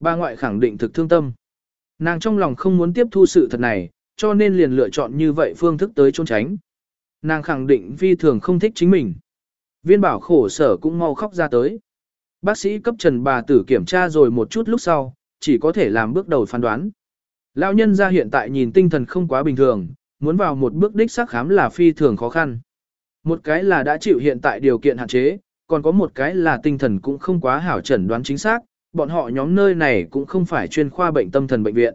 Bà ngoại khẳng định thực thương tâm. Nàng trong lòng không muốn tiếp thu sự thật này, cho nên liền lựa chọn như vậy phương thức tới trốn tránh. Nàng khẳng định phi thường không thích chính mình. Viên bảo khổ sở cũng mau khóc ra tới. Bác sĩ cấp trần bà tử kiểm tra rồi một chút lúc sau, chỉ có thể làm bước đầu phán đoán. Lão nhân ra hiện tại nhìn tinh thần không quá bình thường, muốn vào một bước đích xác khám là phi thường khó khăn. Một cái là đã chịu hiện tại điều kiện hạn chế, còn có một cái là tinh thần cũng không quá hảo chẩn đoán chính xác, bọn họ nhóm nơi này cũng không phải chuyên khoa bệnh tâm thần bệnh viện.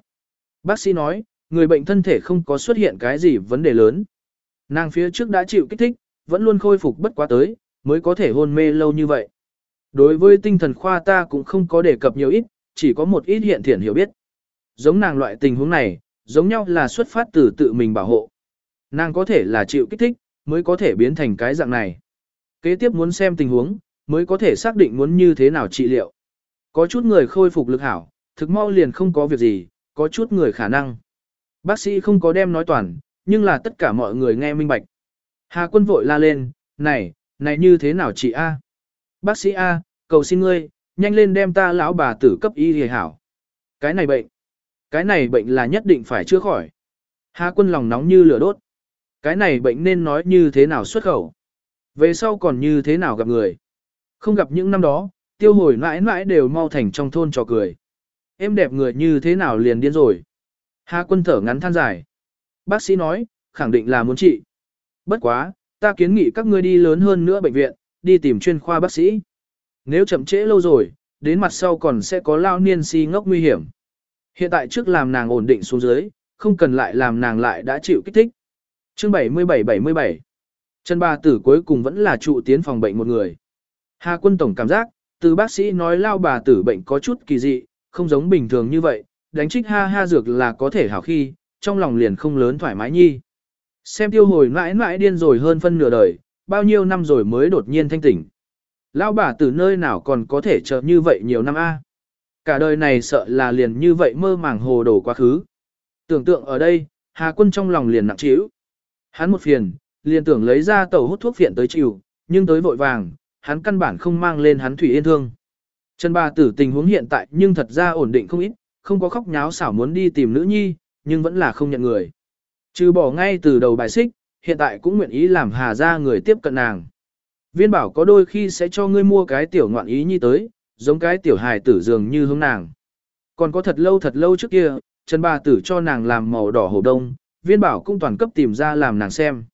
Bác sĩ nói, người bệnh thân thể không có xuất hiện cái gì vấn đề lớn. Nàng phía trước đã chịu kích thích, vẫn luôn khôi phục bất quá tới, mới có thể hôn mê lâu như vậy. Đối với tinh thần khoa ta cũng không có đề cập nhiều ít, chỉ có một ít hiện thiện hiểu biết. Giống nàng loại tình huống này, giống nhau là xuất phát từ tự mình bảo hộ. Nàng có thể là chịu kích thích, mới có thể biến thành cái dạng này. Kế tiếp muốn xem tình huống, mới có thể xác định muốn như thế nào trị liệu. Có chút người khôi phục lực hảo, thực mau liền không có việc gì, có chút người khả năng. Bác sĩ không có đem nói toàn, nhưng là tất cả mọi người nghe minh bạch. Hà quân vội la lên, này, này như thế nào chị A? Bác sĩ A, cầu xin ngươi, nhanh lên đem ta lão bà tử cấp y hề hảo. Cái này bệnh, cái này bệnh là nhất định phải chữa khỏi. Hà quân lòng nóng như lửa đốt. Cái này bệnh nên nói như thế nào xuất khẩu. Về sau còn như thế nào gặp người. Không gặp những năm đó, tiêu hồi mãi mãi đều mau thành trong thôn trò cười. Em đẹp người như thế nào liền điên rồi. Hà quân thở ngắn than dài. Bác sĩ nói, khẳng định là muốn trị. Bất quá, ta kiến nghị các ngươi đi lớn hơn nữa bệnh viện, đi tìm chuyên khoa bác sĩ. Nếu chậm trễ lâu rồi, đến mặt sau còn sẽ có lao niên si ngốc nguy hiểm. Hiện tại trước làm nàng ổn định xuống dưới, không cần lại làm nàng lại đã chịu kích thích. Chương 77-77 Chân bà tử cuối cùng vẫn là trụ tiến phòng bệnh một người. Hà quân tổng cảm giác, từ bác sĩ nói lao bà tử bệnh có chút kỳ dị, không giống bình thường như vậy, đánh trích ha ha dược là có thể hảo khi, trong lòng liền không lớn thoải mái nhi. Xem tiêu hồi mãi mãi điên rồi hơn phân nửa đời, bao nhiêu năm rồi mới đột nhiên thanh tỉnh. Lao bà từ nơi nào còn có thể chờ như vậy nhiều năm a? Cả đời này sợ là liền như vậy mơ màng hồ đồ quá khứ. Tưởng tượng ở đây, Hà Quân trong lòng liền nặng trĩu. Hắn một phiền, liền tưởng lấy ra tàu hút thuốc phiện tới chịu, nhưng tới vội vàng, hắn căn bản không mang lên hắn thủy yên thương. Trần bà tử tình huống hiện tại nhưng thật ra ổn định không ít, không có khóc nháo xảo muốn đi tìm nữ nhi, nhưng vẫn là không nhận người. Trừ bỏ ngay từ đầu bài xích, hiện tại cũng nguyện ý làm hà ra người tiếp cận nàng. Viên bảo có đôi khi sẽ cho ngươi mua cái tiểu ngoạn ý nhi tới, giống cái tiểu hài tử dường như hướng nàng. Còn có thật lâu thật lâu trước kia, Trần bà tử cho nàng làm màu đỏ hồ đông, viên bảo cũng toàn cấp tìm ra làm nàng xem.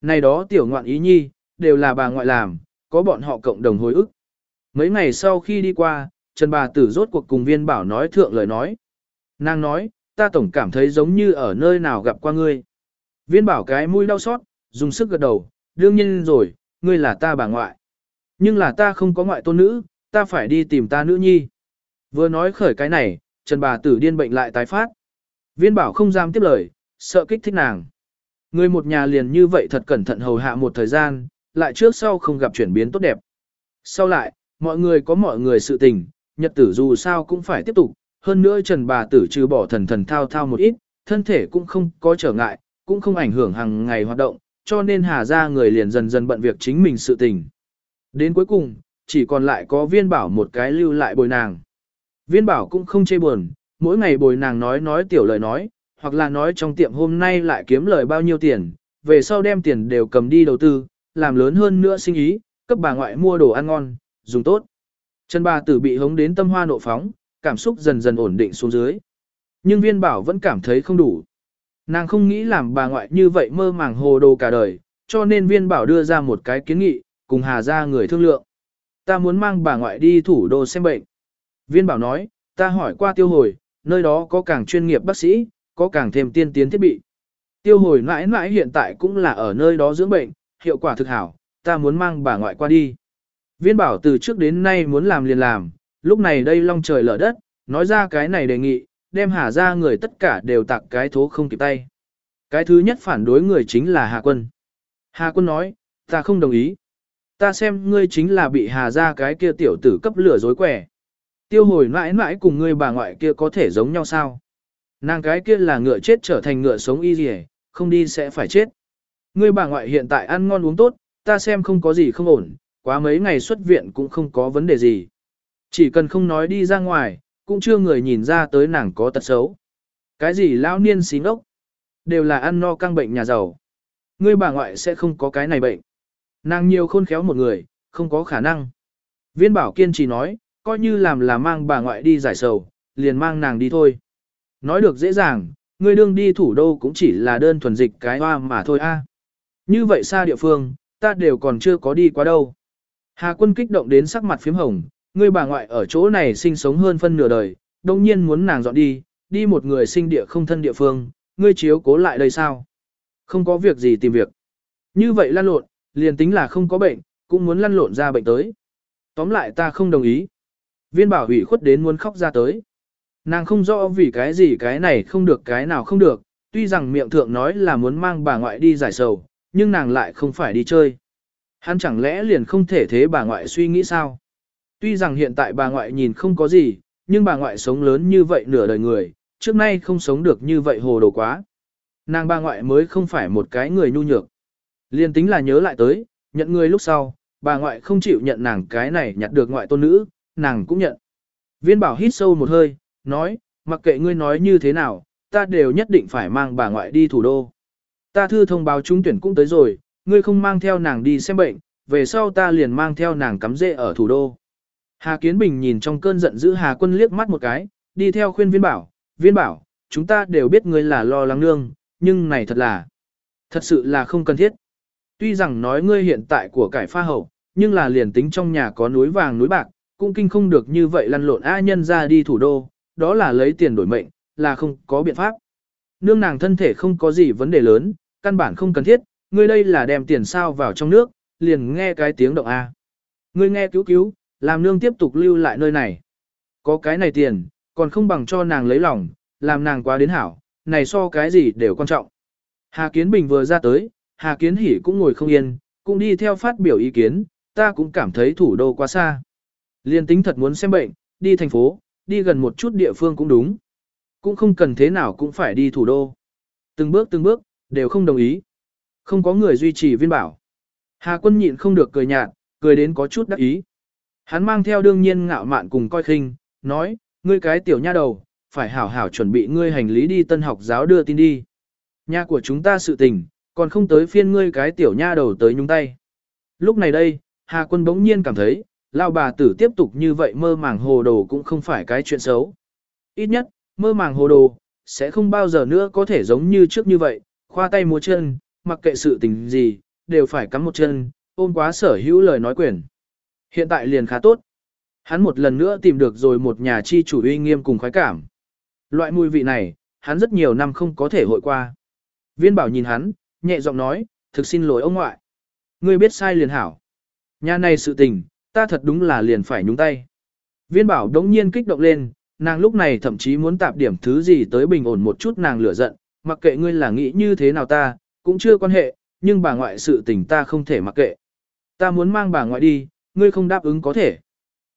Này đó tiểu ngoạn ý nhi, đều là bà ngoại làm, có bọn họ cộng đồng hồi ức. Mấy ngày sau khi đi qua, Trần bà tử rốt cuộc cùng viên bảo nói thượng lời nói. Nàng nói, ta tổng cảm thấy giống như ở nơi nào gặp qua ngươi. Viên bảo cái mũi đau xót, dùng sức gật đầu, đương nhiên rồi, ngươi là ta bà ngoại. Nhưng là ta không có ngoại tôn nữ, ta phải đi tìm ta nữ nhi. Vừa nói khởi cái này, Trần bà tử điên bệnh lại tái phát. Viên bảo không dám tiếp lời, sợ kích thích nàng. Người một nhà liền như vậy thật cẩn thận hầu hạ một thời gian, lại trước sau không gặp chuyển biến tốt đẹp. Sau lại, mọi người có mọi người sự tình, nhật tử dù sao cũng phải tiếp tục, hơn nữa Trần bà tử trừ bỏ thần thần thao thao một ít, thân thể cũng không có trở ngại, cũng không ảnh hưởng hàng ngày hoạt động, cho nên hà ra người liền dần dần bận việc chính mình sự tình. Đến cuối cùng, chỉ còn lại có viên bảo một cái lưu lại bồi nàng. Viên bảo cũng không chê buồn, mỗi ngày bồi nàng nói nói tiểu lời nói, hoặc là nói trong tiệm hôm nay lại kiếm lời bao nhiêu tiền, về sau đem tiền đều cầm đi đầu tư, làm lớn hơn nữa sinh ý, cấp bà ngoại mua đồ ăn ngon, dùng tốt. Trần bà tử bị hống đến tâm hoa nộ phóng, cảm xúc dần dần ổn định xuống dưới. Nhưng viên bảo vẫn cảm thấy không đủ. Nàng không nghĩ làm bà ngoại như vậy mơ màng hồ đồ cả đời, cho nên viên bảo đưa ra một cái kiến nghị, cùng hà ra người thương lượng. Ta muốn mang bà ngoại đi thủ đô xem bệnh. Viên bảo nói, ta hỏi qua tiêu hồi, nơi đó có càng chuyên nghiệp bác sĩ, có càng thêm tiên tiến thiết bị. Tiêu hồi mãi mãi hiện tại cũng là ở nơi đó dưỡng bệnh, hiệu quả thực hảo, ta muốn mang bà ngoại qua đi. Viên bảo từ trước đến nay muốn làm liền làm, lúc này đây long trời lở đất, nói ra cái này đề nghị, đem hà ra người tất cả đều tặng cái thố không kịp tay. Cái thứ nhất phản đối người chính là Hà Quân. Hà Quân nói, ta không đồng ý. Ta xem ngươi chính là bị hà ra cái kia tiểu tử cấp lửa dối quẻ. Tiêu hồi mãi mãi cùng ngươi bà ngoại kia có thể giống nhau sao? Nàng cái kia là ngựa chết trở thành ngựa sống y gì không đi sẽ phải chết. Ngươi bà ngoại hiện tại ăn ngon uống tốt, ta xem không có gì không ổn, quá mấy ngày xuất viện cũng không có vấn đề gì. Chỉ cần không nói đi ra ngoài, cũng chưa người nhìn ra tới nàng có tật xấu. Cái gì lão niên xí ngốc? Đều là ăn no căng bệnh nhà giàu. Ngươi bà ngoại sẽ không có cái này bệnh. Nàng nhiều khôn khéo một người, không có khả năng. Viên bảo kiên trì nói, coi như làm là mang bà ngoại đi giải sầu, liền mang nàng đi thôi. Nói được dễ dàng, ngươi đương đi thủ đô cũng chỉ là đơn thuần dịch cái hoa mà thôi a. Như vậy xa địa phương, ta đều còn chưa có đi qua đâu. Hà quân kích động đến sắc mặt phím hồng, người bà ngoại ở chỗ này sinh sống hơn phân nửa đời, đồng nhiên muốn nàng dọn đi, đi một người sinh địa không thân địa phương, ngươi chiếu cố lại đây sao? Không có việc gì tìm việc. Như vậy lăn lộn, liền tính là không có bệnh, cũng muốn lăn lộn ra bệnh tới. Tóm lại ta không đồng ý. Viên bảo hủy khuất đến muốn khóc ra tới. Nàng không rõ vì cái gì cái này không được cái nào không được, tuy rằng miệng thượng nói là muốn mang bà ngoại đi giải sầu, nhưng nàng lại không phải đi chơi. Hắn chẳng lẽ liền không thể thế bà ngoại suy nghĩ sao? Tuy rằng hiện tại bà ngoại nhìn không có gì, nhưng bà ngoại sống lớn như vậy nửa đời người, trước nay không sống được như vậy hồ đồ quá. Nàng bà ngoại mới không phải một cái người nhu nhược. Liên tính là nhớ lại tới, nhận người lúc sau, bà ngoại không chịu nhận nàng cái này nhặt được ngoại tôn nữ, nàng cũng nhận. Viên bảo hít sâu một hơi, nói, mặc kệ ngươi nói như thế nào, ta đều nhất định phải mang bà ngoại đi thủ đô. Ta thư thông báo trúng tuyển cũng tới rồi, ngươi không mang theo nàng đi xem bệnh, về sau ta liền mang theo nàng cắm rễ ở thủ đô. Hà Kiến Bình nhìn trong cơn giận dữ Hà Quân liếc mắt một cái, đi theo khuyên viên bảo, viên bảo, chúng ta đều biết ngươi là lo lắng nương, nhưng này thật là, thật sự là không cần thiết. Tuy rằng nói ngươi hiện tại của cải pha hậu, nhưng là liền tính trong nhà có núi vàng núi bạc, cũng kinh không được như vậy lăn lộn A nhân ra đi thủ đô, đó là lấy tiền đổi mệnh, là không có biện pháp. Nương nàng thân thể không có gì vấn đề lớn, căn bản không cần thiết, ngươi đây là đem tiền sao vào trong nước, liền nghe cái tiếng động A. Ngươi nghe cứu cứu, làm nương tiếp tục lưu lại nơi này. Có cái này tiền, còn không bằng cho nàng lấy lòng, làm nàng quá đến hảo, này so cái gì đều quan trọng. Hà Kiến Bình vừa ra tới, Hà Kiến Hỷ cũng ngồi không yên, cũng đi theo phát biểu ý kiến, ta cũng cảm thấy thủ đô quá xa. Liên tính thật muốn xem bệnh, đi thành phố, đi gần một chút địa phương cũng đúng. Cũng không cần thế nào cũng phải đi thủ đô. Từng bước từng bước, đều không đồng ý. Không có người duy trì viên bảo. Hà quân nhịn không được cười nhạt, cười đến có chút đắc ý. Hắn mang theo đương nhiên ngạo mạn cùng coi khinh, nói, ngươi cái tiểu nha đầu, phải hảo hảo chuẩn bị ngươi hành lý đi tân học giáo đưa tin đi. Nhà của chúng ta sự tình, còn không tới phiên ngươi cái tiểu nha đầu tới nhúng tay. Lúc này đây, Hà quân bỗng nhiên cảm thấy, lao bà tử tiếp tục như vậy mơ màng hồ đồ cũng không phải cái chuyện xấu. Ít nhất, mơ màng hồ đồ, sẽ không bao giờ nữa có thể giống như trước như vậy, khoa tay múa chân, mặc kệ sự tình gì, đều phải cắm một chân, ôm quá sở hữu lời nói quyền. Hiện tại liền khá tốt. Hắn một lần nữa tìm được rồi một nhà chi chủ uy nghiêm cùng khoái cảm. Loại mùi vị này, hắn rất nhiều năm không có thể hội qua. Viên bảo nhìn hắn, nhẹ giọng nói, thực xin lỗi ông ngoại. Ngươi biết sai liền hảo. Nhà này sự tình, ta thật đúng là liền phải nhúng tay. Viên bảo đống nhiên kích động lên, nàng lúc này thậm chí muốn tạp điểm thứ gì tới bình ổn một chút nàng lửa giận, mặc kệ ngươi là nghĩ như thế nào ta, cũng chưa quan hệ, nhưng bà ngoại sự tình ta không thể mặc kệ. Ta muốn mang bà ngoại đi, ngươi không đáp ứng có thể.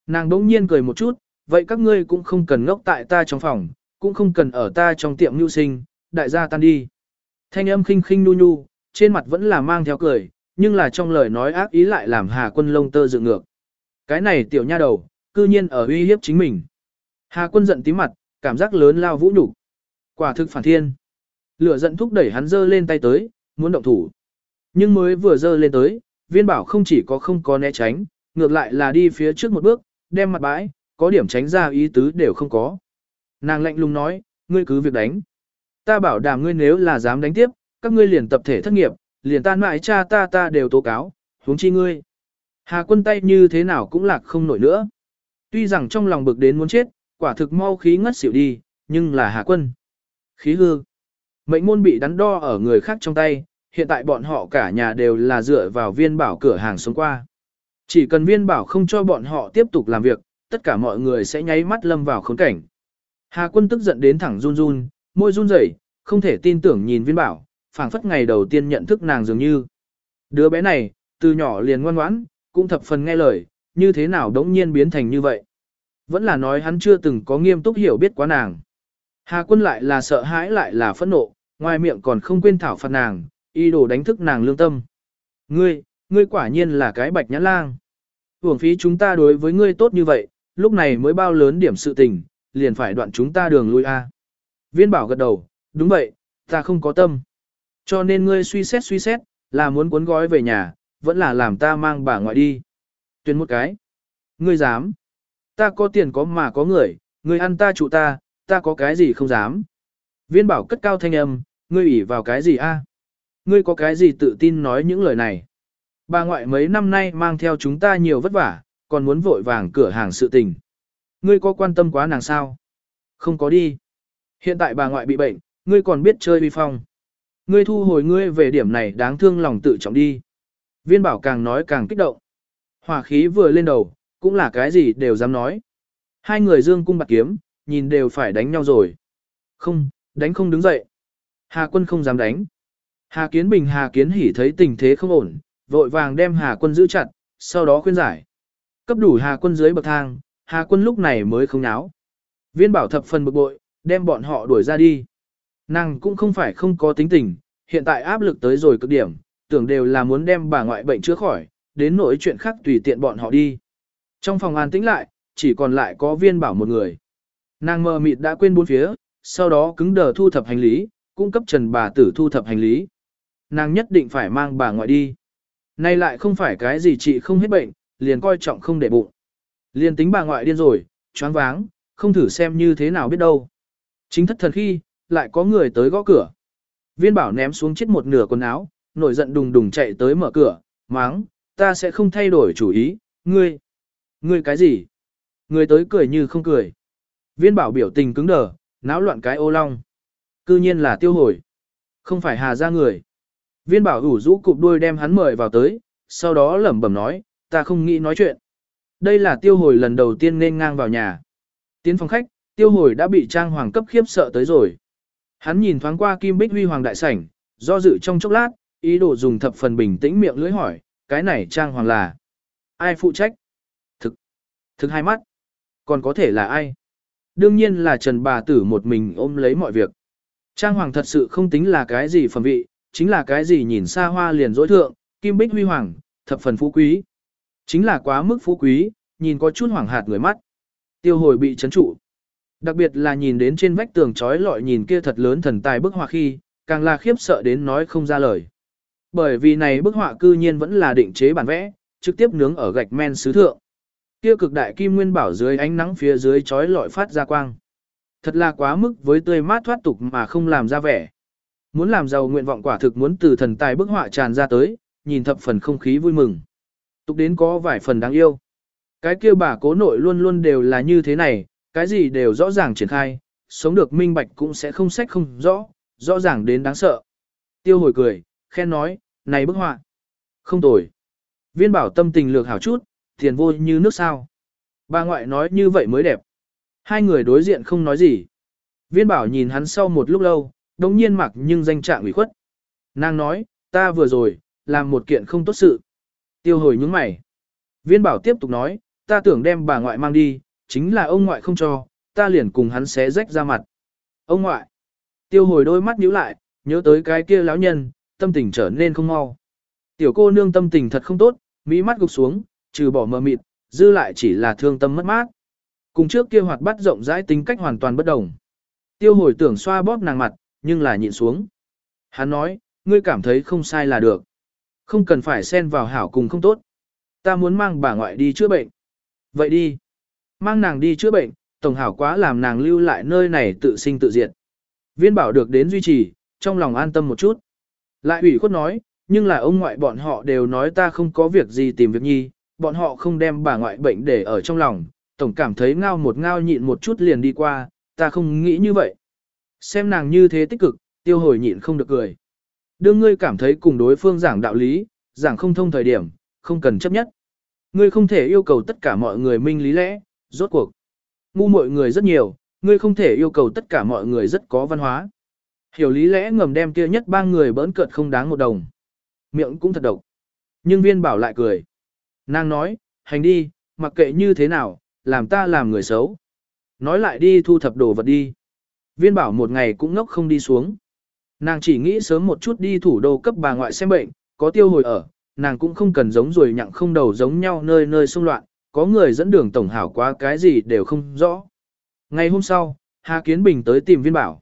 Nàng đỗng nhiên cười một chút, vậy các ngươi cũng không cần ngốc tại ta trong phòng, cũng không cần ở ta trong tiệm nhu sinh, đại gia tan đi. Thanh âm khinh khinh nu nu, trên mặt vẫn là mang theo cười, nhưng là trong lời nói ác ý lại làm Hà quân lông tơ dựng ngược. Cái này tiểu nha đầu, cư nhiên ở uy hiếp chính mình. Hà quân giận tím mặt, cảm giác lớn lao vũ nhục Quả thực phản thiên. Lửa giận thúc đẩy hắn dơ lên tay tới, muốn động thủ. Nhưng mới vừa dơ lên tới, viên bảo không chỉ có không có né tránh, ngược lại là đi phía trước một bước, đem mặt bãi, có điểm tránh ra ý tứ đều không có. Nàng lạnh lùng nói, ngươi cứ việc đánh. Ta bảo đảm ngươi nếu là dám đánh tiếp, các ngươi liền tập thể thất nghiệp, liền tan mại cha ta ta đều tố cáo, huống chi ngươi. Hà quân tay như thế nào cũng lạc không nổi nữa. Tuy rằng trong lòng bực đến muốn chết, quả thực mau khí ngất xỉu đi, nhưng là Hà quân. Khí hư. Mệnh môn bị đắn đo ở người khác trong tay, hiện tại bọn họ cả nhà đều là dựa vào viên bảo cửa hàng sống qua. Chỉ cần viên bảo không cho bọn họ tiếp tục làm việc, tất cả mọi người sẽ nháy mắt lâm vào khốn cảnh. Hà quân tức giận đến thẳng run run, môi run rẩy, không thể tin tưởng nhìn viên bảo, phảng phất ngày đầu tiên nhận thức nàng dường như. Đứa bé này, từ nhỏ liền ngoan ngoãn, cũng thập phần nghe lời, như thế nào đống nhiên biến thành như vậy. Vẫn là nói hắn chưa từng có nghiêm túc hiểu biết quá nàng. Hà quân lại là sợ hãi lại là phẫn nộ, ngoài miệng còn không quên thảo phạt nàng, y đồ đánh thức nàng lương tâm. Ngươi, ngươi quả nhiên là cái bạch nhãn lang. Hưởng phí chúng ta đối với ngươi tốt như vậy, lúc này mới bao lớn điểm sự tình, liền phải đoạn chúng ta đường lui a. Viên bảo gật đầu, đúng vậy, ta không có tâm. Cho nên ngươi suy xét suy xét, là muốn cuốn gói về nhà, vẫn là làm ta mang bà ngoại đi. Tuyên một cái. Ngươi dám. Ta có tiền có mà có người, ngươi ăn ta trụ ta, ta có cái gì không dám. Viên bảo cất cao thanh âm, ngươi ủy vào cái gì a? Ngươi có cái gì tự tin nói những lời này? Bà ngoại mấy năm nay mang theo chúng ta nhiều vất vả, còn muốn vội vàng cửa hàng sự tình. Ngươi có quan tâm quá nàng sao? Không có đi. Hiện tại bà ngoại bị bệnh, ngươi còn biết chơi vi phong. Ngươi thu hồi ngươi về điểm này đáng thương lòng tự trọng đi. Viên bảo càng nói càng kích động. Hỏa khí vừa lên đầu, cũng là cái gì đều dám nói. Hai người dương cung bạc kiếm, nhìn đều phải đánh nhau rồi. Không, đánh không đứng dậy. Hà quân không dám đánh. Hà Kiến Bình Hà Kiến Hỉ thấy tình thế không ổn, vội vàng đem Hà quân giữ chặt, sau đó khuyên giải. Cấp đủ Hà quân dưới bậc thang, Hà quân lúc này mới không náo. Viên bảo thập phần bực bội, đem bọn họ đuổi ra đi. Nàng cũng không phải không có tính tình, hiện tại áp lực tới rồi cực điểm, tưởng đều là muốn đem bà ngoại bệnh chữa khỏi, đến nỗi chuyện khác tùy tiện bọn họ đi. Trong phòng an tĩnh lại, chỉ còn lại có viên bảo một người. Nàng mờ mịt đã quên bốn phía, sau đó cứng đờ thu thập hành lý, cung cấp trần bà tử thu thập hành lý. Nàng nhất định phải mang bà ngoại đi. Nay lại không phải cái gì chị không hết bệnh, liền coi trọng không để bụng. Liền tính bà ngoại điên rồi, choáng váng, không thử xem như thế nào biết đâu. Chính thất thần khi, lại có người tới gõ cửa. Viên bảo ném xuống chết một nửa quần áo, nổi giận đùng đùng chạy tới mở cửa, máng, ta sẽ không thay đổi chủ ý, ngươi. Ngươi cái gì? Ngươi tới cười như không cười. Viên bảo biểu tình cứng đờ, náo loạn cái ô long. Cư nhiên là tiêu hồi. Không phải hà ra người. Viên bảo ủ rũ cụp đuôi đem hắn mời vào tới, sau đó lẩm bẩm nói, ta không nghĩ nói chuyện. Đây là tiêu hồi lần đầu tiên nên ngang vào nhà. Tiến phòng khách, tiêu hồi đã bị trang hoàng cấp khiếp sợ tới rồi. Hắn nhìn thoáng qua kim bích huy hoàng đại sảnh, do dự trong chốc lát, ý đồ dùng thập phần bình tĩnh miệng lưỡi hỏi, cái này trang hoàng là ai phụ trách? Thực, thực hai mắt, còn có thể là ai? Đương nhiên là Trần bà tử một mình ôm lấy mọi việc. Trang hoàng thật sự không tính là cái gì phẩm vị, chính là cái gì nhìn xa hoa liền dối thượng, kim bích huy hoàng, thập phần phú quý. Chính là quá mức phú quý, nhìn có chút hoảng hạt người mắt. Tiêu hồi bị chấn trụ. Đặc biệt là nhìn đến trên vách tường trói lọi nhìn kia thật lớn thần tài bức họa khi, càng là khiếp sợ đến nói không ra lời. Bởi vì này bức họa cư nhiên vẫn là định chế bản vẽ, trực tiếp nướng ở gạch men sứ thượng. Kia cực đại kim nguyên bảo dưới ánh nắng phía dưới trói lọi phát ra quang. Thật là quá mức với tươi mát thoát tục mà không làm ra vẻ. Muốn làm giàu nguyện vọng quả thực muốn từ thần tài bức họa tràn ra tới, nhìn thập phần không khí vui mừng. Tục đến có vài phần đáng yêu. Cái kia bà cố nội luôn luôn đều là như thế này, cái gì đều rõ ràng triển khai, sống được minh bạch cũng sẽ không sách không rõ, rõ ràng đến đáng sợ. Tiêu hồi cười, khen nói, này bức họa. Không tồi. Viên bảo tâm tình lược hảo chút, tiền vô như nước sao. Bà ngoại nói như vậy mới đẹp. Hai người đối diện không nói gì. Viên bảo nhìn hắn sau một lúc lâu, đồng nhiên mặc nhưng danh trạng ủy khuất. Nàng nói, ta vừa rồi, làm một kiện không tốt sự. Tiêu hồi nhướng mày. Viên bảo tiếp tục nói, ta tưởng đem bà ngoại mang đi, chính là ông ngoại không cho, ta liền cùng hắn xé rách ra mặt. Ông ngoại. Tiêu hồi đôi mắt nhíu lại, nhớ tới cái kia lão nhân, tâm tình trở nên không mau. Tiểu cô nương tâm tình thật không tốt, mỹ mắt gục xuống, trừ bỏ mờ mịt, dư lại chỉ là thương tâm mất mát. Cùng trước kia hoạt bát rộng rãi tính cách hoàn toàn bất đồng. Tiêu hồi tưởng xoa bóp nàng mặt, nhưng là nhịn xuống. Hắn nói, ngươi cảm thấy không sai là được. Không cần phải xen vào hảo cùng không tốt. Ta muốn mang bà ngoại đi chữa bệnh. Vậy đi. Mang nàng đi chữa bệnh, tổng hảo quá làm nàng lưu lại nơi này tự sinh tự diệt. Viên bảo được đến duy trì, trong lòng an tâm một chút. Lại ủy khuất nói, nhưng là ông ngoại bọn họ đều nói ta không có việc gì tìm việc nhi, bọn họ không đem bà ngoại bệnh để ở trong lòng, tổng cảm thấy ngao một ngao nhịn một chút liền đi qua, ta không nghĩ như vậy. Xem nàng như thế tích cực, tiêu hồi nhịn không được cười. Đương ngươi cảm thấy cùng đối phương giảng đạo lý, giảng không thông thời điểm, không cần chấp nhất. Ngươi không thể yêu cầu tất cả mọi người minh lý lẽ, rốt cuộc. Ngu mọi người rất nhiều, ngươi không thể yêu cầu tất cả mọi người rất có văn hóa. Hiểu lý lẽ ngầm đem kia nhất ba người bỡn cợt không đáng một đồng. Miệng cũng thật độc. Nhưng viên bảo lại cười. Nàng nói, hành đi, mặc kệ như thế nào, làm ta làm người xấu. Nói lại đi thu thập đồ vật đi. Viên bảo một ngày cũng ngốc không đi xuống. Nàng chỉ nghĩ sớm một chút đi thủ đô cấp bà ngoại xem bệnh, có tiêu hồi ở, nàng cũng không cần giống rồi nhặng không đầu giống nhau nơi nơi xung loạn, có người dẫn đường tổng hảo quá cái gì đều không rõ. Ngày hôm sau, Hà Kiến Bình tới tìm viên bảo.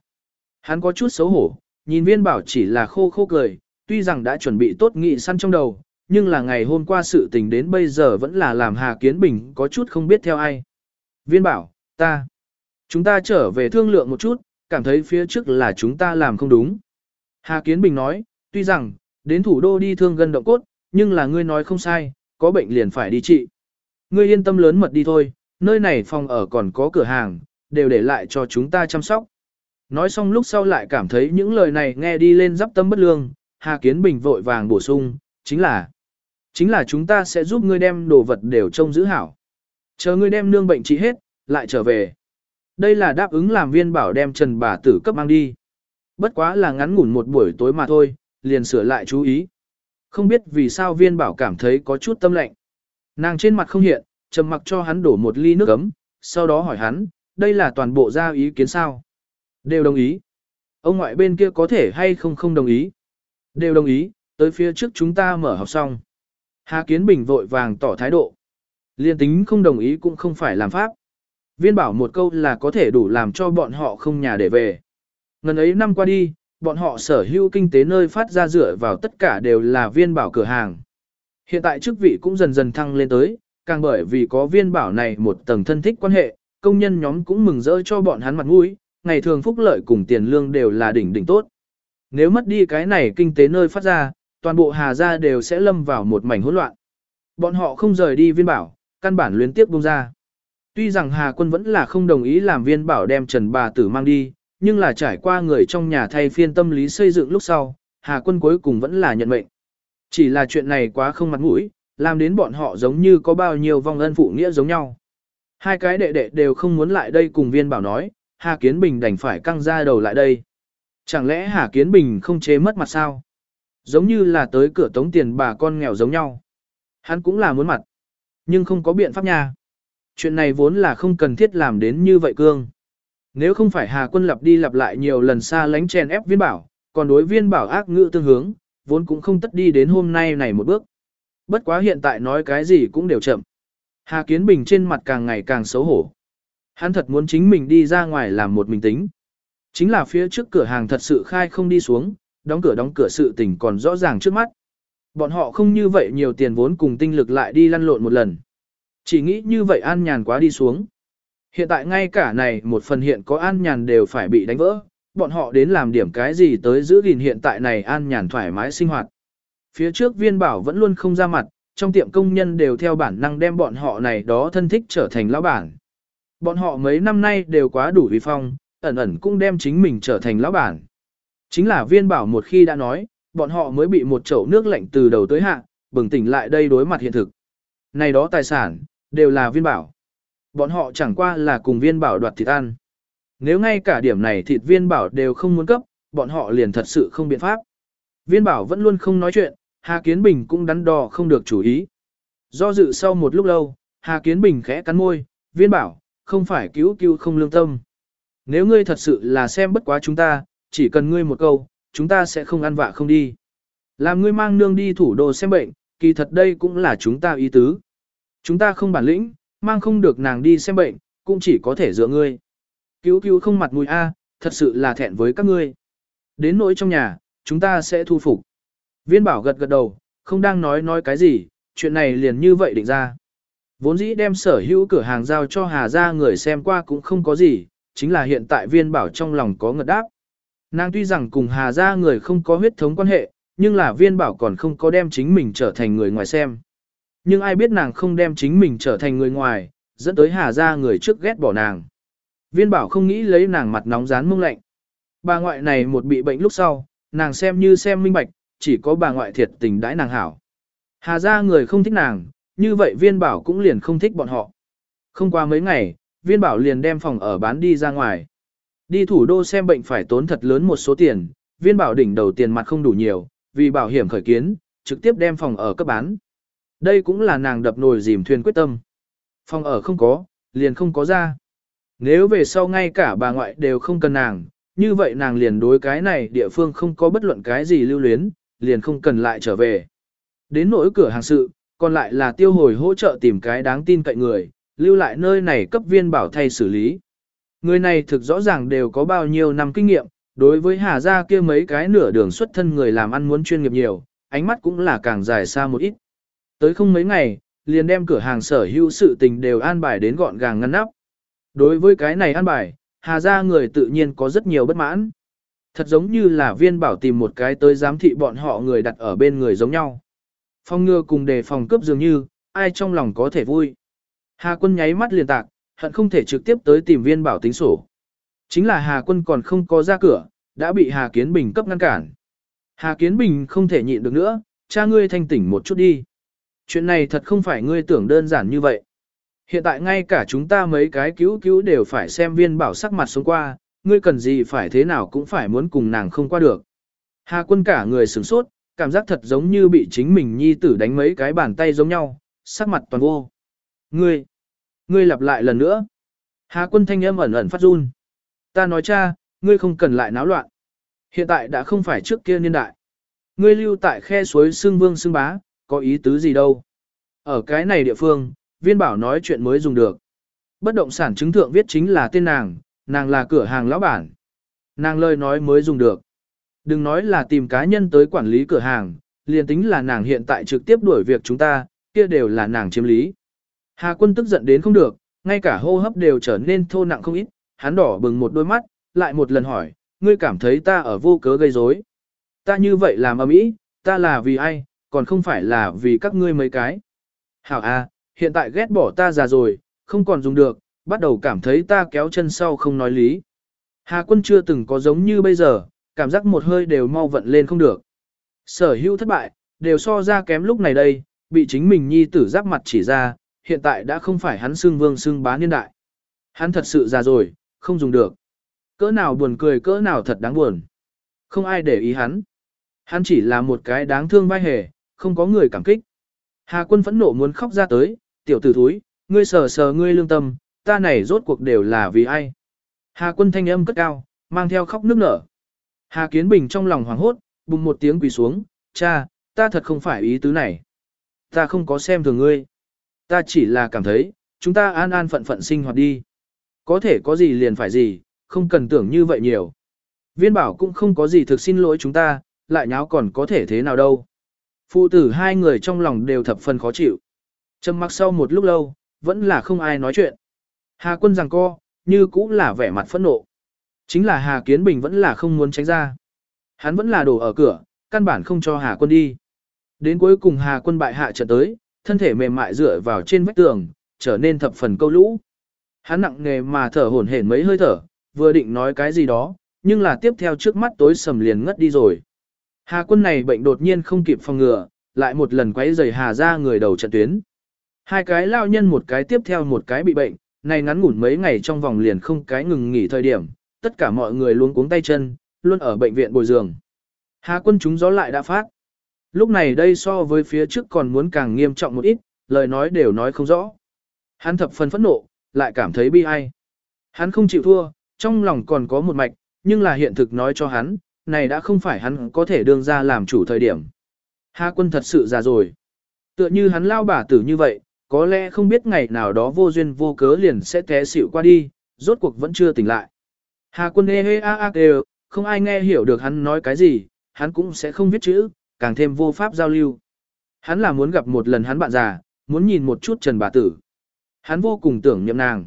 Hắn có chút xấu hổ, nhìn viên bảo chỉ là khô khô cười, tuy rằng đã chuẩn bị tốt nghị săn trong đầu, nhưng là ngày hôm qua sự tình đến bây giờ vẫn là làm Hà Kiến Bình có chút không biết theo ai. Viên bảo, ta, chúng ta trở về thương lượng một chút, cảm thấy phía trước là chúng ta làm không đúng. Hà Kiến Bình nói, tuy rằng, đến thủ đô đi thương gần động cốt, nhưng là ngươi nói không sai, có bệnh liền phải đi trị. Ngươi yên tâm lớn mật đi thôi, nơi này phòng ở còn có cửa hàng, đều để lại cho chúng ta chăm sóc. Nói xong lúc sau lại cảm thấy những lời này nghe đi lên dắp tâm bất lương, Hà Kiến Bình vội vàng bổ sung, chính là, chính là chúng ta sẽ giúp ngươi đem đồ vật đều trông giữ hảo. Chờ ngươi đem nương bệnh trị hết, lại trở về. Đây là đáp ứng làm viên bảo đem Trần bà tử cấp mang đi. Bất quá là ngắn ngủn một buổi tối mà thôi, liền sửa lại chú ý. Không biết vì sao viên bảo cảm thấy có chút tâm lạnh. Nàng trên mặt không hiện, trầm mặc cho hắn đổ một ly nước ấm, sau đó hỏi hắn, đây là toàn bộ ra ý kiến sao? Đều đồng ý. Ông ngoại bên kia có thể hay không không đồng ý? Đều đồng ý, tới phía trước chúng ta mở học xong. Hà Kiến Bình vội vàng tỏ thái độ. Liên tính không đồng ý cũng không phải làm pháp. Viên bảo một câu là có thể đủ làm cho bọn họ không nhà để về. Ngần ấy năm qua đi, bọn họ sở hữu kinh tế nơi phát ra dựa vào tất cả đều là viên bảo cửa hàng. Hiện tại chức vị cũng dần dần thăng lên tới, càng bởi vì có viên bảo này một tầng thân thích quan hệ, công nhân nhóm cũng mừng rỡ cho bọn hắn mặt mũi, ngày thường phúc lợi cùng tiền lương đều là đỉnh đỉnh tốt. Nếu mất đi cái này kinh tế nơi phát ra, toàn bộ Hà Gia đều sẽ lâm vào một mảnh hỗn loạn. Bọn họ không rời đi viên bảo, căn bản luyến tiếp bông ra. Tuy rằng Hà Quân vẫn là không đồng ý làm viên bảo đem Trần Bà Tử mang đi, nhưng là trải qua người trong nhà thay phiên tâm lý xây dựng lúc sau, Hà Quân cuối cùng vẫn là nhận mệnh. Chỉ là chuyện này quá không mặt mũi, làm đến bọn họ giống như có bao nhiêu vong ân phụ nghĩa giống nhau. Hai cái đệ đệ đều không muốn lại đây cùng viên bảo nói, Hà Kiến Bình đành phải căng ra đầu lại đây. Chẳng lẽ Hà Kiến Bình không chế mất mặt sao? Giống như là tới cửa tống tiền bà con nghèo giống nhau. Hắn cũng là muốn mặt. Nhưng không có biện pháp nha. Chuyện này vốn là không cần thiết làm đến như vậy cương. Nếu không phải Hà quân lặp đi lặp lại nhiều lần xa lánh chèn ép viên bảo, còn đối viên bảo ác ngữ tương hướng, vốn cũng không tất đi đến hôm nay này một bước. Bất quá hiện tại nói cái gì cũng đều chậm. Hà Kiến Bình trên mặt càng ngày càng xấu hổ. Hắn thật muốn chính mình đi ra ngoài làm một mình tính. Chính là phía trước cửa hàng thật sự khai không đi xuống, đóng cửa đóng cửa sự tình còn rõ ràng trước mắt. Bọn họ không như vậy nhiều tiền vốn cùng tinh lực lại đi lăn lộn một lần. Chỉ nghĩ như vậy an nhàn quá đi xuống. Hiện tại ngay cả này một phần hiện có an nhàn đều phải bị đánh vỡ, bọn họ đến làm điểm cái gì tới giữ gìn hiện tại này an nhàn thoải mái sinh hoạt. Phía trước viên bảo vẫn luôn không ra mặt, trong tiệm công nhân đều theo bản năng đem bọn họ này đó thân thích trở thành lão bản. Bọn họ mấy năm nay đều quá đủ uy phong, ẩn ẩn cũng đem chính mình trở thành lão bản. Chính là viên bảo một khi đã nói, bọn họ mới bị một chậu nước lạnh từ đầu tới hạ, bừng tỉnh lại đây đối mặt hiện thực. Này đó tài sản, đều là viên bảo. Bọn họ chẳng qua là cùng viên bảo đoạt thịt ăn. Nếu ngay cả điểm này thịt viên bảo đều không muốn cấp, bọn họ liền thật sự không biện pháp. Viên bảo vẫn luôn không nói chuyện, Hà Kiến Bình cũng đắn đo không được chủ ý. Do dự sau một lúc lâu, Hà Kiến Bình khẽ cắn môi, viên bảo, không phải cứu cứu không lương tâm. Nếu ngươi thật sự là xem bất quá chúng ta, chỉ cần ngươi một câu, chúng ta sẽ không ăn vạ không đi. Làm ngươi mang nương đi thủ đô xem bệnh, kỳ thật đây cũng là chúng ta ý tứ. Chúng ta không bản lĩnh, mang không được nàng đi xem bệnh, cũng chỉ có thể dựa ngươi. Cứu cứu không mặt mũi a, thật sự là thẹn với các ngươi. Đến nỗi trong nhà, chúng ta sẽ thu phục. Viên bảo gật gật đầu, không đang nói nói cái gì, chuyện này liền như vậy định ra. Vốn dĩ đem sở hữu cửa hàng giao cho Hà gia người xem qua cũng không có gì, chính là hiện tại viên bảo trong lòng có ngật đáp. Nàng tuy rằng cùng Hà gia người không có huyết thống quan hệ, nhưng là viên bảo còn không có đem chính mình trở thành người ngoài xem. Nhưng ai biết nàng không đem chính mình trở thành người ngoài, dẫn tới Hà gia người trước ghét bỏ nàng. Viên bảo không nghĩ lấy nàng mặt nóng rán mông lạnh. Bà ngoại này một bị bệnh lúc sau, nàng xem như xem minh bạch, chỉ có bà ngoại thiệt tình đãi nàng hảo. Hà gia người không thích nàng, như vậy viên bảo cũng liền không thích bọn họ. Không qua mấy ngày, viên bảo liền đem phòng ở bán đi ra ngoài. Đi thủ đô xem bệnh phải tốn thật lớn một số tiền, viên bảo đỉnh đầu tiền mặt không đủ nhiều, vì bảo hiểm khởi kiến, trực tiếp đem phòng ở cấp bán. Đây cũng là nàng đập nồi dìm thuyền quyết tâm. Phòng ở không có, liền không có ra. Nếu về sau ngay cả bà ngoại đều không cần nàng, như vậy nàng liền đối cái này địa phương không có bất luận cái gì lưu luyến, liền không cần lại trở về. Đến nỗi cửa hàng sự, còn lại là tiêu hồi hỗ trợ tìm cái đáng tin cậy người, lưu lại nơi này cấp viên bảo thay xử lý. Người này thực rõ ràng đều có bao nhiêu năm kinh nghiệm, đối với Hà Gia kia mấy cái nửa đường xuất thân người làm ăn muốn chuyên nghiệp nhiều, ánh mắt cũng là càng dài xa một ít. Tới không mấy ngày, liền đem cửa hàng sở hữu sự tình đều an bài đến gọn gàng ngăn nắp. Đối với cái này an bài, Hà Gia người tự nhiên có rất nhiều bất mãn. Thật giống như là viên bảo tìm một cái tới giám thị bọn họ người đặt ở bên người giống nhau. Phong ngừa cùng đề phòng cướp dường như, ai trong lòng có thể vui. Hà quân nháy mắt liền tạc, hận không thể trực tiếp tới tìm viên bảo tính sổ. Chính là Hà quân còn không có ra cửa, đã bị Hà Kiến Bình cấp ngăn cản. Hà Kiến Bình không thể nhịn được nữa, cha ngươi thanh tỉnh một chút đi. Chuyện này thật không phải ngươi tưởng đơn giản như vậy. Hiện tại ngay cả chúng ta mấy cái cứu cứu đều phải xem viên bảo sắc mặt xuống qua, ngươi cần gì phải thế nào cũng phải muốn cùng nàng không qua được. Hà quân cả người sửng sốt, cảm giác thật giống như bị chính mình nhi tử đánh mấy cái bàn tay giống nhau, sắc mặt toàn vô. Ngươi, ngươi lặp lại lần nữa. Hà quân thanh âm ẩn ẩn phát run. Ta nói cha, ngươi không cần lại náo loạn. Hiện tại đã không phải trước kia niên đại. Ngươi lưu tại khe suối xương vương xương bá, có ý tứ gì đâu. Ở cái này địa phương, viên bảo nói chuyện mới dùng được. Bất động sản chứng thượng viết chính là tên nàng, nàng là cửa hàng lão bản. Nàng lời nói mới dùng được. Đừng nói là tìm cá nhân tới quản lý cửa hàng, liền tính là nàng hiện tại trực tiếp đuổi việc chúng ta, kia đều là nàng chiếm lý. Hà quân tức giận đến không được, ngay cả hô hấp đều trở nên thô nặng không ít, hắn đỏ bừng một đôi mắt, lại một lần hỏi, ngươi cảm thấy ta ở vô cớ gây rối. Ta như vậy làm ầm ĩ, ta là vì ai, còn không phải là vì các ngươi mấy cái. Hảo a, hiện tại ghét bỏ ta già rồi, không còn dùng được, bắt đầu cảm thấy ta kéo chân sau không nói lý. Hà quân chưa từng có giống như bây giờ, cảm giác một hơi đều mau vận lên không được. Sở hữu thất bại, đều so ra kém lúc này đây, bị chính mình nhi tử giáp mặt chỉ ra, hiện tại đã không phải hắn xưng vương xưng bá niên đại. Hắn thật sự già rồi, không dùng được. Cỡ nào buồn cười cỡ nào thật đáng buồn. Không ai để ý hắn. Hắn chỉ là một cái đáng thương vai hề, không có người cảm kích. Hà quân phẫn nộ muốn khóc ra tới, tiểu tử thúi, ngươi sờ sờ ngươi lương tâm, ta này rốt cuộc đều là vì ai. Hà quân thanh âm cất cao, mang theo khóc nước nở. Hà Kiến Bình trong lòng hoảng hốt, bùng một tiếng quỳ xuống, cha, ta thật không phải ý tứ này. Ta không có xem thường ngươi. Ta chỉ là cảm thấy, chúng ta an an phận phận sinh hoạt đi. Có thể có gì liền phải gì, không cần tưởng như vậy nhiều. Viên bảo cũng không có gì thực xin lỗi chúng ta, lại nháo còn có thể thế nào đâu. Phụ tử hai người trong lòng đều thập phần khó chịu. Trầm mặc sau một lúc lâu, vẫn là không ai nói chuyện. Hà quân rằng co, như cũng là vẻ mặt phẫn nộ. Chính là Hà Kiến Bình vẫn là không muốn tránh ra. Hắn vẫn là đổ ở cửa, căn bản không cho Hà quân đi. Đến cuối cùng Hà quân bại hạ trận tới, thân thể mềm mại dựa vào trên vách tường, trở nên thập phần câu lũ. Hắn nặng nghề mà thở hổn hển mấy hơi thở, vừa định nói cái gì đó, nhưng là tiếp theo trước mắt tối sầm liền ngất đi rồi. Hà quân này bệnh đột nhiên không kịp phòng ngừa, lại một lần quấy rầy Hà ra người đầu trận tuyến. Hai cái lao nhân một cái tiếp theo một cái bị bệnh, này ngắn ngủn mấy ngày trong vòng liền không cái ngừng nghỉ thời điểm, tất cả mọi người luôn cuống tay chân, luôn ở bệnh viện bồi giường. Hà quân chúng gió lại đã phát. Lúc này đây so với phía trước còn muốn càng nghiêm trọng một ít, lời nói đều nói không rõ. Hắn thập phần phẫn nộ, lại cảm thấy bi ai. Hắn không chịu thua, trong lòng còn có một mạch, nhưng là hiện thực nói cho hắn, này đã không phải hắn có thể đương ra làm chủ thời điểm. Hà quân thật sự già rồi. Tựa như hắn lao bà tử như vậy, có lẽ không biết ngày nào đó vô duyên vô cớ liền sẽ té xỉu qua đi, rốt cuộc vẫn chưa tỉnh lại. Hà quân ê hê a a đều, không ai nghe hiểu được hắn nói cái gì, hắn cũng sẽ không viết chữ, càng thêm vô pháp giao lưu. Hắn là muốn gặp một lần hắn bạn già, muốn nhìn một chút Trần bà tử. Hắn vô cùng tưởng niệm nàng.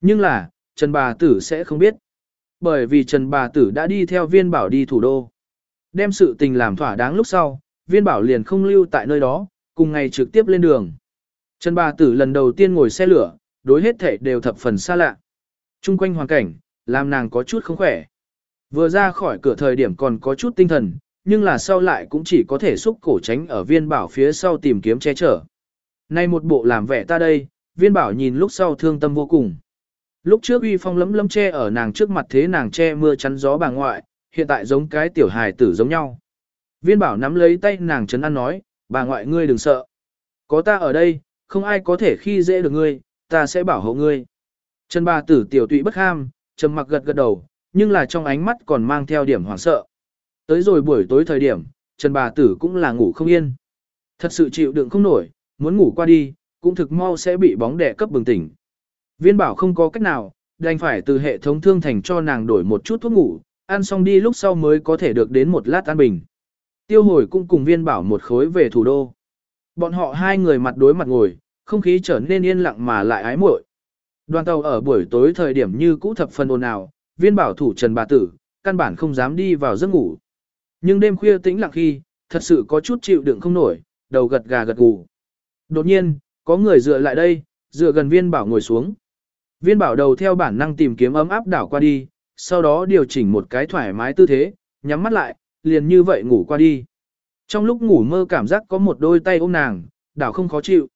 Nhưng là, Trần bà tử sẽ không biết. Bởi vì Trần bà tử đã đi theo viên bảo đi thủ đô. Đem sự tình làm thỏa đáng lúc sau, viên bảo liền không lưu tại nơi đó, cùng ngày trực tiếp lên đường. Trần bà tử lần đầu tiên ngồi xe lửa, đối hết thể đều thập phần xa lạ. Trung quanh hoàn cảnh, làm nàng có chút không khỏe. Vừa ra khỏi cửa thời điểm còn có chút tinh thần, nhưng là sau lại cũng chỉ có thể xúc cổ tránh ở viên bảo phía sau tìm kiếm che chở. Nay một bộ làm vẻ ta đây, viên bảo nhìn lúc sau thương tâm vô cùng. Lúc trước uy phong lấm lấm che ở nàng trước mặt thế nàng che mưa chắn gió bà ngoại, hiện tại giống cái tiểu hài tử giống nhau. Viên bảo nắm lấy tay nàng chấn an nói, bà ngoại ngươi đừng sợ. Có ta ở đây, không ai có thể khi dễ được ngươi, ta sẽ bảo hộ ngươi. Trần bà tử tiểu tụy bất ham, trầm mặc gật gật đầu, nhưng là trong ánh mắt còn mang theo điểm hoảng sợ. Tới rồi buổi tối thời điểm, Trần bà tử cũng là ngủ không yên. Thật sự chịu đựng không nổi, muốn ngủ qua đi, cũng thực mau sẽ bị bóng đè cấp bừng tỉnh. Viên bảo không có cách nào, đành phải từ hệ thống thương thành cho nàng đổi một chút thuốc ngủ, ăn xong đi lúc sau mới có thể được đến một lát an bình. Tiêu hồi cũng cùng viên bảo một khối về thủ đô. Bọn họ hai người mặt đối mặt ngồi, không khí trở nên yên lặng mà lại ái muội. Đoàn tàu ở buổi tối thời điểm như cũ thập phần ồn ào, viên bảo thủ trần bà tử, căn bản không dám đi vào giấc ngủ. Nhưng đêm khuya tĩnh lặng khi, thật sự có chút chịu đựng không nổi, đầu gật gà gật gù. Đột nhiên, có người dựa lại đây, dựa gần viên bảo ngồi xuống. Viên bảo đầu theo bản năng tìm kiếm ấm áp đảo qua đi, sau đó điều chỉnh một cái thoải mái tư thế, nhắm mắt lại, liền như vậy ngủ qua đi. Trong lúc ngủ mơ cảm giác có một đôi tay ôm nàng, đảo không khó chịu.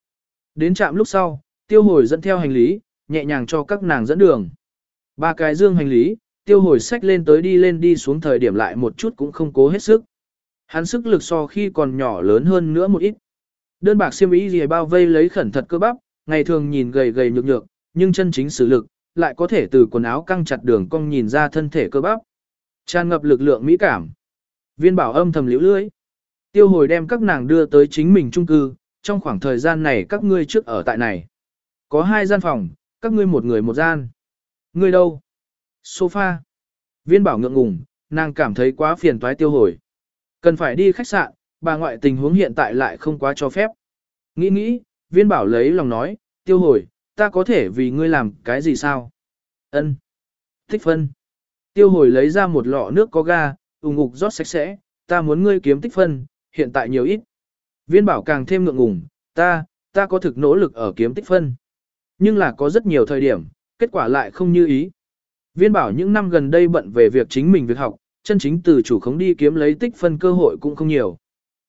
Đến trạm lúc sau, tiêu hồi dẫn theo hành lý, nhẹ nhàng cho các nàng dẫn đường. Ba cái dương hành lý, tiêu hồi sách lên tới đi lên đi xuống thời điểm lại một chút cũng không cố hết sức. Hắn sức lực so khi còn nhỏ lớn hơn nữa một ít. Đơn bạc xiêm y gì bao vây lấy khẩn thật cơ bắp, ngày thường nhìn gầy gầy nhược nhược, nhưng chân chính sử lực, lại có thể từ quần áo căng chặt đường cong nhìn ra thân thể cơ bắp. Tràn ngập lực lượng mỹ cảm. Viên bảo âm thầm liễu lưỡi. Tiêu hồi đem các nàng đưa tới chính mình trung cư, trong khoảng thời gian này các ngươi trước ở tại này. Có hai gian phòng, các ngươi một người một gian. Ngươi đâu? Sofa. Viên bảo ngượng ngùng, nàng cảm thấy quá phiền toái tiêu hồi. Cần phải đi khách sạn, bà ngoại tình huống hiện tại lại không quá cho phép. Nghĩ nghĩ, viên bảo lấy lòng nói, tiêu hồi, ta có thể vì ngươi làm cái gì sao? Ân. Thích phân. Tiêu hồi lấy ra một lọ nước có ga, ủng ngục rót sạch sẽ, ta muốn ngươi kiếm tích phân, hiện tại nhiều ít. Viên bảo càng thêm ngượng ngùng, ta, ta có thực nỗ lực ở kiếm tích phân. Nhưng là có rất nhiều thời điểm, kết quả lại không như ý. Viên bảo những năm gần đây bận về việc chính mình việc học, chân chính từ chủ khống đi kiếm lấy tích phân cơ hội cũng không nhiều.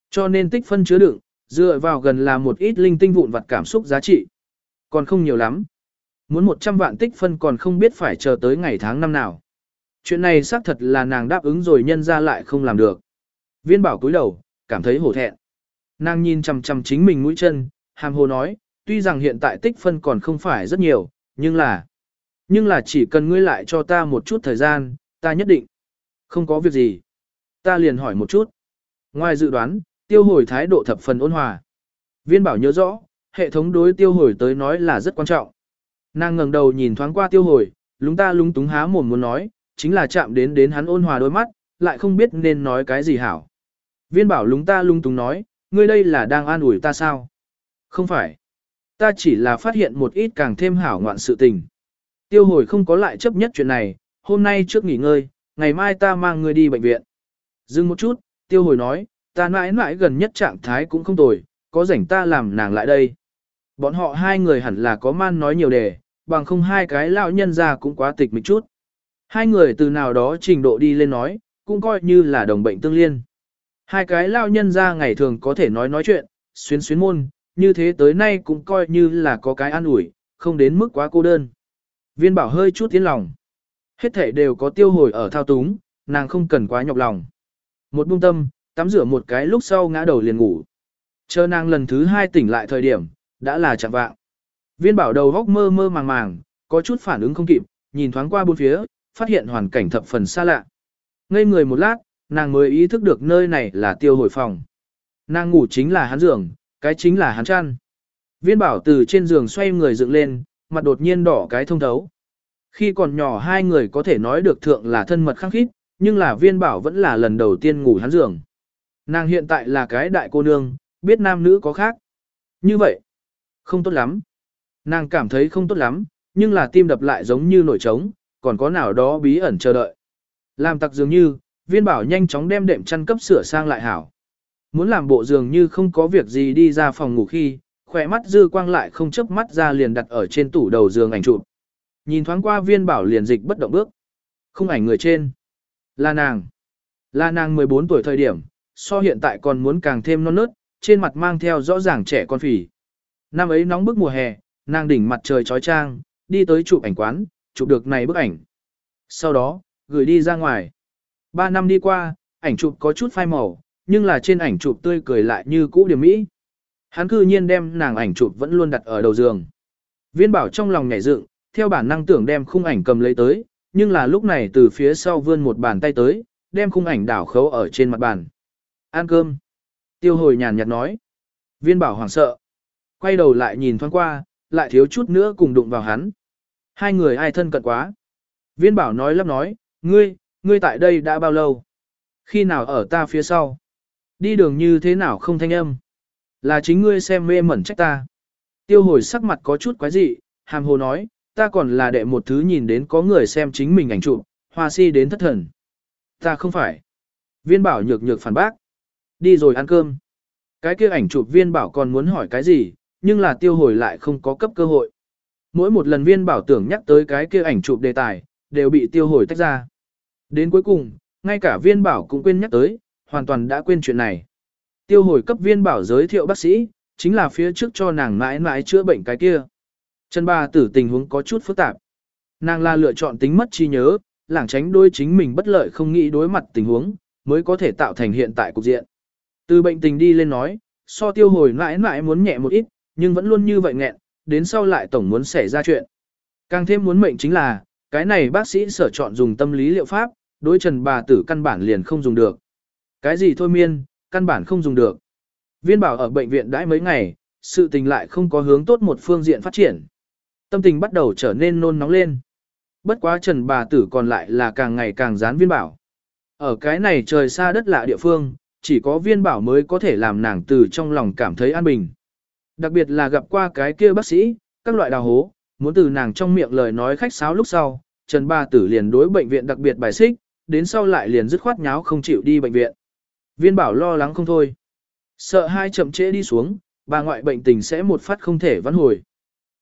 Cho nên tích phân chứa đựng, dựa vào gần là một ít linh tinh vụn vặt cảm xúc giá trị. Còn không nhiều lắm. Muốn 100 vạn tích phân còn không biết phải chờ tới ngày tháng năm nào. Chuyện này xác thật là nàng đáp ứng rồi nhân ra lại không làm được. Viên bảo cúi đầu, cảm thấy hổ thẹn. Nàng nhìn chằm chằm chính mình mũi chân, hàm hồ nói, tuy rằng hiện tại tích phân còn không phải rất nhiều, nhưng là... Nhưng là chỉ cần ngươi lại cho ta một chút thời gian, ta nhất định. Không có việc gì. Ta liền hỏi một chút. Ngoài dự đoán, tiêu hồi thái độ thập phần ôn hòa. Viên bảo nhớ rõ, hệ thống đối tiêu hồi tới nói là rất quan trọng. Nàng ngẩng đầu nhìn thoáng qua tiêu hồi, lúng ta lúng túng há mồm muốn nói, chính là chạm đến đến hắn ôn hòa đôi mắt, lại không biết nên nói cái gì hảo. Viên bảo lúng ta lung túng nói, ngươi đây là đang an ủi ta sao? Không phải. Ta chỉ là phát hiện một ít càng thêm hảo ngoạn sự tình. Tiêu hồi không có lại chấp nhất chuyện này, hôm nay trước nghỉ ngơi, ngày mai ta mang ngươi đi bệnh viện. Dừng một chút, tiêu hồi nói, ta mãi mãi gần nhất trạng thái cũng không tồi, có rảnh ta làm nàng lại đây. Bọn họ hai người hẳn là có man nói nhiều đề, bằng không hai cái lão nhân ra cũng quá tịch mịch chút. Hai người từ nào đó trình độ đi lên nói, cũng coi như là đồng bệnh tương liên. Hai cái lao nhân ra ngày thường có thể nói nói chuyện, xuyến xuyến môn, như thế tới nay cũng coi như là có cái an ủi, không đến mức quá cô đơn. Viên bảo hơi chút tiến lòng. Hết thể đều có tiêu hồi ở thao túng, nàng không cần quá nhọc lòng. Một buông tâm, tắm rửa một cái lúc sau ngã đầu liền ngủ. Chờ nàng lần thứ hai tỉnh lại thời điểm, đã là chạm vạng. Viên bảo đầu góc mơ mơ màng màng, có chút phản ứng không kịp, nhìn thoáng qua bốn phía, phát hiện hoàn cảnh thập phần xa lạ. Ngây người một lát, nàng mới ý thức được nơi này là tiêu hồi phòng. Nàng ngủ chính là hắn giường, cái chính là hắn chăn. Viên bảo từ trên giường xoay người dựng lên, mặt đột nhiên đỏ cái thông thấu. Khi còn nhỏ hai người có thể nói được thượng là thân mật khăng khít, nhưng là viên bảo vẫn là lần đầu tiên ngủ hắn giường. Nàng hiện tại là cái đại cô nương, biết nam nữ có khác. Như vậy, không tốt lắm. Nàng cảm thấy không tốt lắm, nhưng là tim đập lại giống như nổi trống, còn có nào đó bí ẩn chờ đợi. Làm tặc dường như, viên bảo nhanh chóng đem đệm chăn cấp sửa sang lại hảo. Muốn làm bộ dường như không có việc gì đi ra phòng ngủ khi, khỏe mắt dư quang lại không chớp mắt ra liền đặt ở trên tủ đầu giường ảnh chụp. Nhìn thoáng qua viên bảo liền dịch bất động bước. Không ảnh người trên. Là nàng. Là nàng 14 tuổi thời điểm, so hiện tại còn muốn càng thêm non nớt, trên mặt mang theo rõ ràng trẻ con phì. Năm ấy nóng bức mùa hè, nàng đỉnh mặt trời trói trang, đi tới chụp ảnh quán, chụp được này bức ảnh. Sau đó, gửi đi ra ngoài. Ba năm đi qua, ảnh chụp có chút phai màu, nhưng là trên ảnh chụp tươi cười lại như cũ điểm mỹ. Hắn cư nhiên đem nàng ảnh chụp vẫn luôn đặt ở đầu giường. Viên bảo trong lòng nhảy dựng, theo bản năng tưởng đem khung ảnh cầm lấy tới, nhưng là lúc này từ phía sau vươn một bàn tay tới, đem khung ảnh đảo khấu ở trên mặt bàn. Ăn cơm. Tiêu hồi nhàn nhạt nói. Viên bảo hoảng sợ. Quay đầu lại nhìn thoáng qua, lại thiếu chút nữa cùng đụng vào hắn. Hai người ai thân cận quá. Viên bảo nói lắp nói, ngươi, ngươi tại đây đã bao lâu? Khi nào ở ta phía sau? Đi đường như thế nào không thanh âm? Là chính ngươi xem mê mẩn trách ta. Tiêu hồi sắc mặt có chút quái dị, hàm hồ nói, ta còn là đệ một thứ nhìn đến có người xem chính mình ảnh chụp, hoa si đến thất thần. Ta không phải. Viên bảo nhược nhược phản bác. Đi rồi ăn cơm. Cái kia ảnh chụp viên bảo còn muốn hỏi cái gì, nhưng là tiêu hồi lại không có cấp cơ hội. Mỗi một lần viên bảo tưởng nhắc tới cái kia ảnh chụp đề tài, đều bị tiêu hồi tách ra. Đến cuối cùng, ngay cả viên bảo cũng quên nhắc tới, hoàn toàn đã quên chuyện này. Tiêu hồi cấp viên bảo giới thiệu bác sĩ, chính là phía trước cho nàng mãi mãi chữa bệnh cái kia. Trần Bà tử tình huống có chút phức tạp. Nàng là lựa chọn tính mất trí nhớ, lảng tránh đôi chính mình bất lợi không nghĩ đối mặt tình huống, mới có thể tạo thành hiện tại cục diện. Từ bệnh tình đi lên nói, so tiêu hồi mãi mãi muốn nhẹ một ít, nhưng vẫn luôn như vậy nghẹn, đến sau lại tổng muốn xảy ra chuyện. Càng thêm muốn mệnh chính là, cái này bác sĩ sở chọn dùng tâm lý liệu pháp, đối trần bà tử căn bản liền không dùng được. Cái gì thôi miên, căn bản không dùng được. Viên bảo ở bệnh viện đãi mấy ngày, sự tình lại không có hướng tốt một phương diện phát triển. Tâm tình bắt đầu trở nên nôn nóng lên. Bất quá trần bà tử còn lại là càng ngày càng dán viên bảo. Ở cái này trời xa đất lạ địa phương, chỉ có viên bảo mới có thể làm nàng từ trong lòng cảm thấy an bình. Đặc biệt là gặp qua cái kia bác sĩ, các loại đào hố, muốn từ nàng trong miệng lời nói khách sáo lúc sau, Trần Ba Tử liền đối bệnh viện đặc biệt bài xích, đến sau lại liền dứt khoát nháo không chịu đi bệnh viện. Viên bảo lo lắng không thôi. Sợ hai chậm trễ đi xuống, bà ngoại bệnh tình sẽ một phát không thể vãn hồi.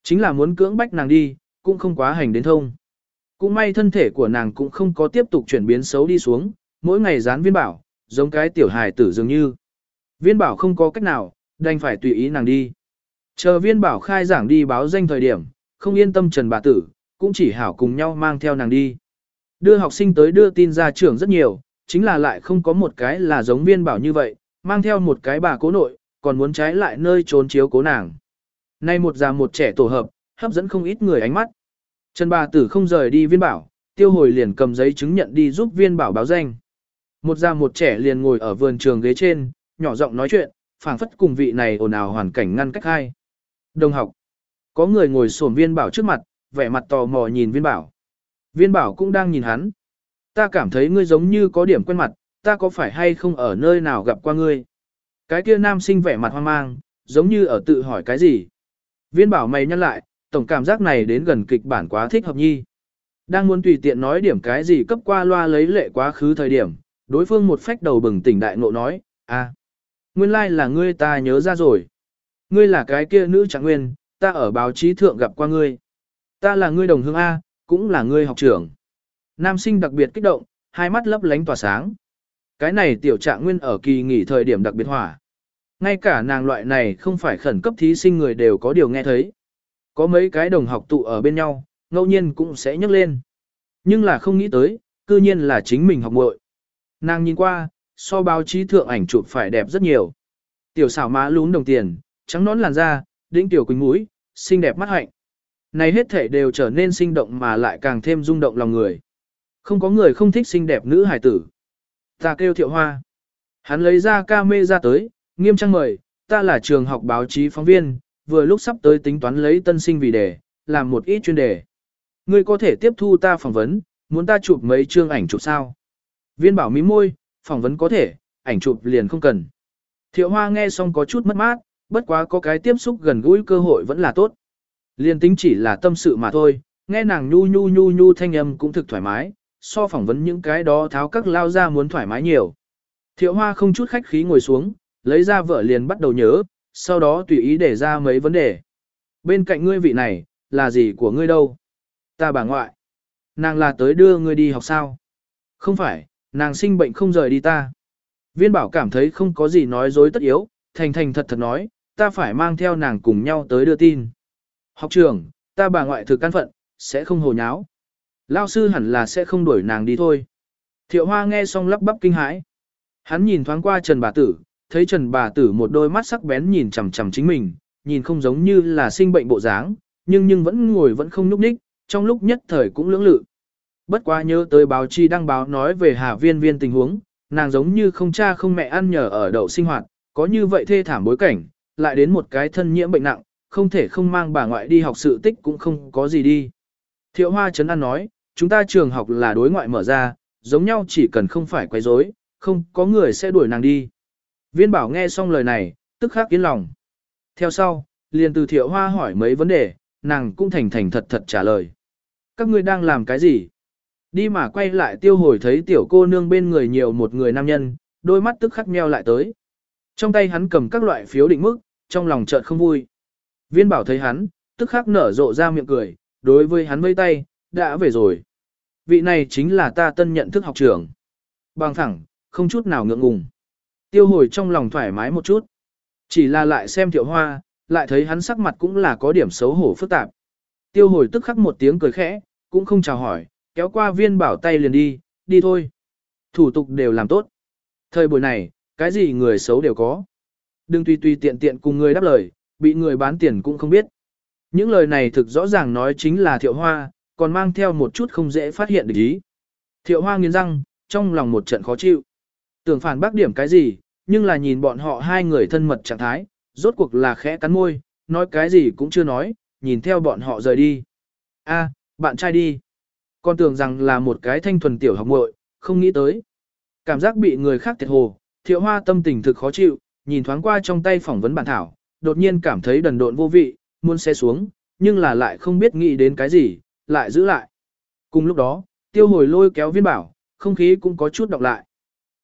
Chính là muốn cưỡng bách nàng đi, cũng không quá hành đến thông. Cũng may thân thể của nàng cũng không có tiếp tục chuyển biến xấu đi xuống, mỗi ngày dán viên bảo, giống cái tiểu hài tử dường như. Viên bảo không có cách nào, đành phải tùy ý nàng đi. Chờ viên bảo khai giảng đi báo danh thời điểm, không yên tâm trần bà tử, cũng chỉ hảo cùng nhau mang theo nàng đi. Đưa học sinh tới đưa tin ra trường rất nhiều, chính là lại không có một cái là giống viên bảo như vậy, mang theo một cái bà cố nội, còn muốn trái lại nơi trốn chiếu cố nàng. Nay một già một trẻ tổ hợp, hấp dẫn không ít người ánh mắt. Trần bà tử không rời đi viên bảo, tiêu hồi liền cầm giấy chứng nhận đi giúp viên bảo báo danh. Một già một trẻ liền ngồi ở vườn trường ghế trên, nhỏ giọng nói chuyện, phảng phất cùng vị này ồn ào hoàn cảnh ngăn cách hai. Đồng học. Có người ngồi xổm viên bảo trước mặt, vẻ mặt tò mò nhìn viên bảo. Viên bảo cũng đang nhìn hắn. Ta cảm thấy ngươi giống như có điểm quen mặt, ta có phải hay không ở nơi nào gặp qua ngươi? Cái kia nam sinh vẻ mặt hoang mang, giống như ở tự hỏi cái gì. Viên bảo mày nhắc lại, tổng cảm giác này đến gần kịch bản quá thích hợp nhi. Đang muốn tùy tiện nói điểm cái gì cấp qua loa lấy lệ quá khứ thời điểm, đối phương một phách đầu bừng tỉnh đại ngộ nói, à, nguyên lai like là ngươi ta nhớ ra rồi. Ngươi là cái kia nữ trạng nguyên, ta ở báo chí thượng gặp qua ngươi. Ta là ngươi đồng hương A, cũng là ngươi học trưởng. Nam sinh đặc biệt kích động, hai mắt lấp lánh tỏa sáng. Cái này tiểu trạng nguyên ở kỳ nghỉ thời điểm đặc biệt hỏa. Ngay cả nàng loại này không phải khẩn cấp thí sinh người đều có điều nghe thấy. Có mấy cái đồng học tụ ở bên nhau, ngẫu nhiên cũng sẽ nhấc lên. Nhưng là không nghĩ tới, cư nhiên là chính mình học muội. Nàng nhìn qua, so báo chí thượng ảnh chụp phải đẹp rất nhiều. Tiểu xảo má lún đồng tiền, trắng nón làn da, đĩnh tiểu quỳnh mũi, xinh đẹp mắt hạnh. Này hết thể đều trở nên sinh động mà lại càng thêm rung động lòng người. Không có người không thích xinh đẹp nữ hải tử. Ta kêu thiệu hoa. Hắn lấy ra ca mê ra tới, nghiêm trang mời, ta là trường học báo chí phóng viên, vừa lúc sắp tới tính toán lấy tân sinh vì đề, làm một ít chuyên đề. Ngươi có thể tiếp thu ta phỏng vấn, muốn ta chụp mấy chương ảnh chụp sao? Viên bảo mí môi, phỏng vấn có thể, ảnh chụp liền không cần. Thiệu hoa nghe xong có chút mất mát, bất quá có cái tiếp xúc gần gũi cơ hội vẫn là tốt. Liên tính chỉ là tâm sự mà thôi, nghe nàng nhu nhu nhu nhu thanh âm cũng thực thoải mái, so phỏng vấn những cái đó tháo các lao ra muốn thoải mái nhiều. Thiệu hoa không chút khách khí ngồi xuống, lấy ra vợ liền bắt đầu nhớ, sau đó tùy ý để ra mấy vấn đề. Bên cạnh ngươi vị này, là gì của ngươi đâu? Ta bà ngoại. Nàng là tới đưa ngươi đi học sao? Không phải, nàng sinh bệnh không rời đi ta. Viên bảo cảm thấy không có gì nói dối tất yếu, thành thành thật thật nói, ta phải mang theo nàng cùng nhau tới đưa tin. Học trưởng, ta bà ngoại thực căn phận, sẽ không hồ nháo. Lao sư hẳn là sẽ không đuổi nàng đi thôi. Thiệu hoa nghe xong lắp bắp kinh hãi. Hắn nhìn thoáng qua Trần bà tử, thấy Trần bà tử một đôi mắt sắc bén nhìn chằm chằm chính mình, nhìn không giống như là sinh bệnh bộ dáng, nhưng nhưng vẫn ngồi vẫn không nhúc nhích, trong lúc nhất thời cũng lưỡng lự. Bất quá nhớ tới báo chi đăng báo nói về Hà Viên Viên tình huống, nàng giống như không cha không mẹ ăn nhờ ở đậu sinh hoạt, có như vậy thê thảm bối cảnh, lại đến một cái thân nhiễm bệnh nặng, không thể không mang bà ngoại đi học sự tích cũng không có gì đi. Thiệu Hoa Trấn An nói, chúng ta trường học là đối ngoại mở ra, giống nhau chỉ cần không phải quấy rối, không có người sẽ đuổi nàng đi. Viên bảo nghe xong lời này, tức khắc yên lòng. Theo sau, liền từ thiệu hoa hỏi mấy vấn đề, nàng cũng thành thành thật thật trả lời. Các ngươi đang làm cái gì? Đi mà quay lại tiêu hồi thấy tiểu cô nương bên người nhiều một người nam nhân, đôi mắt tức khắc meo lại tới. Trong tay hắn cầm các loại phiếu định mức, trong lòng chợt không vui. Viên bảo thấy hắn, tức khắc nở rộ ra miệng cười, đối với hắn vây tay, đã về rồi. Vị này chính là ta tân nhận thức học trưởng. Bằng thẳng, không chút nào ngượng ngùng. Tiêu hồi trong lòng thoải mái một chút. Chỉ là lại xem thiệu hoa, lại thấy hắn sắc mặt cũng là có điểm xấu hổ phức tạp. Tiêu hồi tức khắc một tiếng cười khẽ, cũng không chào hỏi, kéo qua viên bảo tay liền đi, đi thôi. Thủ tục đều làm tốt. Thời buổi này, cái gì người xấu đều có. Đừng tùy tùy tiện tiện cùng người đáp lời, bị người bán tiền cũng không biết. Những lời này thực rõ ràng nói chính là thiệu hoa, còn mang theo một chút không dễ phát hiện được ý. Thiệu hoa nghiến răng, trong lòng một trận khó chịu. Tưởng phản bác điểm cái gì, nhưng là nhìn bọn họ hai người thân mật trạng thái, rốt cuộc là khẽ cắn môi, nói cái gì cũng chưa nói, nhìn theo bọn họ rời đi. A, bạn trai đi. Con tưởng rằng là một cái thanh thuần tiểu học muội, không nghĩ tới. Cảm giác bị người khác thiệt hồ, thiệu hoa tâm tình thực khó chịu, nhìn thoáng qua trong tay phỏng vấn bản thảo, đột nhiên cảm thấy đần độn vô vị, muốn xe xuống, nhưng là lại không biết nghĩ đến cái gì, lại giữ lại. Cùng lúc đó, tiêu hồi lôi kéo viên bảo, không khí cũng có chút đọc lại.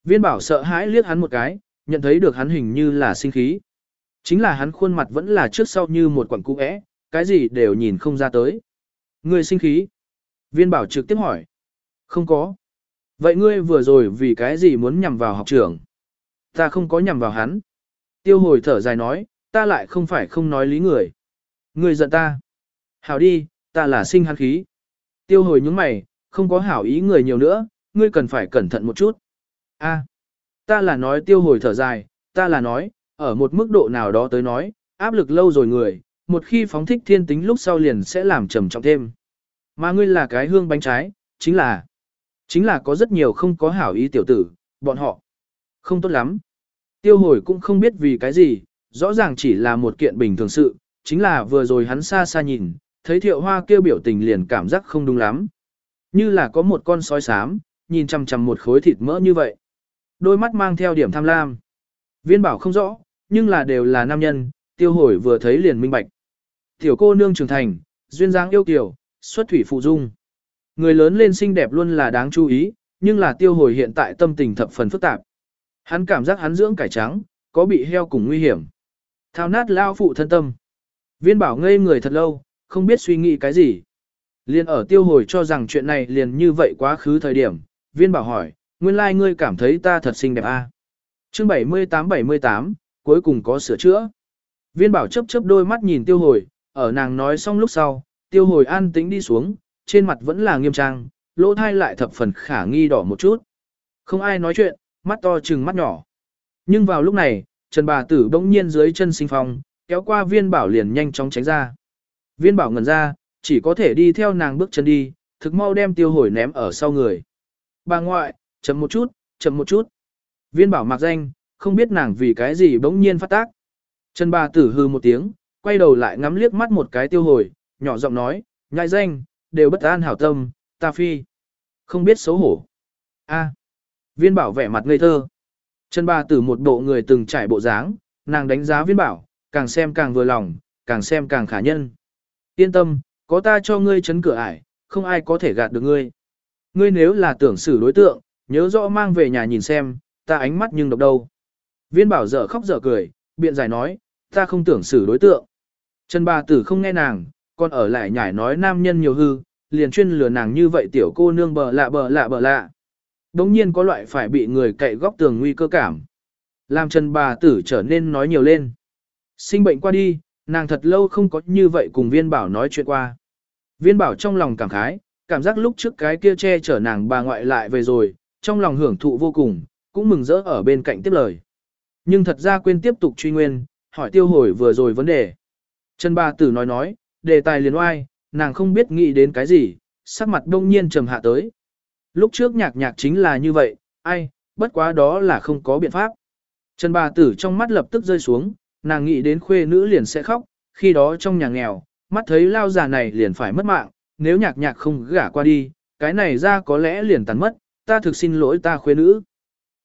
Viên bảo sợ hãi liếc hắn một cái, nhận thấy được hắn hình như là sinh khí. Chính là hắn khuôn mặt vẫn là trước sau như một quặng cũ ẽ, cái gì đều nhìn không ra tới. Ngươi sinh khí. Viên bảo trực tiếp hỏi. Không có. Vậy ngươi vừa rồi vì cái gì muốn nhằm vào học trưởng? Ta không có nhằm vào hắn. Tiêu hồi thở dài nói, ta lại không phải không nói lý người. Ngươi giận ta. Hảo đi, ta là sinh hắn khí. Tiêu hồi những mày, không có hảo ý người nhiều nữa, ngươi cần phải cẩn thận một chút. A, ta là nói tiêu hồi thở dài, ta là nói, ở một mức độ nào đó tới nói, áp lực lâu rồi người, một khi phóng thích thiên tính lúc sau liền sẽ làm trầm trọng thêm. Mà ngươi là cái hương bánh trái, chính là, chính là có rất nhiều không có hảo ý tiểu tử, bọn họ không tốt lắm. Tiêu hồi cũng không biết vì cái gì, rõ ràng chỉ là một kiện bình thường sự, chính là vừa rồi hắn xa xa nhìn, thấy thiệu hoa kêu biểu tình liền cảm giác không đúng lắm. Như là có một con sói xám, nhìn chằm chằm một khối thịt mỡ như vậy. Đôi mắt mang theo điểm tham lam. Viên bảo không rõ, nhưng là đều là nam nhân, tiêu hồi vừa thấy liền minh bạch. Tiểu cô nương trưởng thành, duyên dáng yêu kiều, xuất thủy phụ dung. Người lớn lên xinh đẹp luôn là đáng chú ý, nhưng là tiêu hồi hiện tại tâm tình thập phần phức tạp. Hắn cảm giác hắn dưỡng cải trắng, có bị heo cùng nguy hiểm. Thao nát lao phụ thân tâm. Viên bảo ngây người thật lâu, không biết suy nghĩ cái gì. Liên ở tiêu hồi cho rằng chuyện này liền như vậy quá khứ thời điểm, viên bảo hỏi, nguyên lai like ngươi cảm thấy ta thật xinh đẹp a à? Chương 78-78, cuối cùng có sửa chữa. Viên bảo chấp chấp đôi mắt nhìn tiêu hồi, ở nàng nói xong lúc sau, tiêu hồi an tĩnh đi xuống, trên mặt vẫn là nghiêm trang, lỗ thai lại thập phần khả nghi đỏ một chút. Không ai nói chuyện, mắt to trừng mắt nhỏ. Nhưng vào lúc này, Trần bà tử bỗng nhiên dưới chân sinh phong, kéo qua viên bảo liền nhanh chóng tránh ra. Viên bảo ngẩn ra, chỉ có thể đi theo nàng bước chân đi, thực mau đem tiêu hồi ném ở sau người. Bà ngoại, chậm một chút, chậm một chút. Viên bảo mặc danh, không biết nàng vì cái gì bỗng nhiên phát tác. Trần bà tử hư một tiếng, quay đầu lại ngắm liếc mắt một cái tiêu hồi, nhỏ giọng nói, nhại danh, đều bất an hảo tâm, ta phi. Không biết xấu hổ. a viên bảo vẻ mặt ngây thơ. Trần bà tử một bộ người từng trải bộ dáng, nàng đánh giá viên bảo, càng xem càng vừa lòng, càng xem càng khả nhân. Yên tâm, có ta cho ngươi chấn cửa ải, không ai có thể gạt được ngươi. Ngươi nếu là tưởng xử đối tượng, nhớ rõ mang về nhà nhìn xem, ta ánh mắt nhưng độc đâu. Viên bảo dở khóc dở cười, biện giải nói, ta không tưởng xử đối tượng. Trần bà tử không nghe nàng, còn ở lại nhải nói nam nhân nhiều hư, liền chuyên lừa nàng như vậy tiểu cô nương bờ lạ bờ lạ bờ lạ. Đống nhiên có loại phải bị người cậy góc tường nguy cơ cảm. Làm Trần bà tử trở nên nói nhiều lên. Sinh bệnh qua đi, nàng thật lâu không có như vậy cùng viên bảo nói chuyện qua. Viên bảo trong lòng cảm khái, cảm giác lúc trước cái kia che chở nàng bà ngoại lại về rồi, trong lòng hưởng thụ vô cùng, cũng mừng rỡ ở bên cạnh tiếp lời. Nhưng thật ra quên tiếp tục truy nguyên, hỏi tiêu hồi vừa rồi vấn đề. Trần bà tử nói nói, đề tài liền oai, nàng không biết nghĩ đến cái gì, sắc mặt đông nhiên trầm hạ tới. Lúc trước nhạc nhạc chính là như vậy, ai, bất quá đó là không có biện pháp. Trần bà tử trong mắt lập tức rơi xuống, nàng nghĩ đến khuê nữ liền sẽ khóc, khi đó trong nhà nghèo, mắt thấy lao già này liền phải mất mạng, nếu nhạc nhạc không gả qua đi, cái này ra có lẽ liền tàn mất, ta thực xin lỗi ta khuê nữ.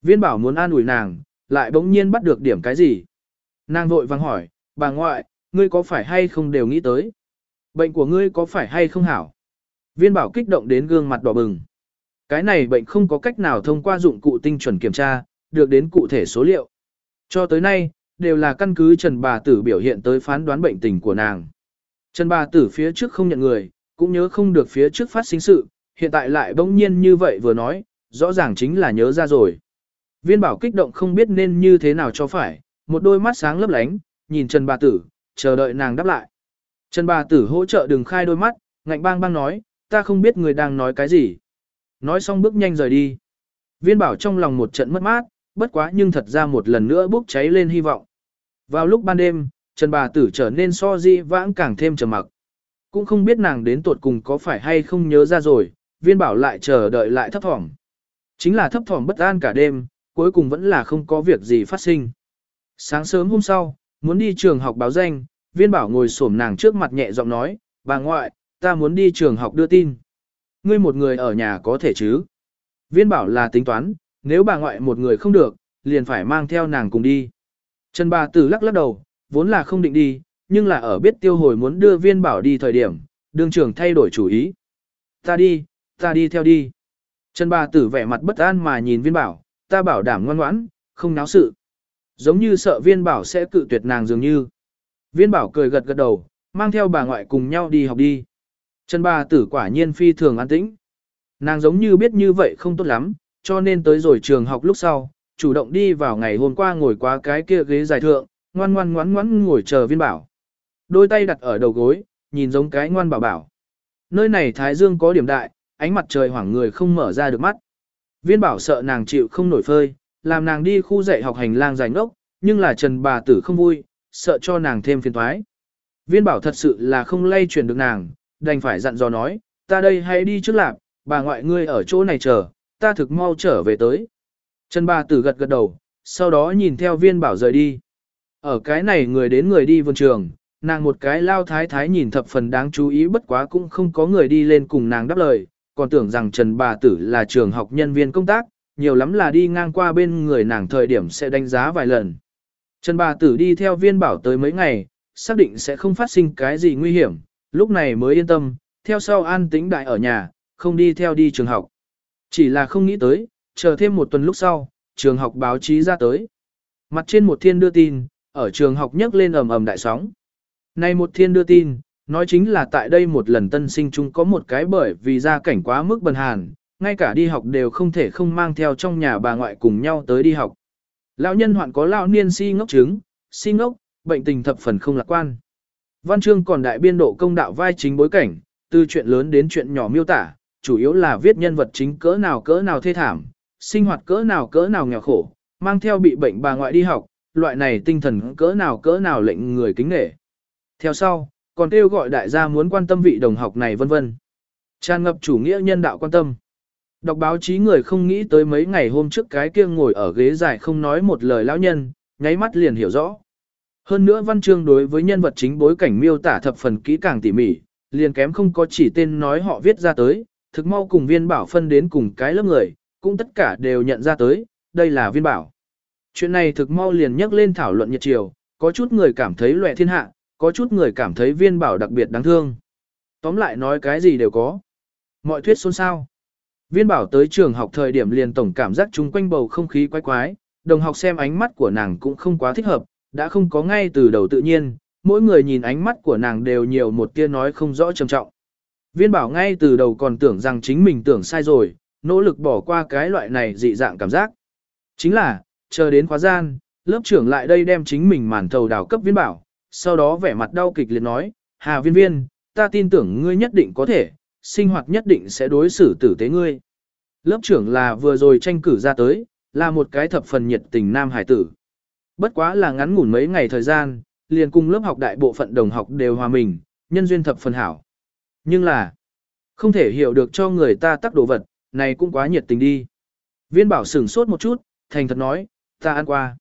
Viên bảo muốn an ủi nàng, lại bỗng nhiên bắt được điểm cái gì. Nàng vội vàng hỏi, bà ngoại, ngươi có phải hay không đều nghĩ tới? Bệnh của ngươi có phải hay không hảo? Viên bảo kích động đến gương mặt đỏ bừng. Cái này bệnh không có cách nào thông qua dụng cụ tinh chuẩn kiểm tra, được đến cụ thể số liệu. Cho tới nay, đều là căn cứ Trần Bà Tử biểu hiện tới phán đoán bệnh tình của nàng. Trần Bà Tử phía trước không nhận người, cũng nhớ không được phía trước phát sinh sự, hiện tại lại bỗng nhiên như vậy vừa nói, rõ ràng chính là nhớ ra rồi. Viên bảo kích động không biết nên như thế nào cho phải, một đôi mắt sáng lấp lánh, nhìn Trần Bà Tử, chờ đợi nàng đáp lại. Trần Bà Tử hỗ trợ đừng khai đôi mắt, ngạnh bang bang nói, ta không biết người đang nói cái gì. Nói xong bước nhanh rời đi. Viên bảo trong lòng một trận mất mát, bất quá nhưng thật ra một lần nữa bốc cháy lên hy vọng. Vào lúc ban đêm, Trần Bà Tử trở nên so di vãng càng thêm trầm mặc. Cũng không biết nàng đến tuột cùng có phải hay không nhớ ra rồi, viên bảo lại chờ đợi lại thấp thỏm. Chính là thấp thỏm bất an cả đêm, cuối cùng vẫn là không có việc gì phát sinh. Sáng sớm hôm sau, muốn đi trường học báo danh, viên bảo ngồi xổm nàng trước mặt nhẹ giọng nói, bà ngoại, ta muốn đi trường học đưa tin. Ngươi một người ở nhà có thể chứ? Viên bảo là tính toán, nếu bà ngoại một người không được, liền phải mang theo nàng cùng đi. Trần bà tử lắc lắc đầu, vốn là không định đi, nhưng là ở biết tiêu hồi muốn đưa viên bảo đi thời điểm, Đường trưởng thay đổi chủ ý. Ta đi, ta đi theo đi. Trần bà tử vẻ mặt bất an mà nhìn viên bảo, ta bảo đảm ngoan ngoãn, không náo sự. Giống như sợ viên bảo sẽ cự tuyệt nàng dường như. Viên bảo cười gật gật đầu, mang theo bà ngoại cùng nhau đi học đi. Trần bà tử quả nhiên phi thường an tĩnh. Nàng giống như biết như vậy không tốt lắm, cho nên tới rồi trường học lúc sau, chủ động đi vào ngày hôm qua ngồi qua cái kia ghế dài thượng, ngoan ngoan ngoan ngoan ngồi chờ viên bảo. Đôi tay đặt ở đầu gối, nhìn giống cái ngoan bảo bảo. Nơi này thái dương có điểm đại, ánh mặt trời hoảng người không mở ra được mắt. Viên bảo sợ nàng chịu không nổi phơi, làm nàng đi khu dạy học hành lang dài ngốc, nhưng là trần bà tử không vui, sợ cho nàng thêm phiền toái. Viên bảo thật sự là không lay chuyển được nàng, đành phải dặn dò nói, ta đây hãy đi trước lạc, bà ngoại ngươi ở chỗ này chờ, ta thực mau trở về tới. Trần bà tử gật gật đầu, sau đó nhìn theo viên bảo rời đi. Ở cái này người đến người đi vườn trường, nàng một cái lao thái thái nhìn thập phần đáng chú ý bất quá cũng không có người đi lên cùng nàng đáp lời, còn tưởng rằng Trần bà tử là trường học nhân viên công tác, nhiều lắm là đi ngang qua bên người nàng thời điểm sẽ đánh giá vài lần. Trần bà tử đi theo viên bảo tới mấy ngày, xác định sẽ không phát sinh cái gì nguy hiểm, lúc này mới yên tâm, theo sau an tĩnh đại ở nhà, không đi theo đi trường học. Chỉ là không nghĩ tới, chờ thêm một tuần lúc sau, trường học báo chí ra tới. Mặt trên một thiên đưa tin, ở trường học nhấc lên ầm ầm đại sóng. Này một thiên đưa tin, nói chính là tại đây một lần tân sinh chung có một cái bởi vì gia cảnh quá mức bần hàn, ngay cả đi học đều không thể không mang theo trong nhà bà ngoại cùng nhau tới đi học. Lão nhân hoạn có lão niên si ngốc chứng, si ngốc, bệnh tình thập phần không lạc quan. Văn chương còn đại biên độ công đạo vai chính bối cảnh, từ chuyện lớn đến chuyện nhỏ miêu tả, chủ yếu là viết nhân vật chính cỡ nào cỡ nào thê thảm, sinh hoạt cỡ nào cỡ nào nghèo khổ, mang theo bị bệnh bà ngoại đi học, loại này tinh thần cỡ nào cỡ nào lệnh người kính nể. Theo sau, còn kêu gọi đại gia muốn quan tâm vị đồng học này vân vân. Tràn ngập chủ nghĩa nhân đạo quan tâm. Đọc báo chí người không nghĩ tới mấy ngày hôm trước cái kia ngồi ở ghế dài không nói một lời lão nhân, nháy mắt liền hiểu rõ. Hơn nữa văn chương đối với nhân vật chính bối cảnh miêu tả thập phần kỹ càng tỉ mỉ, liền kém không có chỉ tên nói họ viết ra tới, thực mau cùng viên bảo phân đến cùng cái lớp người, cũng tất cả đều nhận ra tới, đây là viên bảo. Chuyện này thực mau liền nhắc lên thảo luận nhiệt chiều, có chút người cảm thấy lệ thiên hạ, có chút người cảm thấy viên bảo đặc biệt đáng thương. Tóm lại nói cái gì đều có. Mọi thuyết xôn xao. Viên bảo tới trường học thời điểm liền tổng cảm giác chung quanh bầu không khí quái quái, đồng học xem ánh mắt của nàng cũng không quá thích hợp, đã không có ngay từ đầu tự nhiên, mỗi người nhìn ánh mắt của nàng đều nhiều một tia nói không rõ trầm trọng. Viên bảo ngay từ đầu còn tưởng rằng chính mình tưởng sai rồi, nỗ lực bỏ qua cái loại này dị dạng cảm giác. Chính là, chờ đến khóa gian, lớp trưởng lại đây đem chính mình màn thầu đào cấp viên bảo, sau đó vẻ mặt đau kịch liệt nói, Hà viên viên, ta tin tưởng ngươi nhất định có thể, sinh hoạt nhất định sẽ đối xử tử tế ngươi. Lớp trưởng là vừa rồi tranh cử ra tới, là một cái thập phần nhiệt tình nam hải tử. Bất quá là ngắn ngủn mấy ngày thời gian, liền cùng lớp học đại bộ phận đồng học đều hòa mình, nhân duyên thập phần hảo. Nhưng là, không thể hiểu được cho người ta tác đồ vật, này cũng quá nhiệt tình đi. Viên bảo sửng sốt một chút, thành thật nói, ta ăn qua.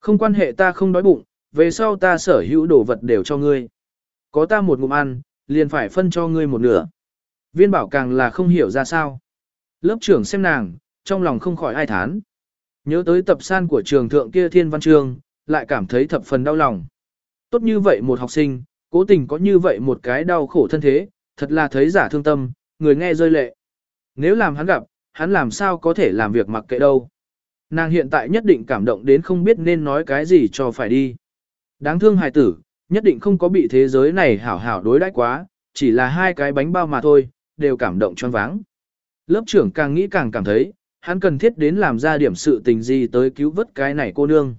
Không quan hệ ta không đói bụng, về sau ta sở hữu đồ vật đều cho ngươi. Có ta một ngụm ăn, liền phải phân cho ngươi một nửa. Viên bảo càng là không hiểu ra sao. Lớp trưởng xem nàng, trong lòng không khỏi ai thán. Nhớ tới tập san của trường thượng kia thiên văn trường, lại cảm thấy thập phần đau lòng. Tốt như vậy một học sinh, cố tình có như vậy một cái đau khổ thân thế, thật là thấy giả thương tâm, người nghe rơi lệ. Nếu làm hắn gặp, hắn làm sao có thể làm việc mặc kệ đâu. Nàng hiện tại nhất định cảm động đến không biết nên nói cái gì cho phải đi. Đáng thương hài tử, nhất định không có bị thế giới này hảo hảo đối đãi quá, chỉ là hai cái bánh bao mà thôi, đều cảm động choáng váng. Lớp trưởng càng nghĩ càng cảm thấy, hắn cần thiết đến làm ra điểm sự tình gì tới cứu vớt cái này cô nương.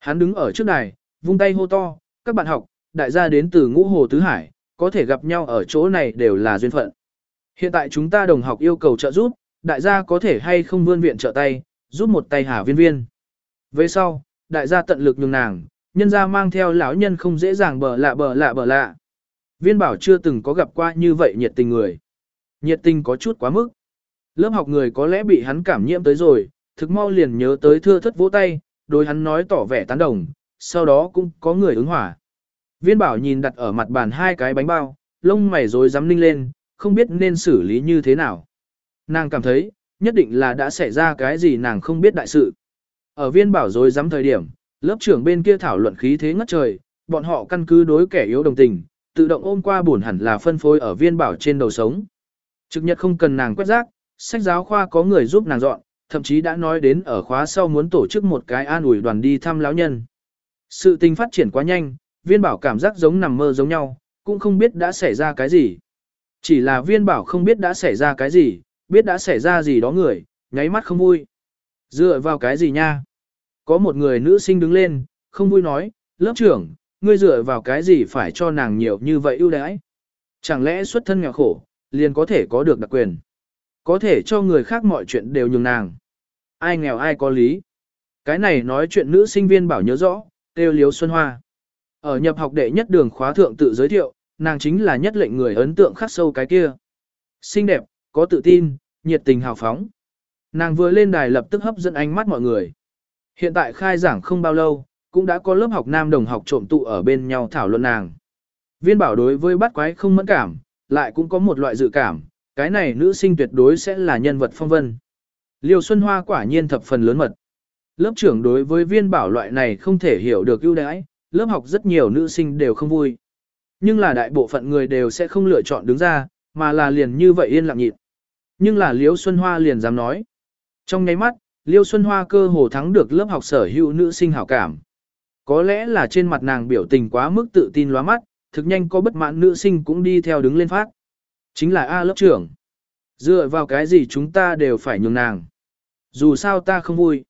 Hắn đứng ở trước này, vung tay hô to, các bạn học, đại gia đến từ ngũ hồ tứ hải, có thể gặp nhau ở chỗ này đều là duyên phận. Hiện tại chúng ta đồng học yêu cầu trợ giúp, đại gia có thể hay không vươn viện trợ tay, giúp một tay hà viên viên. Về sau, đại gia tận lực nhường nàng, nhân gia mang theo lão nhân không dễ dàng bờ lạ bờ lạ bờ lạ. Viên bảo chưa từng có gặp qua như vậy nhiệt tình người. Nhiệt tình có chút quá mức. Lớp học người có lẽ bị hắn cảm nhiễm tới rồi, thực mau liền nhớ tới thưa thất vỗ tay, đối hắn nói tỏ vẻ tán đồng, sau đó cũng có người ứng hỏa. Viên bảo nhìn đặt ở mặt bàn hai cái bánh bao, lông mày rối rắm ninh lên, không biết nên xử lý như thế nào. Nàng cảm thấy, nhất định là đã xảy ra cái gì nàng không biết đại sự. Ở viên bảo rối rắm thời điểm, lớp trưởng bên kia thảo luận khí thế ngất trời, bọn họ căn cứ đối kẻ yếu đồng tình, tự động ôm qua buồn hẳn là phân phối ở viên bảo trên đầu sống. Trực nhật không cần nàng quét rác, sách giáo khoa có người giúp nàng dọn, thậm chí đã nói đến ở khóa sau muốn tổ chức một cái an ủi đoàn đi thăm lão nhân. Sự tình phát triển quá nhanh, viên bảo cảm giác giống nằm mơ giống nhau, cũng không biết đã xảy ra cái gì. Chỉ là viên bảo không biết đã xảy ra cái gì, biết đã xảy ra gì đó người, nháy mắt không vui. Dựa vào cái gì nha? Có một người nữ sinh đứng lên, không vui nói, lớp trưởng, ngươi dựa vào cái gì phải cho nàng nhiều như vậy ưu đãi? Chẳng lẽ xuất thân nghèo khổ, liền có thể có được đặc quyền? Có thể cho người khác mọi chuyện đều nhường nàng. Ai nghèo ai có lý. Cái này nói chuyện nữ sinh viên bảo nhớ rõ, tiêu liếu Xuân Hoa. Ở nhập học đệ nhất đường khóa thượng tự giới thiệu, nàng chính là nhất lệnh người ấn tượng khắc sâu cái kia. Xinh đẹp, có tự tin, nhiệt tình hào phóng. Nàng vừa lên đài lập tức hấp dẫn ánh mắt mọi người. Hiện tại khai giảng không bao lâu, cũng đã có lớp học nam đồng học trộm tụ ở bên nhau thảo luận nàng. Viên bảo đối với bắt quái không mẫn cảm, lại cũng có một loại dự cảm, cái này nữ sinh tuyệt đối sẽ là nhân vật phong vân. Liêu Xuân Hoa quả nhiên thập phần lớn mật. Lớp trưởng đối với viên bảo loại này không thể hiểu được ưu đãi, lớp học rất nhiều nữ sinh đều không vui. Nhưng là đại bộ phận người đều sẽ không lựa chọn đứng ra, mà là liền như vậy yên lặng nhịn. Nhưng là liễu Xuân Hoa liền dám nói. Trong nháy mắt, Liêu Xuân Hoa cơ hồ thắng được lớp học sở hữu nữ sinh hảo cảm. Có lẽ là trên mặt nàng biểu tình quá mức tự tin lóa mắt, thực nhanh có bất mãn nữ sinh cũng đi theo đứng lên phát. Chính là A lớp trưởng. Dựa vào cái gì chúng ta đều phải nhường nàng. Dù sao ta không vui.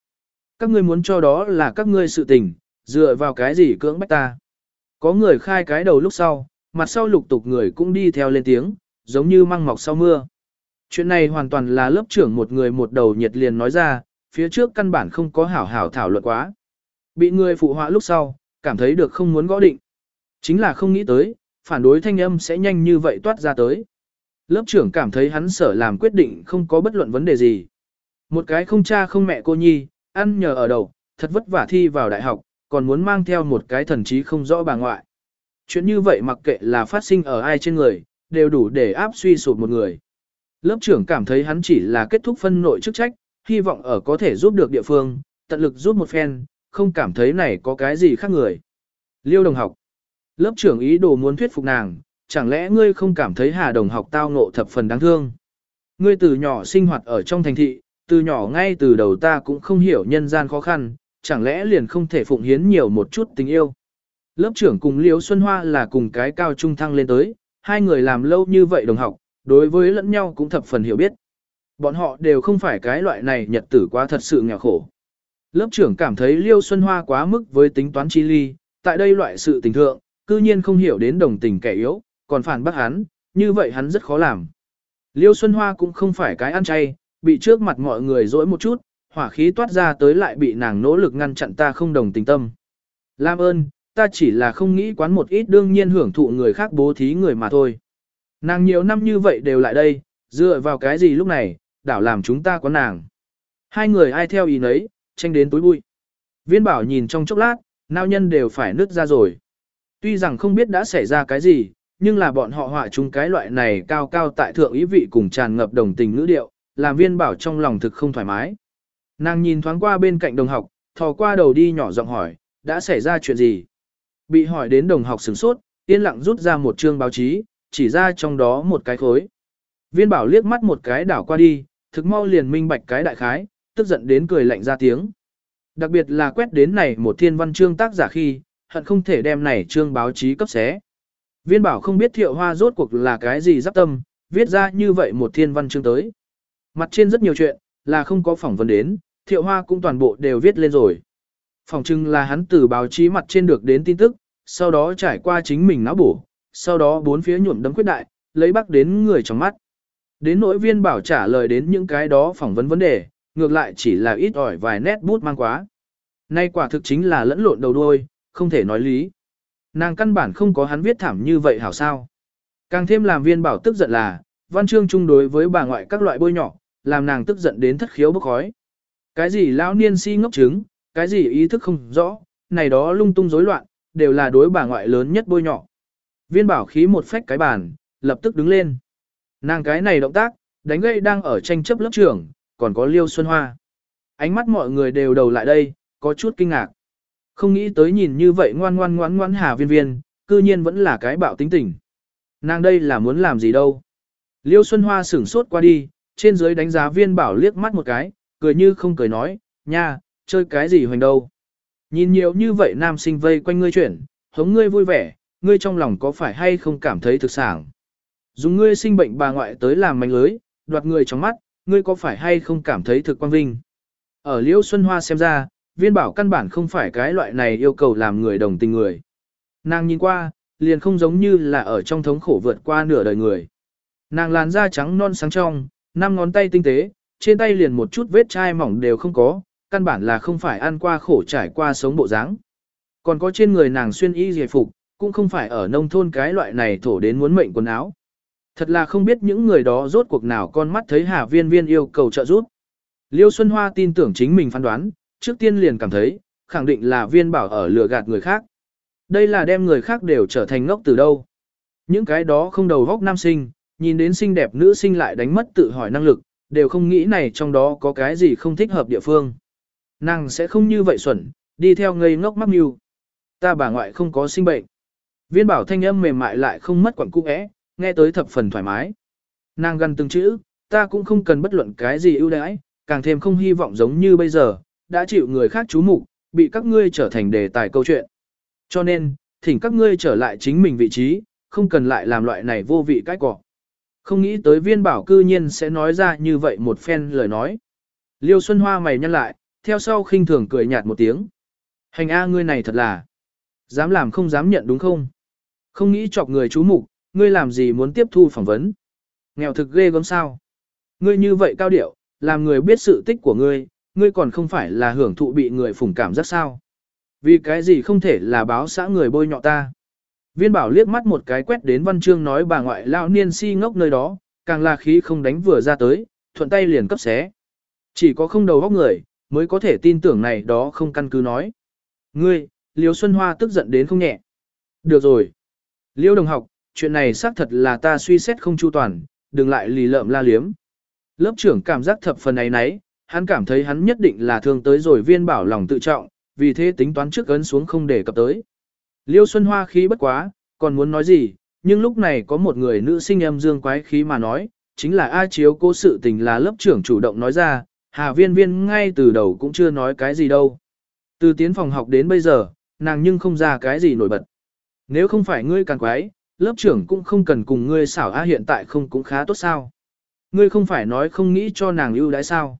Các ngươi muốn cho đó là các ngươi sự tình, dựa vào cái gì cưỡng bách ta. Có người khai cái đầu lúc sau, mặt sau lục tục người cũng đi theo lên tiếng, giống như măng mọc sau mưa. Chuyện này hoàn toàn là lớp trưởng một người một đầu nhiệt liền nói ra, phía trước căn bản không có hảo hảo thảo luận quá. Bị người phụ họa lúc sau, cảm thấy được không muốn gõ định. Chính là không nghĩ tới, phản đối thanh âm sẽ nhanh như vậy toát ra tới. Lớp trưởng cảm thấy hắn sở làm quyết định không có bất luận vấn đề gì. Một cái không cha không mẹ cô nhi, ăn nhờ ở đầu, thật vất vả thi vào đại học, còn muốn mang theo một cái thần trí không rõ bà ngoại. Chuyện như vậy mặc kệ là phát sinh ở ai trên người, đều đủ để áp suy sụp một người. Lớp trưởng cảm thấy hắn chỉ là kết thúc phân nội chức trách, hy vọng ở có thể giúp được địa phương, tận lực giúp một phen, không cảm thấy này có cái gì khác người. Liêu đồng học. Lớp trưởng ý đồ muốn thuyết phục nàng, chẳng lẽ ngươi không cảm thấy Hà đồng học tao ngộ thập phần đáng thương? Ngươi từ nhỏ sinh hoạt ở trong thành thị, từ nhỏ ngay từ đầu ta cũng không hiểu nhân gian khó khăn, chẳng lẽ liền không thể phụng hiến nhiều một chút tình yêu? Lớp trưởng cùng Liễu Xuân Hoa là cùng cái cao trung thăng lên tới, hai người làm lâu như vậy đồng học, đối với lẫn nhau cũng thập phần hiểu biết. Bọn họ đều không phải cái loại này nhật tử quá thật sự nghèo khổ. Lớp trưởng cảm thấy Liêu Xuân Hoa quá mức với tính toán chi ly, tại đây loại sự tình thượng, cư nhiên không hiểu đến đồng tình kẻ yếu, còn phản bác hắn, như vậy hắn rất khó làm. Liêu Xuân Hoa cũng không phải cái ăn chay, bị trước mặt mọi người dỗi một chút, hỏa khí toát ra tới lại bị nàng nỗ lực ngăn chặn ta không đồng tình tâm. Lam ơn, ta chỉ là không nghĩ quán một ít đương nhiên hưởng thụ người khác bố thí người mà thôi. Nàng nhiều năm như vậy đều lại đây, dựa vào cái gì lúc này, đảo làm chúng ta có nàng. Hai người ai theo ý nấy, tranh đến túi bụi. Viên bảo nhìn trong chốc lát, nao nhân đều phải nứt ra rồi. Tuy rằng không biết đã xảy ra cái gì, nhưng là bọn họ họa chung cái loại này cao cao tại thượng ý vị cùng tràn ngập đồng tình ngữ điệu, làm viên bảo trong lòng thực không thoải mái. Nàng nhìn thoáng qua bên cạnh đồng học, thò qua đầu đi nhỏ giọng hỏi, đã xảy ra chuyện gì? Bị hỏi đến đồng học sửng sốt, yên lặng rút ra một chương báo chí, chỉ ra trong đó một cái khối. Viên bảo liếc mắt một cái đảo qua đi, thực mau liền minh bạch cái đại khái, tức giận đến cười lạnh ra tiếng. Đặc biệt là quét đến này một thiên văn chương tác giả khi, hận không thể đem này chương báo chí cấp xé. Viên bảo không biết thiệu hoa rốt cuộc là cái gì giáp tâm, viết ra như vậy một thiên văn chương tới. Mặt trên rất nhiều chuyện, là không có phỏng vấn đến, thiệu hoa cũng toàn bộ đều viết lên rồi. Phỏng chừng là hắn từ báo chí mặt trên được đến tin tức, sau đó trải qua chính mình não bổ, sau đó bốn phía nhuộm đấm quyết đại, lấy bắc đến người trong mắt. Đến nỗi viên bảo trả lời đến những cái đó phỏng vấn vấn đề, ngược lại chỉ là ít ỏi vài nét bút mang quá. Nay quả thực chính là lẫn lộn đầu đuôi, không thể nói lý. Nàng căn bản không có hắn viết thảm như vậy hảo sao. Càng thêm làm viên bảo tức giận là, văn chương chung đối với bà ngoại các loại bôi nhỏ, làm nàng tức giận đến thất khiếu bốc khói. Cái gì lão niên si ngốc trứng, cái gì ý thức không rõ, này đó lung tung rối loạn, đều là đối bà ngoại lớn nhất bôi nhọ. Viên bảo khí một phách cái bàn, lập tức đứng lên. Nàng cái này động tác, đánh gây đang ở tranh chấp lớp trưởng, còn có Liêu Xuân Hoa. Ánh mắt mọi người đều đầu lại đây, có chút kinh ngạc. Không nghĩ tới nhìn như vậy ngoan ngoan ngoan ngoan hà viên viên, cư nhiên vẫn là cái bạo tính tình. Nàng đây là muốn làm gì đâu. Liêu Xuân Hoa sửng sốt qua đi, trên dưới đánh giá viên bảo liếc mắt một cái, cười như không cười nói, nha, chơi cái gì hoành đâu. Nhìn nhiều như vậy nam sinh vây quanh ngươi chuyển, hống ngươi vui vẻ, ngươi trong lòng có phải hay không cảm thấy thực sản. Dùng ngươi sinh bệnh bà ngoại tới làm mảnh lưới, đoạt người trong mắt, ngươi có phải hay không cảm thấy thực quan vinh. Ở Liễu Xuân Hoa xem ra, viên bảo căn bản không phải cái loại này yêu cầu làm người đồng tình người. Nàng nhìn qua, liền không giống như là ở trong thống khổ vượt qua nửa đời người. Nàng làn da trắng non sáng trong, năm ngón tay tinh tế, trên tay liền một chút vết chai mỏng đều không có, căn bản là không phải ăn qua khổ trải qua sống bộ dáng. Còn có trên người nàng xuyên y dề phục, cũng không phải ở nông thôn cái loại này thổ đến muốn mệnh quần áo. Thật là không biết những người đó rốt cuộc nào con mắt thấy Hà Viên Viên yêu cầu trợ giúp. Liêu Xuân Hoa tin tưởng chính mình phán đoán, trước tiên liền cảm thấy, khẳng định là viên bảo ở lừa gạt người khác. Đây là đem người khác đều trở thành ngốc từ đâu. Những cái đó không đầu góc nam sinh, nhìn đến xinh đẹp nữ sinh lại đánh mất tự hỏi năng lực, đều không nghĩ này trong đó có cái gì không thích hợp địa phương. Nàng sẽ không như vậy xuẩn, đi theo ngây ngốc mắc mưu. Ta bà ngoại không có sinh bệnh. Viên bảo thanh âm mềm mại lại không mất quẩn cung ẽ, nghe tới thập phần thoải mái. Nàng gần từng chữ, ta cũng không cần bất luận cái gì ưu đãi, càng thêm không hy vọng giống như bây giờ, đã chịu người khác chú mục, bị các ngươi trở thành đề tài câu chuyện. Cho nên, thỉnh các ngươi trở lại chính mình vị trí, không cần lại làm loại này vô vị cái cỏ. Không nghĩ tới viên bảo cư nhiên sẽ nói ra như vậy một phen lời nói. Liêu Xuân Hoa mày nhăn lại, theo sau khinh thường cười nhạt một tiếng. Hành A ngươi này thật là, dám làm không dám nhận đúng không? Không nghĩ chọc người chú mục, ngươi làm gì muốn tiếp thu phỏng vấn? Nghèo thực ghê gớm sao? Ngươi như vậy cao điệu, làm người biết sự tích của ngươi, ngươi còn không phải là hưởng thụ bị người phủng cảm giác sao? Vì cái gì không thể là báo xã người bôi nhọ ta? Viên bảo liếc mắt một cái quét đến văn chương nói bà ngoại lao niên si ngốc nơi đó, càng là khí không đánh vừa ra tới, thuận tay liền cấp xé. Chỉ có không đầu góc người, mới có thể tin tưởng này đó không căn cứ nói. Ngươi, Liêu Xuân Hoa tức giận đến không nhẹ. Được rồi. Liêu đồng học, chuyện này xác thật là ta suy xét không chu toàn, đừng lại lì lợm la liếm. Lớp trưởng cảm giác thập phần ấy nấy, hắn cảm thấy hắn nhất định là thương tới rồi viên bảo lòng tự trọng, vì thế tính toán trước ấn xuống không để cập tới. Liêu Xuân Hoa khí bất quá, còn muốn nói gì, nhưng lúc này có một người nữ sinh âm dương quái khí mà nói, chính là A Chiếu cố sự tình là lớp trưởng chủ động nói ra, Hà Viên Viên ngay từ đầu cũng chưa nói cái gì đâu. Từ tiến phòng học đến bây giờ, nàng nhưng không ra cái gì nổi bật. Nếu không phải ngươi càng quái, lớp trưởng cũng không cần cùng ngươi xảo A hiện tại không cũng khá tốt sao. Ngươi không phải nói không nghĩ cho nàng ưu đãi sao.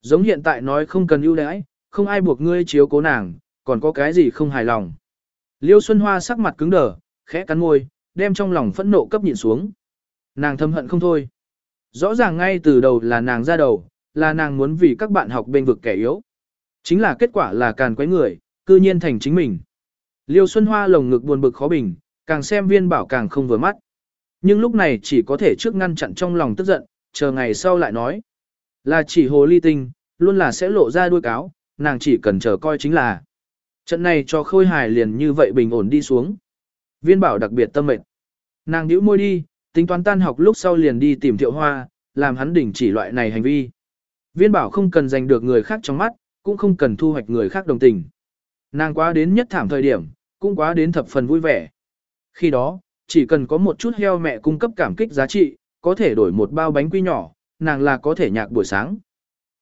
Giống hiện tại nói không cần ưu đãi, không ai buộc ngươi chiếu cố nàng, còn có cái gì không hài lòng. Liêu Xuân Hoa sắc mặt cứng đờ, khẽ cắn môi, đem trong lòng phẫn nộ cấp nhịn xuống. Nàng thâm hận không thôi. Rõ ràng ngay từ đầu là nàng ra đầu, là nàng muốn vì các bạn học bên vực kẻ yếu. Chính là kết quả là càn quấy người, cư nhiên thành chính mình. Liêu Xuân Hoa lồng ngực buồn bực khó bình, càng xem viên bảo càng không vừa mắt. Nhưng lúc này chỉ có thể trước ngăn chặn trong lòng tức giận, chờ ngày sau lại nói. Là chỉ hồ ly tinh, luôn là sẽ lộ ra đuôi cáo, nàng chỉ cần chờ coi chính là. Trận này cho khôi hài liền như vậy bình ổn đi xuống. Viên bảo đặc biệt tâm mệnh. Nàng nhíu môi đi, tính toán tan học lúc sau liền đi tìm thiệu hoa, làm hắn đỉnh chỉ loại này hành vi. Viên bảo không cần giành được người khác trong mắt, cũng không cần thu hoạch người khác đồng tình. Nàng quá đến nhất thảm thời điểm, cũng quá đến thập phần vui vẻ. Khi đó, chỉ cần có một chút heo mẹ cung cấp cảm kích giá trị, có thể đổi một bao bánh quy nhỏ, nàng là có thể nhạc buổi sáng.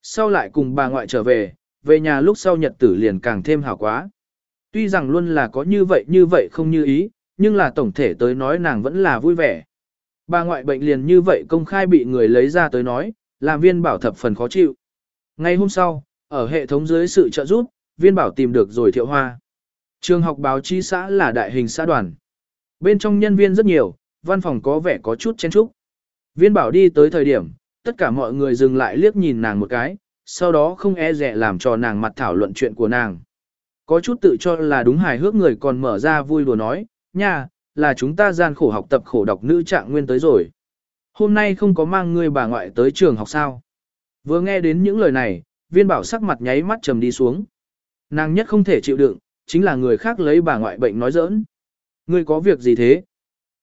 Sau lại cùng bà ngoại trở về, về nhà lúc sau nhật tử liền càng thêm hảo quá. Tuy rằng luôn là có như vậy như vậy không như ý, nhưng là tổng thể tới nói nàng vẫn là vui vẻ. Bà ngoại bệnh liền như vậy công khai bị người lấy ra tới nói, làm viên bảo thập phần khó chịu. Ngay hôm sau, ở hệ thống dưới sự trợ giúp, viên bảo tìm được rồi thiệu hoa. Trường học báo chí xã là đại hình xã đoàn. Bên trong nhân viên rất nhiều, văn phòng có vẻ có chút chen chúc. Viên bảo đi tới thời điểm, tất cả mọi người dừng lại liếc nhìn nàng một cái, sau đó không e rẻ làm cho nàng mặt thảo luận chuyện của nàng. Có chút tự cho là đúng hài hước người còn mở ra vui đùa nói, nha, là chúng ta gian khổ học tập khổ đọc nữ trạng nguyên tới rồi. Hôm nay không có mang người bà ngoại tới trường học sao. Vừa nghe đến những lời này, viên bảo sắc mặt nháy mắt trầm đi xuống. Nàng nhất không thể chịu đựng, chính là người khác lấy bà ngoại bệnh nói giỡn. Ngươi có việc gì thế?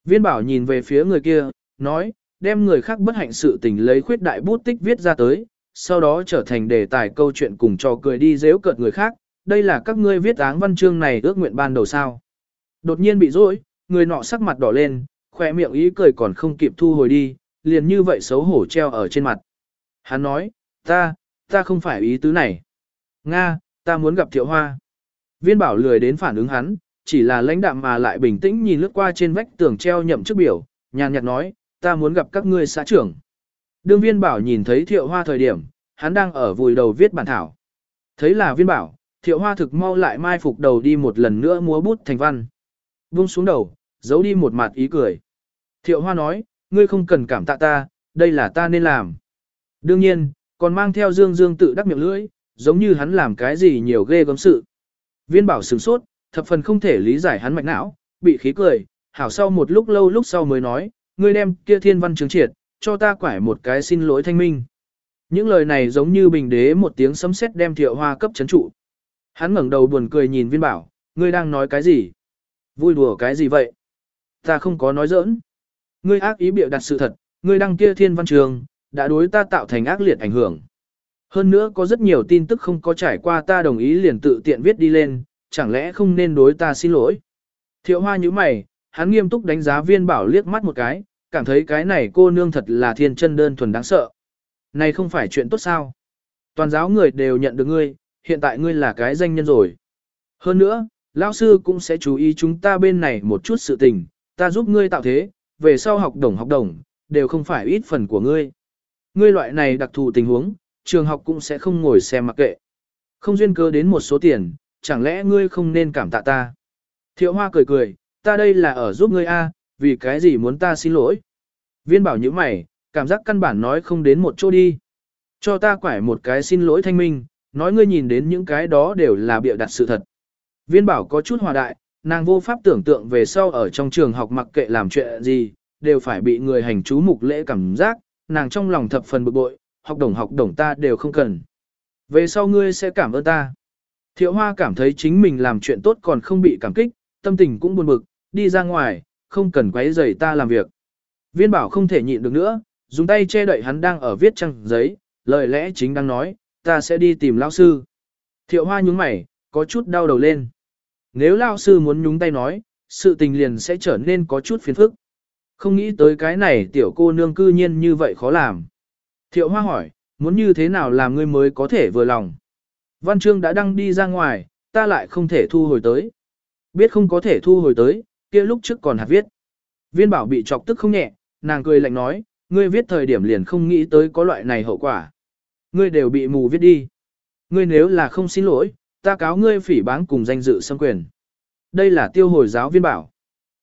Viên bảo nhìn về phía người kia, nói, đem người khác bất hạnh sự tình lấy khuyết đại bút tích viết ra tới, sau đó trở thành đề tài câu chuyện cùng trò cười đi dễu cợt người khác. Đây là các ngươi viết áng văn chương này ước nguyện ban đầu sao. Đột nhiên bị dối, người nọ sắc mặt đỏ lên, khỏe miệng ý cười còn không kịp thu hồi đi, liền như vậy xấu hổ treo ở trên mặt. Hắn nói, ta, ta không phải ý tứ này. Nga, ta muốn gặp thiệu hoa. Viên bảo lười đến phản ứng hắn, chỉ là lãnh đạm mà lại bình tĩnh nhìn lướt qua trên vách tường treo nhậm trước biểu, nhàn nhạt nói, ta muốn gặp các ngươi xã trưởng. Đương viên bảo nhìn thấy thiệu hoa thời điểm, hắn đang ở vùi đầu viết bản thảo. Thấy là viên bảo, thiệu hoa thực mau lại mai phục đầu đi một lần nữa múa bút thành văn. Vung xuống đầu, giấu đi một mặt ý cười. Thiệu hoa nói, ngươi không cần cảm tạ ta, đây là ta nên làm. Đương nhiên, còn mang theo dương dương tự đắc miệng lưỡi, giống như hắn làm cái gì nhiều ghê gớm sự. Viên bảo sửng sốt, thập phần không thể lý giải hắn mạch não, bị khí cười, hảo sau một lúc lâu lúc sau mới nói, ngươi đem kia thiên văn chứng triệt, cho ta quải một cái xin lỗi thanh minh. Những lời này giống như bình đế một tiếng sấm sét đem thiệu hoa cấp chấn trụ. Hắn ngẩng đầu buồn cười nhìn viên bảo, ngươi đang nói cái gì? Vui đùa cái gì vậy? Ta không có nói giỡn. Ngươi ác ý biểu đặt sự thật, ngươi đăng kia thiên văn trường, đã đối ta tạo thành ác liệt ảnh hưởng. Hơn nữa có rất nhiều tin tức không có trải qua ta đồng ý liền tự tiện viết đi lên, chẳng lẽ không nên đối ta xin lỗi. Thiệu hoa như mày, hắn nghiêm túc đánh giá viên bảo liếc mắt một cái, cảm thấy cái này cô nương thật là thiên chân đơn thuần đáng sợ. Này không phải chuyện tốt sao. Toàn giáo người đều nhận được ngươi, hiện tại ngươi là cái danh nhân rồi. Hơn nữa, lão sư cũng sẽ chú ý chúng ta bên này một chút sự tình, ta giúp ngươi tạo thế, về sau học đồng học đồng, đều không phải ít phần của ngươi. Ngươi loại này đặc thù tình huống, trường học cũng sẽ không ngồi xem mặc kệ. Không duyên cơ đến một số tiền, chẳng lẽ ngươi không nên cảm tạ ta? Thiệu hoa cười cười, ta đây là ở giúp ngươi a, vì cái gì muốn ta xin lỗi? Viên bảo như mày, cảm giác căn bản nói không đến một chỗ đi. Cho ta quải một cái xin lỗi thanh minh, nói ngươi nhìn đến những cái đó đều là bịa đặt sự thật. Viên bảo có chút hòa đại, nàng vô pháp tưởng tượng về sau ở trong trường học mặc kệ làm chuyện gì, đều phải bị người hành chú mục lễ cảm giác, nàng trong lòng thập phần bực bội, học đồng học đồng ta đều không cần. Về sau ngươi sẽ cảm ơn ta. Thiệu hoa cảm thấy chính mình làm chuyện tốt còn không bị cảm kích, tâm tình cũng buồn bực, đi ra ngoài, không cần quấy rầy ta làm việc. Viên bảo không thể nhịn được nữa, dùng tay che đậy hắn đang ở viết trang giấy, lời lẽ chính đang nói, ta sẽ đi tìm lão sư. Thiệu hoa nhúng mày, có chút đau đầu lên. Nếu lão sư muốn nhúng tay nói, sự tình liền sẽ trở nên có chút phiền phức. Không nghĩ tới cái này tiểu cô nương cư nhiên như vậy khó làm. Thiệu hoa hỏi, muốn như thế nào làm ngươi mới có thể vừa lòng. Văn chương đã đăng đi ra ngoài, ta lại không thể thu hồi tới. Biết không có thể thu hồi tới, kia lúc trước còn hạt viết. Viên bảo bị chọc tức không nhẹ, nàng cười lạnh nói, ngươi viết thời điểm liền không nghĩ tới có loại này hậu quả. Ngươi đều bị mù viết đi. Ngươi nếu là không xin lỗi, ta cáo ngươi phỉ báng cùng danh dự xâm quyền. Đây là tiêu hồi giáo viên bảo.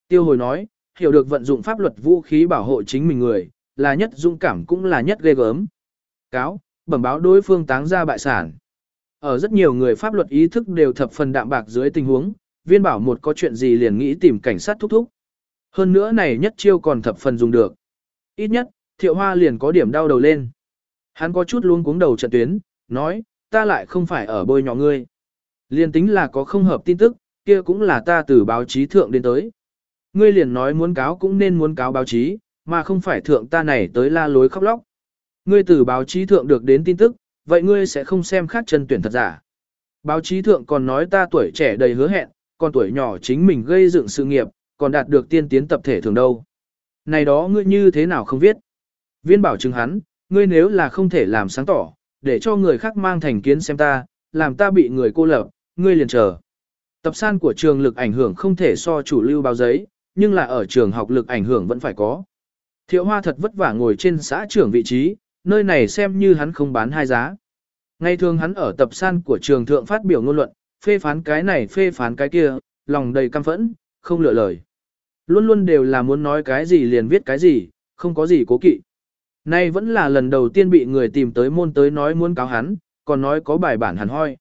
Tiêu hồi nói, hiểu được vận dụng pháp luật vũ khí bảo hộ chính mình người, là nhất dũng cảm cũng là nhất ghê gớm. Cáo, bẩm báo đối phương táng ra bại sản. Ở rất nhiều người pháp luật ý thức đều thập phần đạm bạc dưới tình huống, viên bảo một có chuyện gì liền nghĩ tìm cảnh sát thúc thúc. Hơn nữa này nhất chiêu còn thập phần dùng được. Ít nhất, thiệu hoa liền có điểm đau đầu lên. Hắn có chút luôn cuống đầu trận tuyến, nói, ta lại không phải ở bôi nhỏ ngươi. Liên tính là có không hợp tin tức, kia cũng là ta từ báo chí thượng đến tới. Ngươi liền nói muốn cáo cũng nên muốn cáo báo chí, mà không phải thượng ta này tới la lối khóc lóc. Ngươi từ báo chí thượng được đến tin tức, vậy ngươi sẽ không xem khác chân tuyển thật giả. Báo chí thượng còn nói ta tuổi trẻ đầy hứa hẹn, còn tuổi nhỏ chính mình gây dựng sự nghiệp, còn đạt được tiên tiến tập thể thường đâu. Này đó ngươi như thế nào không viết? Viên bảo chứng hắn, ngươi nếu là không thể làm sáng tỏ, để cho người khác mang thành kiến xem ta, làm ta bị người cô lập, ngươi liền chờ. Tập san của trường lực ảnh hưởng không thể so chủ lưu báo giấy, nhưng là ở trường học lực ảnh hưởng vẫn phải có. Thiệu hoa thật vất vả ngồi trên xã trưởng vị trí, nơi này xem như hắn không bán hai giá. Ngày thường hắn ở tập san của trường thượng phát biểu ngôn luận, phê phán cái này phê phán cái kia, lòng đầy căm phẫn, không lựa lời. Luôn luôn đều là muốn nói cái gì liền viết cái gì, không có gì cố kỵ. Nay vẫn là lần đầu tiên bị người tìm tới môn tới nói muốn cáo hắn, còn nói có bài bản hẳn hoi.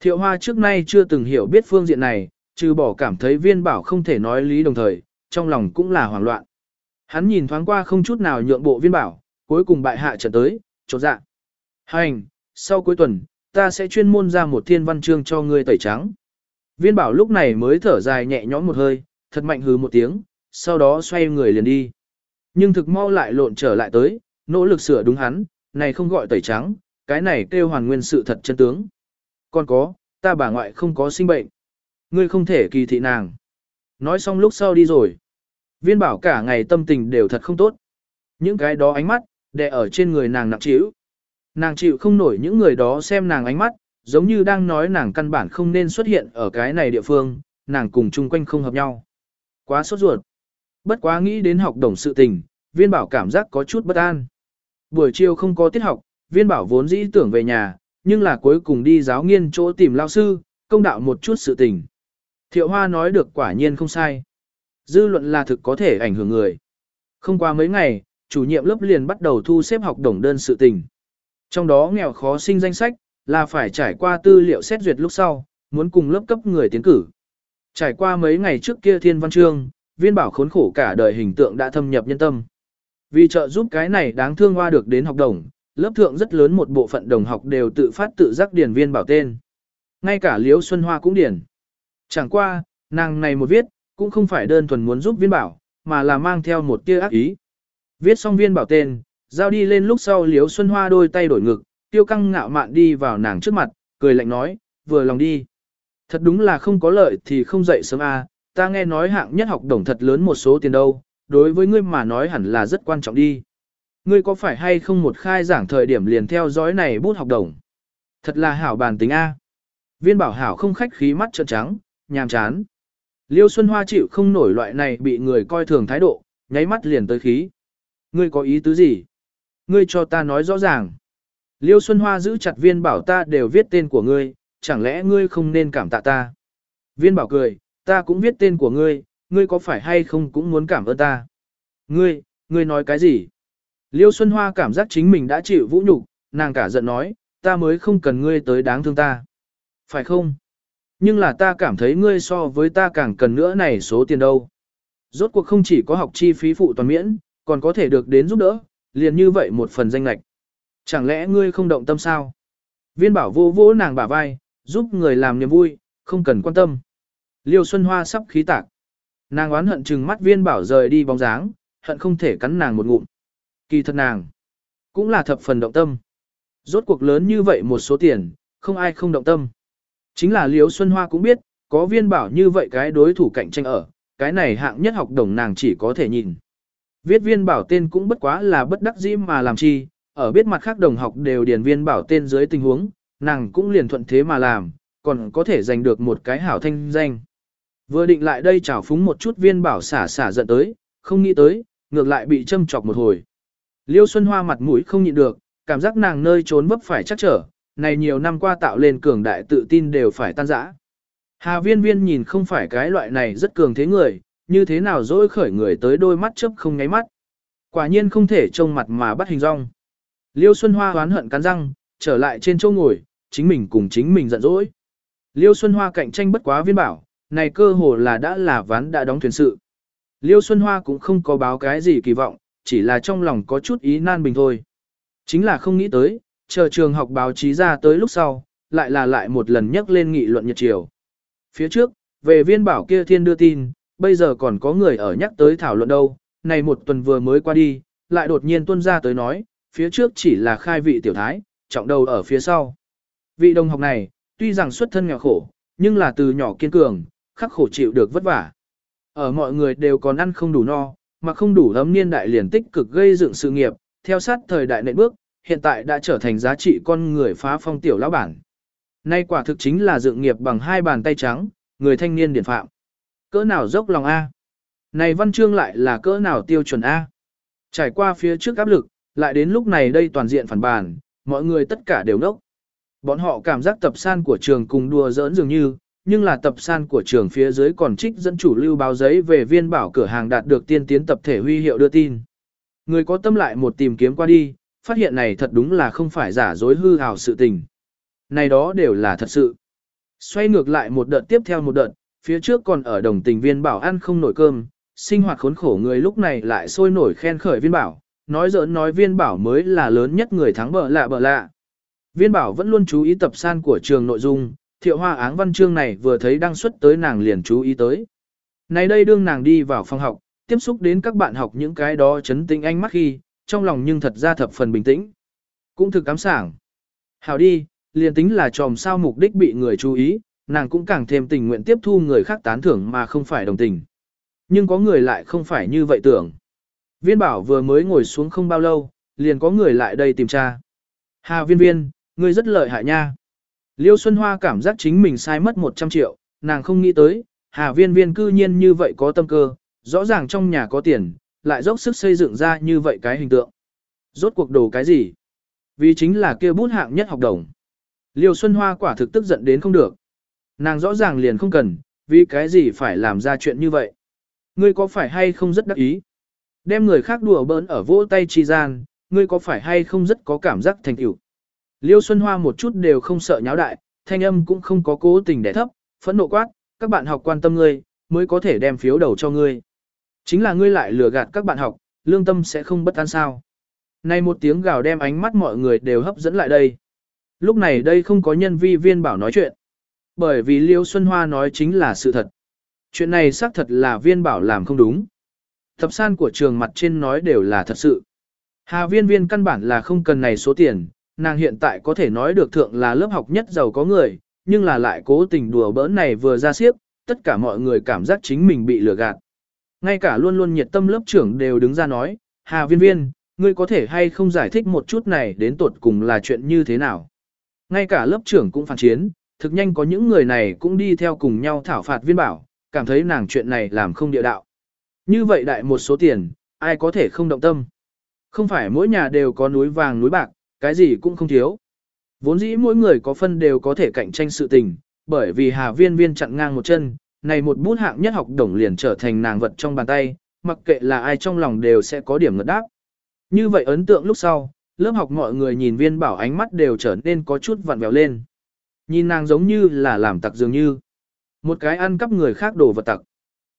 Thiệu hoa trước nay chưa từng hiểu biết phương diện này, trừ bỏ cảm thấy viên bảo không thể nói lý đồng thời, trong lòng cũng là hoảng loạn. Hắn nhìn thoáng qua không chút nào nhượng bộ viên bảo, cuối cùng bại hạ trận tới, chột dạ. Hành, sau cuối tuần, ta sẽ chuyên môn ra một thiên văn chương cho ngươi tẩy trắng. Viên bảo lúc này mới thở dài nhẹ nhõm một hơi, thật mạnh hứ một tiếng, sau đó xoay người liền đi. Nhưng thực mau lại lộn trở lại tới, nỗ lực sửa đúng hắn, này không gọi tẩy trắng, cái này kêu hoàn nguyên sự thật chân tướng. Còn có, ta bà ngoại không có sinh bệnh. Ngươi không thể kỳ thị nàng. Nói xong lúc sau đi rồi. Viên bảo cả ngày tâm tình đều thật không tốt. Những cái đó ánh mắt, đè ở trên người nàng nặng chịu. Nàng chịu không nổi những người đó xem nàng ánh mắt, giống như đang nói nàng căn bản không nên xuất hiện ở cái này địa phương, nàng cùng chung quanh không hợp nhau. Quá sốt ruột. Bất quá nghĩ đến học đồng sự tình, viên bảo cảm giác có chút bất an. Buổi chiều không có tiết học, viên bảo vốn dĩ tưởng về nhà, nhưng là cuối cùng đi giáo nghiên chỗ tìm lao sư, công đạo một chút sự tình. Thiệu hoa nói được quả nhiên không sai. Dư luận là thực có thể ảnh hưởng người. Không qua mấy ngày, chủ nhiệm lớp liền bắt đầu thu xếp học đồng đơn sự tình. Trong đó nghèo khó sinh danh sách, là phải trải qua tư liệu xét duyệt lúc sau, muốn cùng lớp cấp người tiến cử. Trải qua mấy ngày trước kia thiên văn chương, viên bảo khốn khổ cả đời hình tượng đã thâm nhập nhân tâm. Vì trợ giúp cái này đáng thương hoa được đến học đồng, lớp thượng rất lớn một bộ phận đồng học đều tự phát tự giác điền viên bảo tên. Ngay cả Liễu Xuân Hoa cũng điền. Chẳng qua, nàng này một viết, cũng không phải đơn thuần muốn giúp viên bảo, mà là mang theo một tia ác ý. Viết xong viên bảo tên, giao đi lên lúc sau Liễu Xuân Hoa đôi tay đổi ngực, tiêu căng ngạo mạn đi vào nàng trước mặt, cười lạnh nói, vừa lòng đi. Thật đúng là không có lợi thì không dậy sớm à, ta nghe nói hạng nhất học đồng thật lớn một số tiền đâu, đối với ngươi mà nói hẳn là rất quan trọng đi. Ngươi có phải hay không một khai giảng thời điểm liền theo dõi này bút học đồng? Thật là hảo bàn tính A. Viên bảo hảo không khách khí mắt trợn trắng, nhàm chán. Liêu Xuân Hoa chịu không nổi loại này bị người coi thường thái độ, nháy mắt liền tới khí. Ngươi có ý tứ gì? Ngươi cho ta nói rõ ràng. Liêu Xuân Hoa giữ chặt viên bảo ta đều viết tên của ngươi, chẳng lẽ ngươi không nên cảm tạ ta? Viên bảo cười, ta cũng viết tên của ngươi, ngươi có phải hay không cũng muốn cảm ơn ta? Ngươi, ngươi nói cái gì? Liêu Xuân Hoa cảm giác chính mình đã chịu vũ nhục, nàng cả giận nói, ta mới không cần ngươi tới đáng thương ta. Phải không? Nhưng là ta cảm thấy ngươi so với ta càng cần nữa này số tiền đâu. Rốt cuộc không chỉ có học chi phí phụ toàn miễn, còn có thể được đến giúp đỡ, liền như vậy một phần danh lạch. Chẳng lẽ ngươi không động tâm sao? Viên bảo vô vô nàng bả vai, giúp người làm niềm vui, không cần quan tâm. Liêu Xuân Hoa sắp khí tạc. Nàng oán hận chừng mắt viên bảo rời đi bóng dáng, hận không thể cắn nàng một ngụm. Kỳ thật nàng, cũng là thập phần động tâm. Rốt cuộc lớn như vậy một số tiền, không ai không động tâm. Chính là Liễu Xuân Hoa cũng biết, có viên bảo như vậy cái đối thủ cạnh tranh ở, cái này hạng nhất học đồng nàng chỉ có thể nhìn. Viết viên bảo tên cũng bất quá là bất đắc dĩ mà làm chi, ở biết mặt khác đồng học đều điền viên bảo tên dưới tình huống, nàng cũng liền thuận thế mà làm, còn có thể giành được một cái hảo thanh danh. Vừa định lại đây chảo phúng một chút viên bảo xả xả giận tới, không nghĩ tới, ngược lại bị châm chọc một hồi. Liêu Xuân Hoa mặt mũi không nhịn được, cảm giác nàng nơi trốn vấp phải chắc trở, này nhiều năm qua tạo lên cường đại tự tin đều phải tan rã. Hà viên viên nhìn không phải cái loại này rất cường thế người, như thế nào dỗi khởi người tới đôi mắt chớp không nháy mắt. Quả nhiên không thể trông mặt mà bắt hình rong. Liêu Xuân Hoa hoán hận cắn răng, trở lại trên chỗ ngồi, chính mình cùng chính mình giận dỗi. Liêu Xuân Hoa cạnh tranh bất quá viên bảo, này cơ hồ là đã là ván đã đóng thuyền sự. Liêu Xuân Hoa cũng không có báo cái gì kỳ vọng, chỉ là trong lòng có chút ý nan bình thôi. Chính là không nghĩ tới, chờ trường học báo chí ra tới lúc sau, lại là lại một lần nhắc lên nghị luận nhật chiều. Phía trước, về viên bảo kia thiên đưa tin, bây giờ còn có người ở nhắc tới thảo luận đâu, này một tuần vừa mới qua đi, lại đột nhiên tuân ra tới nói, phía trước chỉ là khai vị tiểu thái, trọng đầu ở phía sau. Vị đồng học này, tuy rằng xuất thân nghèo khổ, nhưng là từ nhỏ kiên cường, khắc khổ chịu được vất vả. Ở mọi người đều còn ăn không đủ no, mà không đủ ấm niên đại liền tích cực gây dựng sự nghiệp, theo sát thời đại nệ bước, hiện tại đã trở thành giá trị con người phá phong tiểu lão bản. Nay quả thực chính là dựng nghiệp bằng hai bàn tay trắng, người thanh niên điển phạm. Cỡ nào dốc lòng A. Này văn chương lại là cỡ nào tiêu chuẩn A. Trải qua phía trước áp lực, lại đến lúc này đây toàn diện phản bản, mọi người tất cả đều nốc. Bọn họ cảm giác tập san của trường cùng đùa giỡn dường như, nhưng là tập san của trường phía dưới còn trích dẫn chủ lưu báo giấy về viên bảo cửa hàng đạt được tiên tiến tập thể huy hiệu đưa tin. Người có tâm lại một tìm kiếm qua đi, phát hiện này thật đúng là không phải giả dối hư hào sự tình. Này đó đều là thật sự. Xoay ngược lại một đợt tiếp theo một đợt, phía trước còn ở đồng tình viên bảo ăn không nổi cơm, sinh hoạt khốn khổ người lúc này lại sôi nổi khen khởi viên bảo, nói giỡn nói viên bảo mới là lớn nhất người thắng bợ lạ bợ lạ. Viên bảo vẫn luôn chú ý tập san của trường nội dung, thiệu hoa áng văn chương này vừa thấy đăng xuất tới nàng liền chú ý tới. Này đây đương nàng đi vào phòng học, tiếp xúc đến các bạn học những cái đó chấn tĩnh ánh mắt khi, trong lòng nhưng thật ra thập phần bình tĩnh. Cũng thực cám sảng. Hào đi, liền tính là tròm sao mục đích bị người chú ý, nàng cũng càng thêm tình nguyện tiếp thu người khác tán thưởng mà không phải đồng tình. Nhưng có người lại không phải như vậy tưởng. Viên bảo vừa mới ngồi xuống không bao lâu, liền có người lại đây tìm tra. Hà viên viên, ngươi rất lợi hại nha. Liêu Xuân Hoa cảm giác chính mình sai mất 100 triệu, nàng không nghĩ tới, Hà viên viên cư nhiên như vậy có tâm cơ, rõ ràng trong nhà có tiền, lại dốc sức xây dựng ra như vậy cái hình tượng. Rốt cuộc đồ cái gì? Vì chính là kia bút hạng nhất học đồng. Liêu Xuân Hoa quả thực tức giận đến không được. Nàng rõ ràng liền không cần, vì cái gì phải làm ra chuyện như vậy. Ngươi có phải hay không rất đắc ý? Đem người khác đùa bỡn ở vỗ tay chi gian, ngươi có phải hay không rất có cảm giác thành tựu. Liêu Xuân Hoa một chút đều không sợ nháo đại, thanh âm cũng không có cố tình để thấp, phẫn nộ quát, các bạn học quan tâm ngươi, mới có thể đem phiếu đầu cho ngươi. Chính là ngươi lại lừa gạt các bạn học, lương tâm sẽ không bất an sao. Này một tiếng gào đem ánh mắt mọi người đều hấp dẫn lại đây. Lúc này đây không có nhân vi viên bảo nói chuyện. Bởi vì Liêu Xuân Hoa nói chính là sự thật. Chuyện này xác thật là viên bảo làm không đúng. Thập san của trường mặt trên nói đều là thật sự. Hà viên viên căn bản là không cần này số tiền, nàng hiện tại có thể nói được thượng là lớp học nhất giàu có người, nhưng là lại cố tình đùa bỡn này vừa ra xiếc, tất cả mọi người cảm giác chính mình bị lừa gạt. Ngay cả luôn luôn nhiệt tâm lớp trưởng đều đứng ra nói, Hà viên viên, ngươi có thể hay không giải thích một chút này đến tột cùng là chuyện như thế nào. Ngay cả lớp trưởng cũng phản chiến, thực nhanh có những người này cũng đi theo cùng nhau thảo phạt viên bảo, cảm thấy nàng chuyện này làm không địa đạo. Như vậy đại một số tiền, ai có thể không động tâm. Không phải mỗi nhà đều có núi vàng núi bạc, cái gì cũng không thiếu. Vốn dĩ mỗi người có phân đều có thể cạnh tranh sự tình, bởi vì Hà Viên Viên chặn ngang một chân, này một bút hạng nhất học đồng liền trở thành nàng vật trong bàn tay, mặc kệ là ai trong lòng đều sẽ có điểm ngật đáp. Như vậy ấn tượng lúc sau, lớp học mọi người nhìn viên bảo ánh mắt đều trở nên có chút vặn vẹo lên. Nhìn nàng giống như là làm tặc dường như. Một cái ăn cắp người khác đồ vật tặc.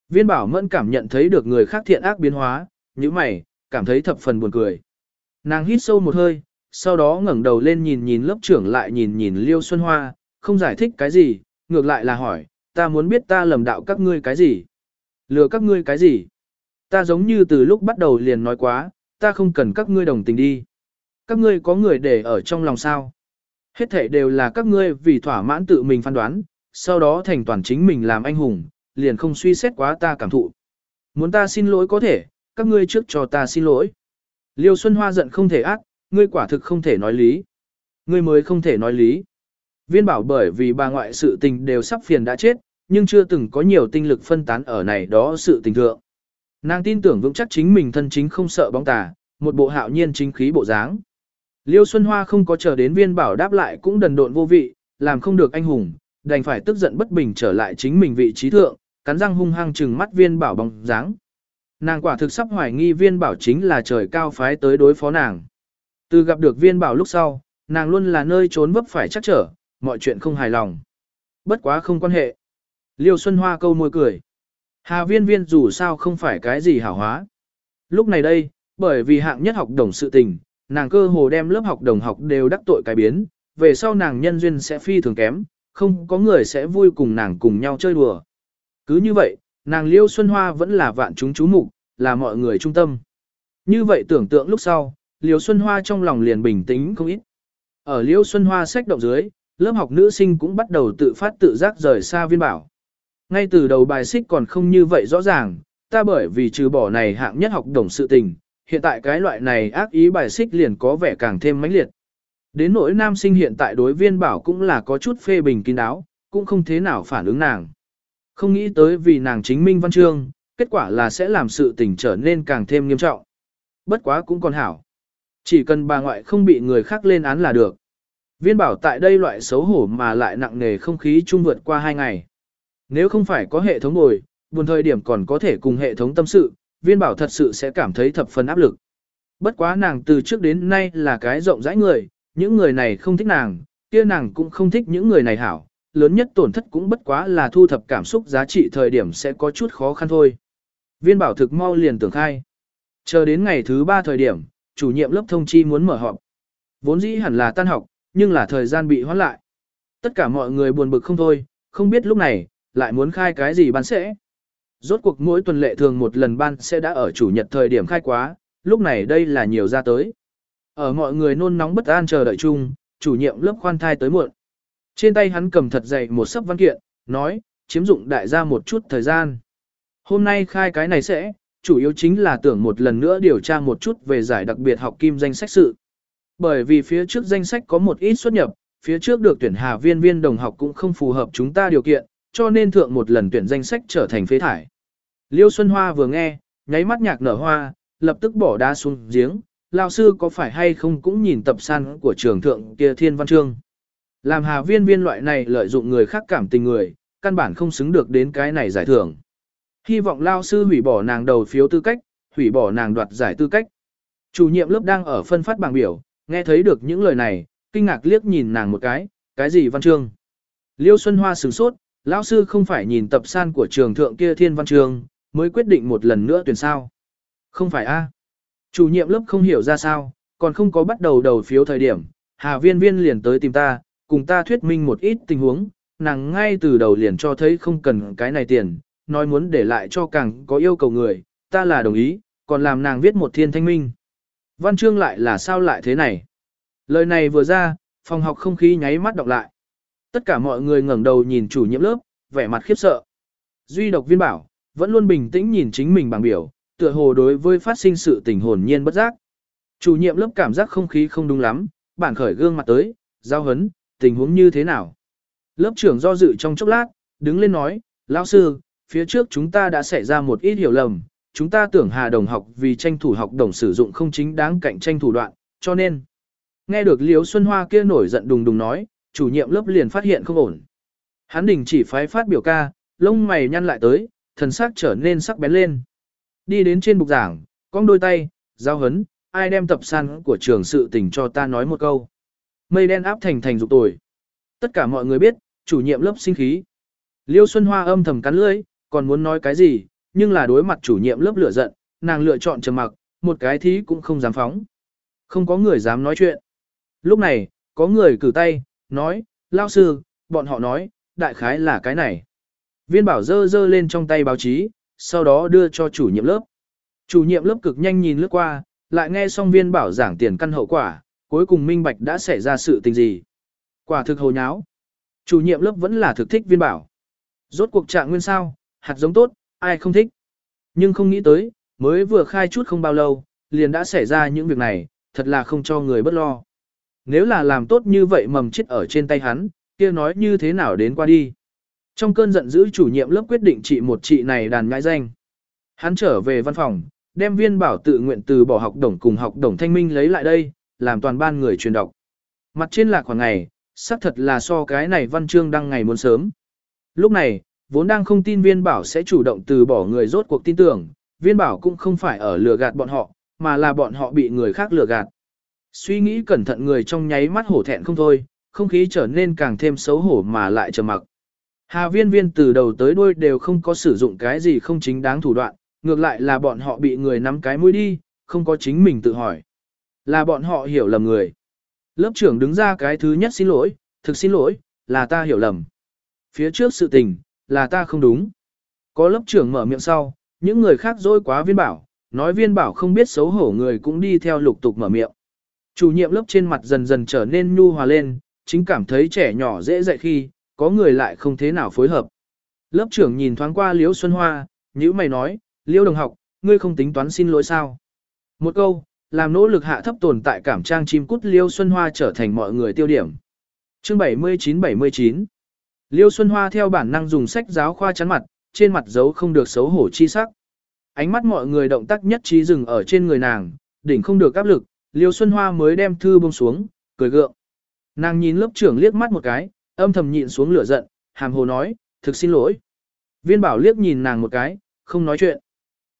Viên bảo mẫn cảm nhận thấy được người khác thiện ác biến hóa, như mày, cảm thấy thập phần buồn cười. Nàng hít sâu một hơi, sau đó ngẩng đầu lên nhìn nhìn lớp trưởng lại nhìn nhìn Liêu Xuân Hoa, không giải thích cái gì, ngược lại là hỏi, ta muốn biết ta lầm đạo các ngươi cái gì? Lừa các ngươi cái gì? Ta giống như từ lúc bắt đầu liền nói quá, ta không cần các ngươi đồng tình đi. Các ngươi có người để ở trong lòng sao? Hết thể đều là các ngươi vì thỏa mãn tự mình phán đoán, sau đó thành toàn chính mình làm anh hùng, liền không suy xét quá ta cảm thụ. Muốn ta xin lỗi có thể, các ngươi trước cho ta xin lỗi. Liêu Xuân Hoa giận không thể ác, ngươi quả thực không thể nói lý. Ngươi mới không thể nói lý. Viên bảo bởi vì bà ngoại sự tình đều sắp phiền đã chết, nhưng chưa từng có nhiều tinh lực phân tán ở này đó sự tình thượng. Nàng tin tưởng vững chắc chính mình thân chính không sợ bóng tà, một bộ hạo nhiên chính khí bộ dáng. Liêu Xuân Hoa không có chờ đến viên bảo đáp lại cũng đần độn vô vị, làm không được anh hùng, đành phải tức giận bất bình trở lại chính mình vị trí thượng, cắn răng hung hăng trừng mắt viên bảo bóng dáng. Nàng quả thực sắp hoài nghi viên bảo chính là trời cao phái tới đối phó nàng. Từ gặp được viên bảo lúc sau, nàng luôn là nơi trốn vấp phải chắc trở, mọi chuyện không hài lòng. Bất quá không quan hệ. Liêu Xuân Hoa câu môi cười. Hà viên viên dù sao không phải cái gì hảo hóa. Lúc này đây, bởi vì hạng nhất học đồng sự tình, nàng cơ hồ đem lớp học đồng học đều đắc tội cái biến, về sau nàng nhân duyên sẽ phi thường kém, không có người sẽ vui cùng nàng cùng nhau chơi đùa. Cứ như vậy, nàng Liêu Xuân Hoa vẫn là vạn chúng chú mục, là mọi người trung tâm. Như vậy tưởng tượng lúc sau, Liêu Xuân Hoa trong lòng liền bình tĩnh không ít. Ở Liêu Xuân Hoa sách động dưới, lớp học nữ sinh cũng bắt đầu tự phát tự giác rời xa viên bảo. Ngay từ đầu bài xích còn không như vậy rõ ràng, ta bởi vì trừ bỏ này hạng nhất học đồng sự tình, hiện tại cái loại này ác ý bài xích liền có vẻ càng thêm mãnh liệt. Đến nỗi nam sinh hiện tại đối viên bảo cũng là có chút phê bình kín đáo, cũng không thế nào phản ứng nàng. Không nghĩ tới vì nàng chính minh văn chương, kết quả là sẽ làm sự tình trở nên càng thêm nghiêm trọng. Bất quá cũng còn hảo. Chỉ cần bà ngoại không bị người khác lên án là được. Viên bảo tại đây loại xấu hổ mà lại nặng nề không khí chung vượt qua hai ngày. Nếu không phải có hệ thống ngồi, buồn thời điểm còn có thể cùng hệ thống tâm sự, viên bảo thật sự sẽ cảm thấy thập phần áp lực. Bất quá nàng từ trước đến nay là cái rộng rãi người, những người này không thích nàng, kia nàng cũng không thích những người này hảo, lớn nhất tổn thất cũng bất quá là thu thập cảm xúc giá trị thời điểm sẽ có chút khó khăn thôi. Viên bảo thực mau liền tưởng khai. Chờ đến ngày thứ ba thời điểm, chủ nhiệm lớp thông chi muốn mở họp. Vốn dĩ hẳn là tan học, nhưng là thời gian bị hoãn lại. Tất cả mọi người buồn bực không thôi, không biết lúc này, lại muốn khai cái gì ban sẽ. Rốt cuộc mỗi tuần lệ thường một lần ban sẽ đã ở chủ nhật thời điểm khai quá, lúc này đây là nhiều ra tới. Ở mọi người nôn nóng bất an chờ đợi chung, chủ nhiệm lớp khoan thai tới muộn. Trên tay hắn cầm thật dày một sấp văn kiện, nói, chiếm dụng đại gia một chút thời gian. Hôm nay khai cái này sẽ, chủ yếu chính là tưởng một lần nữa điều tra một chút về giải đặc biệt học kim danh sách sự. Bởi vì phía trước danh sách có một ít xuất nhập, phía trước được tuyển hà viên viên đồng học cũng không phù hợp chúng ta điều kiện, cho nên thượng một lần tuyển danh sách trở thành phế thải. Liêu Xuân Hoa vừa nghe, nháy mắt nhạc nở hoa, lập tức bỏ đá xuống giếng, lao sư có phải hay không cũng nhìn tập san của trường thượng kia thiên văn chương. Làm hà viên viên loại này lợi dụng người khác cảm tình người, căn bản không xứng được đến cái này giải thưởng. Hy vọng lao sư hủy bỏ nàng đầu phiếu tư cách, hủy bỏ nàng đoạt giải tư cách. Chủ nhiệm lớp đang ở phân phát bảng biểu, nghe thấy được những lời này, kinh ngạc liếc nhìn nàng một cái, cái gì văn chương. Liêu Xuân Hoa sửng sốt, lão sư không phải nhìn tập san của trường thượng kia thiên văn Trường mới quyết định một lần nữa tuyển sao. Không phải a Chủ nhiệm lớp không hiểu ra sao, còn không có bắt đầu đầu phiếu thời điểm, Hà Viên Viên liền tới tìm ta, cùng ta thuyết minh một ít tình huống, nàng ngay từ đầu liền cho thấy không cần cái này tiền, nói muốn để lại cho càng có yêu cầu người, ta là đồng ý, còn làm nàng viết một thiên thanh minh. Văn chương lại là sao lại thế này? Lời này vừa ra, phòng học không khí nháy mắt đọc lại. Tất cả mọi người ngẩng đầu nhìn chủ nhiệm lớp, vẻ mặt khiếp sợ. Duy độc viên bảo, vẫn luôn bình tĩnh nhìn chính mình bằng biểu, tựa hồ đối với phát sinh sự tình hồn nhiên bất giác. Chủ nhiệm lớp cảm giác không khí không đúng lắm, bản khởi gương mặt tới, giao hấn, tình huống như thế nào. Lớp trưởng do dự trong chốc lát, đứng lên nói, lão sư, phía trước chúng ta đã xảy ra một ít hiểu lầm, chúng ta tưởng Hà Đồng học vì tranh thủ học đồng sử dụng không chính đáng cạnh tranh thủ đoạn, cho nên. Nghe được Liễu Xuân Hoa kia nổi giận đùng đùng nói, chủ nhiệm lớp liền phát hiện không ổn. Hắn đình chỉ phái phát biểu ca, lông mày nhăn lại tới, thần sắc trở nên sắc bén lên. Đi đến trên bục giảng, cong đôi tay, giao hấn, ai đem tập san của trường sự tình cho ta nói một câu. Mây đen áp thành thành dục tồi. Tất cả mọi người biết, chủ nhiệm lớp sinh khí. Liêu Xuân Hoa âm thầm cắn lưỡi, còn muốn nói cái gì, nhưng là đối mặt chủ nhiệm lớp lửa giận, nàng lựa chọn trầm mặc, một cái thí cũng không dám phóng. Không có người dám nói chuyện. Lúc này, có người cử tay, nói, lao sư, bọn họ nói, đại khái là cái này. Viên bảo dơ dơ lên trong tay báo chí, sau đó đưa cho chủ nhiệm lớp. Chủ nhiệm lớp cực nhanh nhìn lướt qua, lại nghe xong viên bảo giảng tiền căn hậu quả, cuối cùng minh bạch đã xảy ra sự tình gì. Quả thực hồ nháo. Chủ nhiệm lớp vẫn là thực thích viên bảo. Rốt cuộc trạng nguyên sao, hạt giống tốt, ai không thích. Nhưng không nghĩ tới, mới vừa khai chút không bao lâu, liền đã xảy ra những việc này, thật là không cho người bất lo. Nếu là làm tốt như vậy mầm chết ở trên tay hắn, kia nói như thế nào đến qua đi. Trong cơn giận dữ chủ nhiệm lớp quyết định trị một chị này đàn ngãi danh. Hắn trở về văn phòng, đem viên bảo tự nguyện từ bỏ học đồng cùng học đồng thanh minh lấy lại đây, làm toàn ban người truyền đọc. Mặt trên là khoảng ngày, xác thật là so cái này văn chương đăng ngày muốn sớm. Lúc này, vốn đang không tin viên bảo sẽ chủ động từ bỏ người rốt cuộc tin tưởng, viên bảo cũng không phải ở lừa gạt bọn họ, mà là bọn họ bị người khác lừa gạt. Suy nghĩ cẩn thận người trong nháy mắt hổ thẹn không thôi, không khí trở nên càng thêm xấu hổ mà lại trầm mặc. Hà viên viên từ đầu tới đuôi đều không có sử dụng cái gì không chính đáng thủ đoạn, ngược lại là bọn họ bị người nắm cái mũi đi, không có chính mình tự hỏi. Là bọn họ hiểu lầm người. Lớp trưởng đứng ra cái thứ nhất xin lỗi, thực xin lỗi, là ta hiểu lầm. Phía trước sự tình, là ta không đúng. Có lớp trưởng mở miệng sau, những người khác dối quá viên bảo, nói viên bảo không biết xấu hổ người cũng đi theo lục tục mở miệng. Chủ nhiệm lớp trên mặt dần dần trở nên nhu hòa lên, chính cảm thấy trẻ nhỏ dễ dạy khi, có người lại không thế nào phối hợp. Lớp trưởng nhìn thoáng qua Liễu Xuân Hoa, nhữ mày nói, Liễu đồng học, ngươi không tính toán xin lỗi sao? Một câu, làm nỗ lực hạ thấp tồn tại cảm trang chim cút Liêu Xuân Hoa trở thành mọi người tiêu điểm. Chương 79-79 Liêu Xuân Hoa theo bản năng dùng sách giáo khoa chắn mặt, trên mặt giấu không được xấu hổ chi sắc. Ánh mắt mọi người động tác nhất trí dừng ở trên người nàng, đỉnh không được áp lực, Liêu Xuân Hoa mới đem thư buông xuống, cười gượng. Nàng nhìn lớp trưởng liếc mắt một cái, âm thầm nhịn xuống lửa giận, hàm hồ nói, thực xin lỗi. Viên bảo liếc nhìn nàng một cái, không nói chuyện.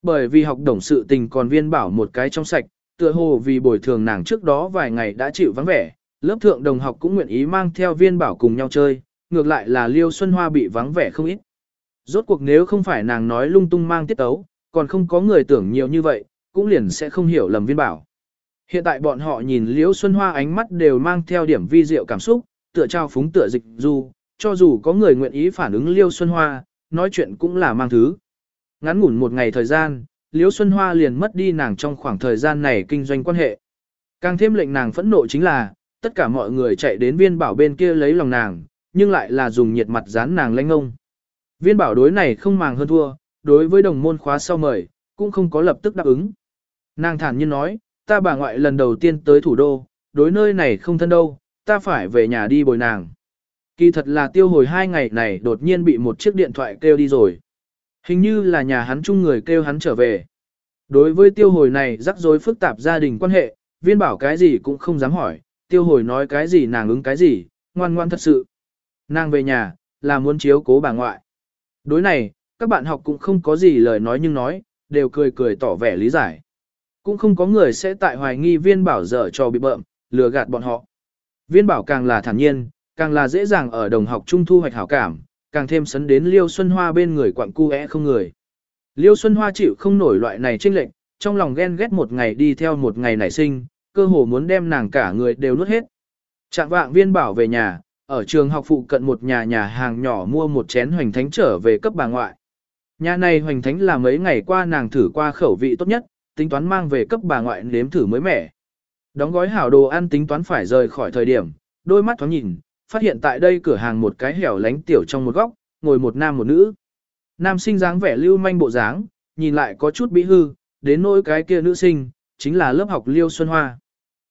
Bởi vì học đồng sự tình còn viên bảo một cái trong sạch, tựa hồ vì bồi thường nàng trước đó vài ngày đã chịu vắng vẻ, lớp thượng đồng học cũng nguyện ý mang theo viên bảo cùng nhau chơi, ngược lại là Liêu Xuân Hoa bị vắng vẻ không ít. Rốt cuộc nếu không phải nàng nói lung tung mang tiết tấu, còn không có người tưởng nhiều như vậy, cũng liền sẽ không hiểu lầm viên bảo. Hiện tại bọn họ nhìn Liêu Xuân Hoa ánh mắt đều mang theo điểm vi diệu cảm xúc, tựa trao phúng tựa dịch du, cho dù có người nguyện ý phản ứng Liêu Xuân Hoa, nói chuyện cũng là mang thứ. Ngắn ngủn một ngày thời gian, Liêu Xuân Hoa liền mất đi nàng trong khoảng thời gian này kinh doanh quan hệ. Càng thêm lệnh nàng phẫn nộ chính là, tất cả mọi người chạy đến viên bảo bên kia lấy lòng nàng, nhưng lại là dùng nhiệt mặt dán nàng lanh ngông. Viên bảo đối này không màng hơn thua, đối với đồng môn khóa sau mời, cũng không có lập tức đáp ứng. Nàng thản nhiên nói, ta bà ngoại lần đầu tiên tới thủ đô, đối nơi này không thân đâu, ta phải về nhà đi bồi nàng. Kỳ thật là tiêu hồi hai ngày này đột nhiên bị một chiếc điện thoại kêu đi rồi. Hình như là nhà hắn chung người kêu hắn trở về. Đối với tiêu hồi này rắc rối phức tạp gia đình quan hệ, viên bảo cái gì cũng không dám hỏi, tiêu hồi nói cái gì nàng ứng cái gì, ngoan ngoan thật sự. Nàng về nhà, là muốn chiếu cố bà ngoại. Đối này, các bạn học cũng không có gì lời nói nhưng nói, đều cười cười tỏ vẻ lý giải. Cũng không có người sẽ tại hoài nghi viên bảo dở cho bị bợm, lừa gạt bọn họ. Viên bảo càng là thản nhiên, càng là dễ dàng ở đồng học trung thu hoạch hảo cảm, càng thêm sấn đến Liêu Xuân Hoa bên người quặng cu é không người. Liêu Xuân Hoa chịu không nổi loại này trinh lệnh, trong lòng ghen ghét một ngày đi theo một ngày nảy sinh, cơ hồ muốn đem nàng cả người đều nuốt hết. Trạng vạng viên bảo về nhà, ở trường học phụ cận một nhà nhà hàng nhỏ mua một chén hoành thánh trở về cấp bà ngoại. Nhà này hoành thánh là mấy ngày qua nàng thử qua khẩu vị tốt nhất, tính toán mang về cấp bà ngoại nếm thử mới mẻ. Đóng gói hảo đồ ăn tính toán phải rời khỏi thời điểm, đôi mắt thoáng nhìn, phát hiện tại đây cửa hàng một cái hẻo lánh tiểu trong một góc, ngồi một nam một nữ. Nam sinh dáng vẻ lưu manh bộ dáng, nhìn lại có chút bị hư, đến nỗi cái kia nữ sinh, chính là lớp học Liêu Xuân Hoa.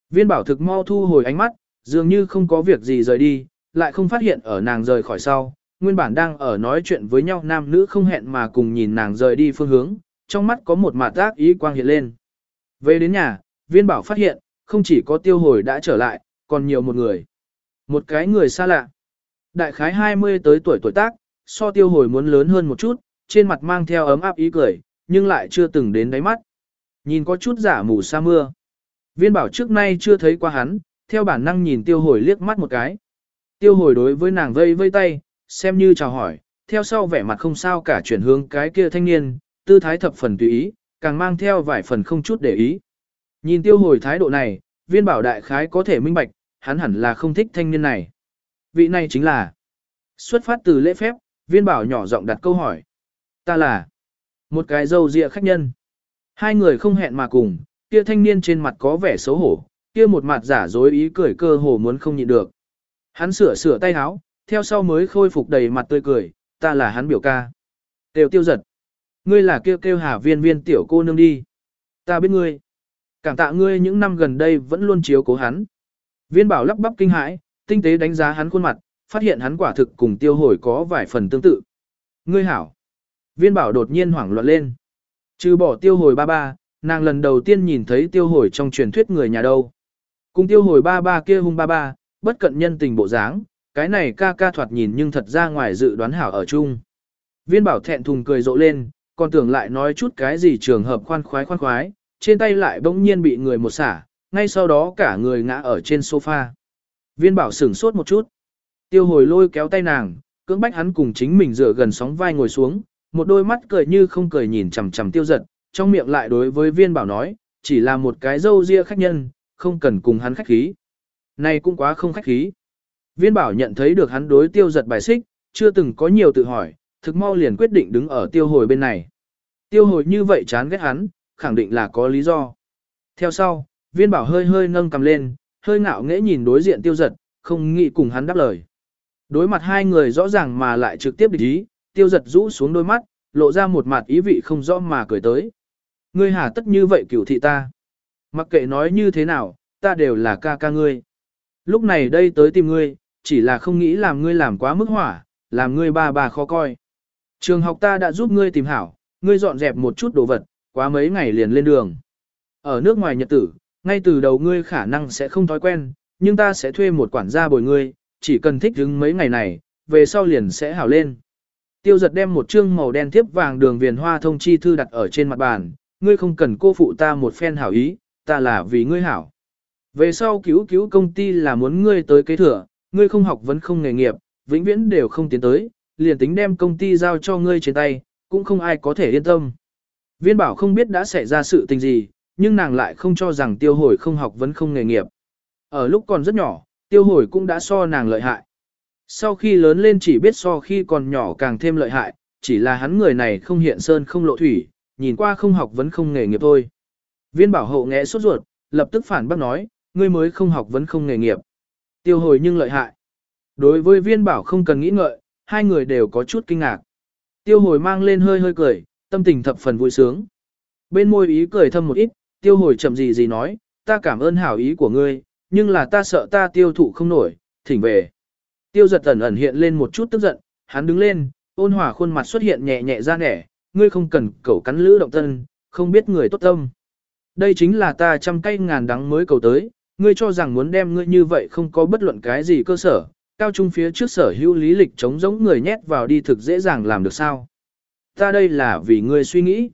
Viên bảo thực mau thu hồi ánh mắt, dường như không có việc gì rời đi, lại không phát hiện ở nàng rời khỏi sau, nguyên bản đang ở nói chuyện với nhau nam nữ không hẹn mà cùng nhìn nàng rời đi phương hướng, trong mắt có một mạt ác ý quang hiện lên. Về đến nhà, viên bảo phát hiện, không chỉ có tiêu hồi đã trở lại, còn nhiều một người. Một cái người xa lạ. Đại khái 20 tới tuổi tuổi tác, so tiêu hồi muốn lớn hơn một chút, trên mặt mang theo ấm áp ý cười, nhưng lại chưa từng đến đáy mắt. Nhìn có chút giả mù sa mưa. Viên bảo trước nay chưa thấy qua hắn, theo bản năng nhìn tiêu hồi liếc mắt một cái. Tiêu hồi đối với nàng vây vây tay, xem như chào hỏi, theo sau vẻ mặt không sao cả chuyển hướng cái kia thanh niên, tư thái thập phần tùy ý, càng mang theo vài phần không chút để ý. Nhìn tiêu hồi thái độ này, viên bảo đại khái có thể minh bạch, hắn hẳn là không thích thanh niên này. Vị này chính là xuất phát từ lễ phép, viên bảo nhỏ giọng đặt câu hỏi. Ta là một cái dâu dịa khách nhân. Hai người không hẹn mà cùng, kia thanh niên trên mặt có vẻ xấu hổ, kia một mặt giả dối ý cười cơ hồ muốn không nhịn được. Hắn sửa sửa tay áo, theo sau mới khôi phục đầy mặt tươi cười, ta là hắn biểu ca. Tiêu tiêu giật. Ngươi là kêu kêu hà viên viên tiểu cô nương đi. Ta biết ngươi. Cảm tạ ngươi những năm gần đây vẫn luôn chiếu cố hắn. Viên bảo lắp bắp kinh hãi, tinh tế đánh giá hắn khuôn mặt, phát hiện hắn quả thực cùng tiêu hồi có vài phần tương tự. Ngươi hảo. Viên bảo đột nhiên hoảng loạn lên. Trừ bỏ tiêu hồi ba ba, nàng lần đầu tiên nhìn thấy tiêu hồi trong truyền thuyết người nhà đâu. Cùng tiêu hồi ba ba kia hung ba ba, bất cận nhân tình bộ dáng, cái này ca ca thoạt nhìn nhưng thật ra ngoài dự đoán hảo ở chung. Viên bảo thẹn thùng cười rộ lên, còn tưởng lại nói chút cái gì trường hợp khoan khoái khoan khoái, trên tay lại bỗng nhiên bị người một xả, ngay sau đó cả người ngã ở trên sofa. Viên bảo sửng sốt một chút. Tiêu hồi lôi kéo tay nàng, cưỡng bách hắn cùng chính mình dựa gần sóng vai ngồi xuống, một đôi mắt cười như không cười nhìn chằm chằm tiêu giật, trong miệng lại đối với viên bảo nói, chỉ là một cái dâu ria khách nhân, không cần cùng hắn khách khí. Này cũng quá không khách khí. Viên bảo nhận thấy được hắn đối tiêu giật bài xích, chưa từng có nhiều tự hỏi, thực mau liền quyết định đứng ở tiêu hồi bên này. Tiêu hồi như vậy chán ghét hắn, khẳng định là có lý do. Theo sau, viên bảo hơi hơi nâng cầm lên, hơi ngạo nghễ nhìn đối diện tiêu giật, không nghĩ cùng hắn đáp lời. Đối mặt hai người rõ ràng mà lại trực tiếp địch ý, tiêu giật rũ xuống đôi mắt, lộ ra một mặt ý vị không rõ mà cười tới. Ngươi hà tất như vậy cửu thị ta. Mặc kệ nói như thế nào, ta đều là ca ca ngươi. Lúc này đây tới tìm ngươi, chỉ là không nghĩ làm ngươi làm quá mức hỏa, làm ngươi ba bà khó coi. Trường học ta đã giúp ngươi tìm hảo, ngươi dọn dẹp một chút đồ vật, quá mấy ngày liền lên đường. Ở nước ngoài nhật tử, ngay từ đầu ngươi khả năng sẽ không thói quen, nhưng ta sẽ thuê một quản gia bồi ngươi, chỉ cần thích đứng mấy ngày này, về sau liền sẽ hảo lên. Tiêu giật đem một chương màu đen tiếp vàng đường viền hoa thông chi thư đặt ở trên mặt bàn, ngươi không cần cô phụ ta một phen hảo ý, ta là vì ngươi hảo. Về sau cứu cứu công ty là muốn ngươi tới kế thừa, ngươi không học vẫn không nghề nghiệp, vĩnh viễn đều không tiến tới, liền tính đem công ty giao cho ngươi trên tay, cũng không ai có thể yên tâm. Viên bảo không biết đã xảy ra sự tình gì, nhưng nàng lại không cho rằng tiêu hồi không học vẫn không nghề nghiệp. Ở lúc còn rất nhỏ, tiêu hồi cũng đã so nàng lợi hại. Sau khi lớn lên chỉ biết so khi còn nhỏ càng thêm lợi hại, chỉ là hắn người này không hiện sơn không lộ thủy, nhìn qua không học vẫn không nghề nghiệp thôi. Viên bảo hậu nghe sốt ruột, lập tức phản bác nói, ngươi mới không học vẫn không nghề nghiệp. Tiêu hồi nhưng lợi hại. Đối với viên bảo không cần nghĩ ngợi, hai người đều có chút kinh ngạc. Tiêu hồi mang lên hơi hơi cười, tâm tình thập phần vui sướng. Bên môi ý cười thâm một ít, tiêu hồi chậm gì gì nói, ta cảm ơn hảo ý của ngươi, nhưng là ta sợ ta tiêu thụ không nổi, thỉnh về. Tiêu giật ẩn ẩn hiện lên một chút tức giận, hắn đứng lên, ôn hòa khuôn mặt xuất hiện nhẹ nhẹ ra nẻ, ngươi không cần cầu cắn lữ động tân, không biết người tốt tâm. Đây chính là ta trăm cây ngàn đắng mới cầu tới, ngươi cho rằng muốn đem ngươi như vậy không có bất luận cái gì cơ sở, cao trung phía trước sở hữu lý lịch chống giống người nhét vào đi thực dễ dàng làm được sao. Ta đây là vì ngươi suy nghĩ.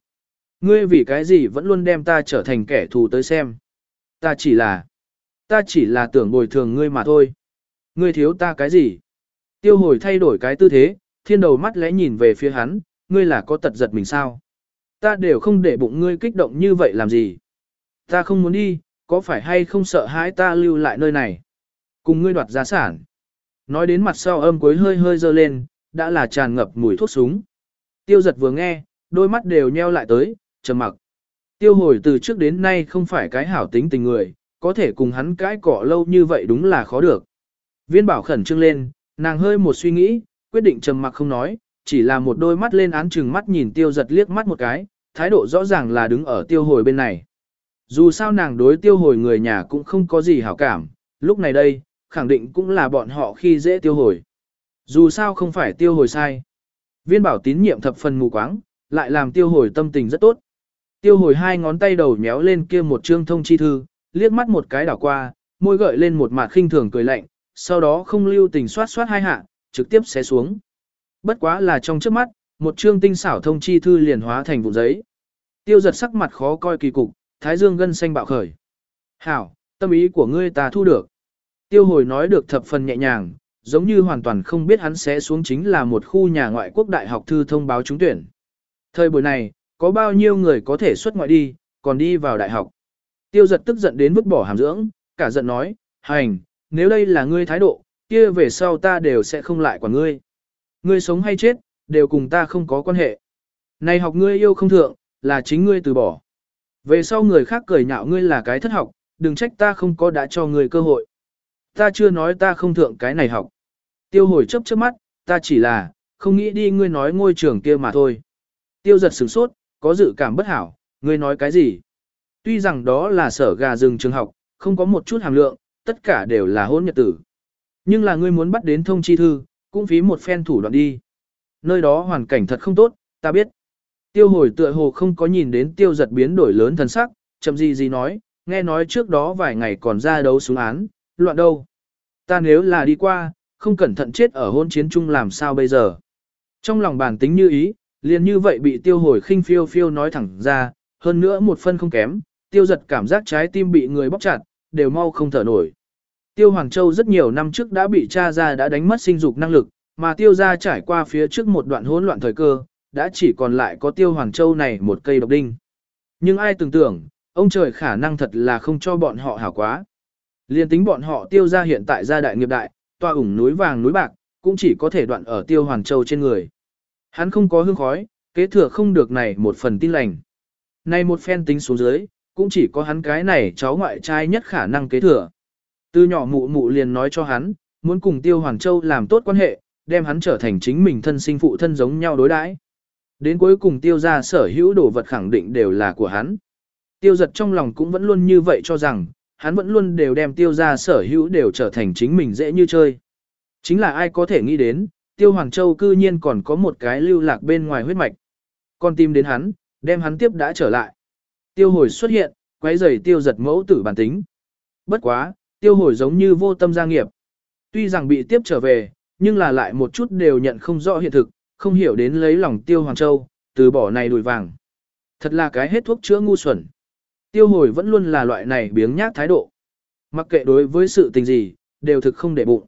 Ngươi vì cái gì vẫn luôn đem ta trở thành kẻ thù tới xem. Ta chỉ là, ta chỉ là tưởng bồi thường ngươi mà thôi. Ngươi thiếu ta cái gì? Tiêu hồi thay đổi cái tư thế, thiên đầu mắt lẽ nhìn về phía hắn, ngươi là có tật giật mình sao? Ta đều không để bụng ngươi kích động như vậy làm gì? Ta không muốn đi, có phải hay không sợ hãi ta lưu lại nơi này? Cùng ngươi đoạt gia sản. Nói đến mặt sau âm cuối hơi hơi dơ lên, đã là tràn ngập mùi thuốc súng. Tiêu giật vừa nghe, đôi mắt đều nheo lại tới, trầm mặc. Tiêu hồi từ trước đến nay không phải cái hảo tính tình người, có thể cùng hắn cãi cỏ lâu như vậy đúng là khó được. Viên bảo khẩn trương lên, nàng hơi một suy nghĩ, quyết định trầm mặc không nói, chỉ là một đôi mắt lên án chừng mắt nhìn tiêu giật liếc mắt một cái, thái độ rõ ràng là đứng ở tiêu hồi bên này. Dù sao nàng đối tiêu hồi người nhà cũng không có gì hảo cảm, lúc này đây, khẳng định cũng là bọn họ khi dễ tiêu hồi. Dù sao không phải tiêu hồi sai. Viên bảo tín nhiệm thập phần mù quáng, lại làm tiêu hồi tâm tình rất tốt. Tiêu hồi hai ngón tay đầu méo lên kia một chương thông chi thư, liếc mắt một cái đảo qua, môi gợi lên một mặt khinh thường cười lạnh, sau đó không lưu tình soát soát hai hạ, trực tiếp xé xuống. Bất quá là trong trước mắt, một chương tinh xảo thông chi thư liền hóa thành vụ giấy. Tiêu giật sắc mặt khó coi kỳ cục, thái dương gân xanh bạo khởi. Hảo, tâm ý của ngươi ta thu được. Tiêu hồi nói được thập phần nhẹ nhàng, giống như hoàn toàn không biết hắn sẽ xuống chính là một khu nhà ngoại quốc đại học thư thông báo trúng tuyển. Thời buổi này, có bao nhiêu người có thể xuất ngoại đi, còn đi vào đại học. Tiêu giật tức giận đến vứt bỏ hàm dưỡng, cả giận nói, hành, nếu đây là ngươi thái độ, kia về sau ta đều sẽ không lại quản ngươi. Ngươi sống hay chết, đều cùng ta không có quan hệ. Này học ngươi yêu không thượng, là chính ngươi từ bỏ. Về sau người khác cười nhạo ngươi là cái thất học, đừng trách ta không có đã cho ngươi cơ hội. Ta chưa nói ta không thượng cái này học. Tiêu hồi chấp chớp mắt, ta chỉ là, không nghĩ đi ngươi nói ngôi trường kia mà thôi. Tiêu giật sửng sốt, có dự cảm bất hảo, ngươi nói cái gì? Tuy rằng đó là sở gà rừng trường học, không có một chút hàm lượng, tất cả đều là hôn nhật tử. Nhưng là ngươi muốn bắt đến thông chi thư, cũng phí một phen thủ đoạn đi. Nơi đó hoàn cảnh thật không tốt, ta biết. Tiêu hồi tựa hồ không có nhìn đến tiêu giật biến đổi lớn thần sắc, chậm gì gì nói, nghe nói trước đó vài ngày còn ra đấu xuống án, loạn đâu. Ta nếu là đi qua, không cẩn thận chết ở hôn chiến chung làm sao bây giờ. Trong lòng bản tính như ý, liền như vậy bị tiêu hồi khinh phiêu phiêu nói thẳng ra, hơn nữa một phân không kém, tiêu giật cảm giác trái tim bị người bóc chặt, đều mau không thở nổi. Tiêu Hoàng Châu rất nhiều năm trước đã bị cha ra đã đánh mất sinh dục năng lực, mà tiêu gia trải qua phía trước một đoạn hỗn loạn thời cơ, đã chỉ còn lại có tiêu Hoàng Châu này một cây độc đinh. Nhưng ai tưởng tưởng, ông trời khả năng thật là không cho bọn họ hảo quá. Liên tính bọn họ tiêu gia hiện tại gia đại nghiệp đại, toa ủng núi vàng núi bạc, cũng chỉ có thể đoạn ở tiêu Hoàng Châu trên người. Hắn không có hương khói, kế thừa không được này một phần tin lành. Này một phen tính xuống dưới, cũng chỉ có hắn cái này cháu ngoại trai nhất khả năng kế thừa. Từ nhỏ mụ mụ liền nói cho hắn, muốn cùng Tiêu Hoàng Châu làm tốt quan hệ, đem hắn trở thành chính mình thân sinh phụ thân giống nhau đối đãi. Đến cuối cùng tiêu ra sở hữu đồ vật khẳng định đều là của hắn. Tiêu giật trong lòng cũng vẫn luôn như vậy cho rằng, hắn vẫn luôn đều đem tiêu ra sở hữu đều trở thành chính mình dễ như chơi. Chính là ai có thể nghĩ đến, tiêu Hoàng Châu cư nhiên còn có một cái lưu lạc bên ngoài huyết mạch. con tim đến hắn, đem hắn tiếp đã trở lại. Tiêu hồi xuất hiện, quấy rầy tiêu giật mẫu tử bản tính. Bất quá, tiêu hồi giống như vô tâm gia nghiệp. Tuy rằng bị tiếp trở về, nhưng là lại một chút đều nhận không rõ hiện thực, không hiểu đến lấy lòng tiêu Hoàng Châu, từ bỏ này đùi vàng. Thật là cái hết thuốc chữa ngu xuẩn. Tiêu hồi vẫn luôn là loại này biếng nhác thái độ. Mặc kệ đối với sự tình gì, đều thực không để bụng.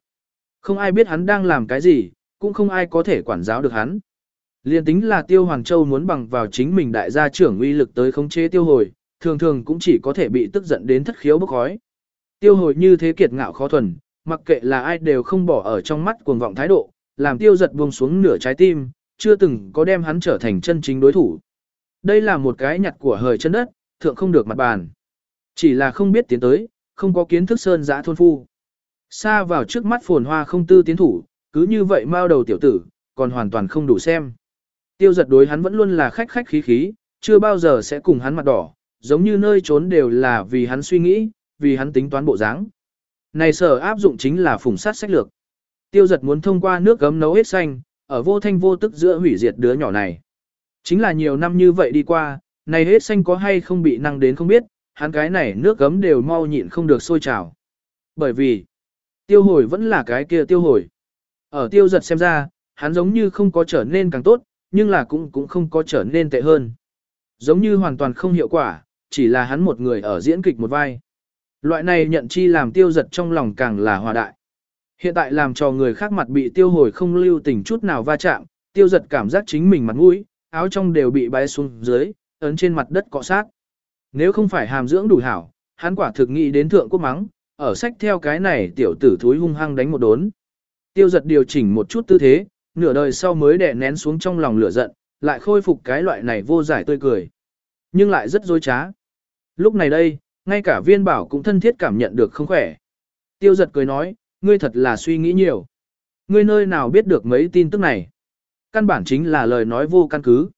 Không ai biết hắn đang làm cái gì, cũng không ai có thể quản giáo được hắn. Liên tính là Tiêu Hoàng Châu muốn bằng vào chính mình đại gia trưởng uy lực tới khống chế tiêu hồi, thường thường cũng chỉ có thể bị tức giận đến thất khiếu bốc khói. Tiêu hồi như thế kiệt ngạo khó thuần, mặc kệ là ai đều không bỏ ở trong mắt cuồng vọng thái độ, làm tiêu giật buông xuống nửa trái tim, chưa từng có đem hắn trở thành chân chính đối thủ. Đây là một cái nhặt của hời chân đất, thượng không được mặt bàn. Chỉ là không biết tiến tới, không có kiến thức sơn giã thôn phu. Xa vào trước mắt phồn hoa không tư tiến thủ, cứ như vậy mau đầu tiểu tử, còn hoàn toàn không đủ xem. Tiêu giật đối hắn vẫn luôn là khách khách khí khí, chưa bao giờ sẽ cùng hắn mặt đỏ, giống như nơi trốn đều là vì hắn suy nghĩ, vì hắn tính toán bộ dáng. Này sở áp dụng chính là phủng sát sách lược. Tiêu giật muốn thông qua nước gấm nấu hết xanh, ở vô thanh vô tức giữa hủy diệt đứa nhỏ này. Chính là nhiều năm như vậy đi qua, này hết xanh có hay không bị năng đến không biết, hắn cái này nước gấm đều mau nhịn không được sôi trào. Bởi vì, tiêu hồi vẫn là cái kia tiêu hồi. Ở tiêu giật xem ra, hắn giống như không có trở nên càng tốt, nhưng là cũng cũng không có trở nên tệ hơn. Giống như hoàn toàn không hiệu quả, chỉ là hắn một người ở diễn kịch một vai. Loại này nhận chi làm tiêu giật trong lòng càng là hòa đại. Hiện tại làm cho người khác mặt bị tiêu hồi không lưu tình chút nào va chạm, tiêu giật cảm giác chính mình mặt mũi, áo trong đều bị bay xuống dưới, ấn trên mặt đất cọ sát. Nếu không phải hàm dưỡng đủ hảo, hắn quả thực nghĩ đến thượng quốc mắng, ở sách theo cái này tiểu tử thúi hung hăng đánh một đốn. Tiêu giật điều chỉnh một chút tư thế, nửa đời sau mới đè nén xuống trong lòng lửa giận, lại khôi phục cái loại này vô giải tươi cười. Nhưng lại rất dối trá. Lúc này đây, ngay cả viên bảo cũng thân thiết cảm nhận được không khỏe. Tiêu giật cười nói, ngươi thật là suy nghĩ nhiều. Ngươi nơi nào biết được mấy tin tức này? Căn bản chính là lời nói vô căn cứ.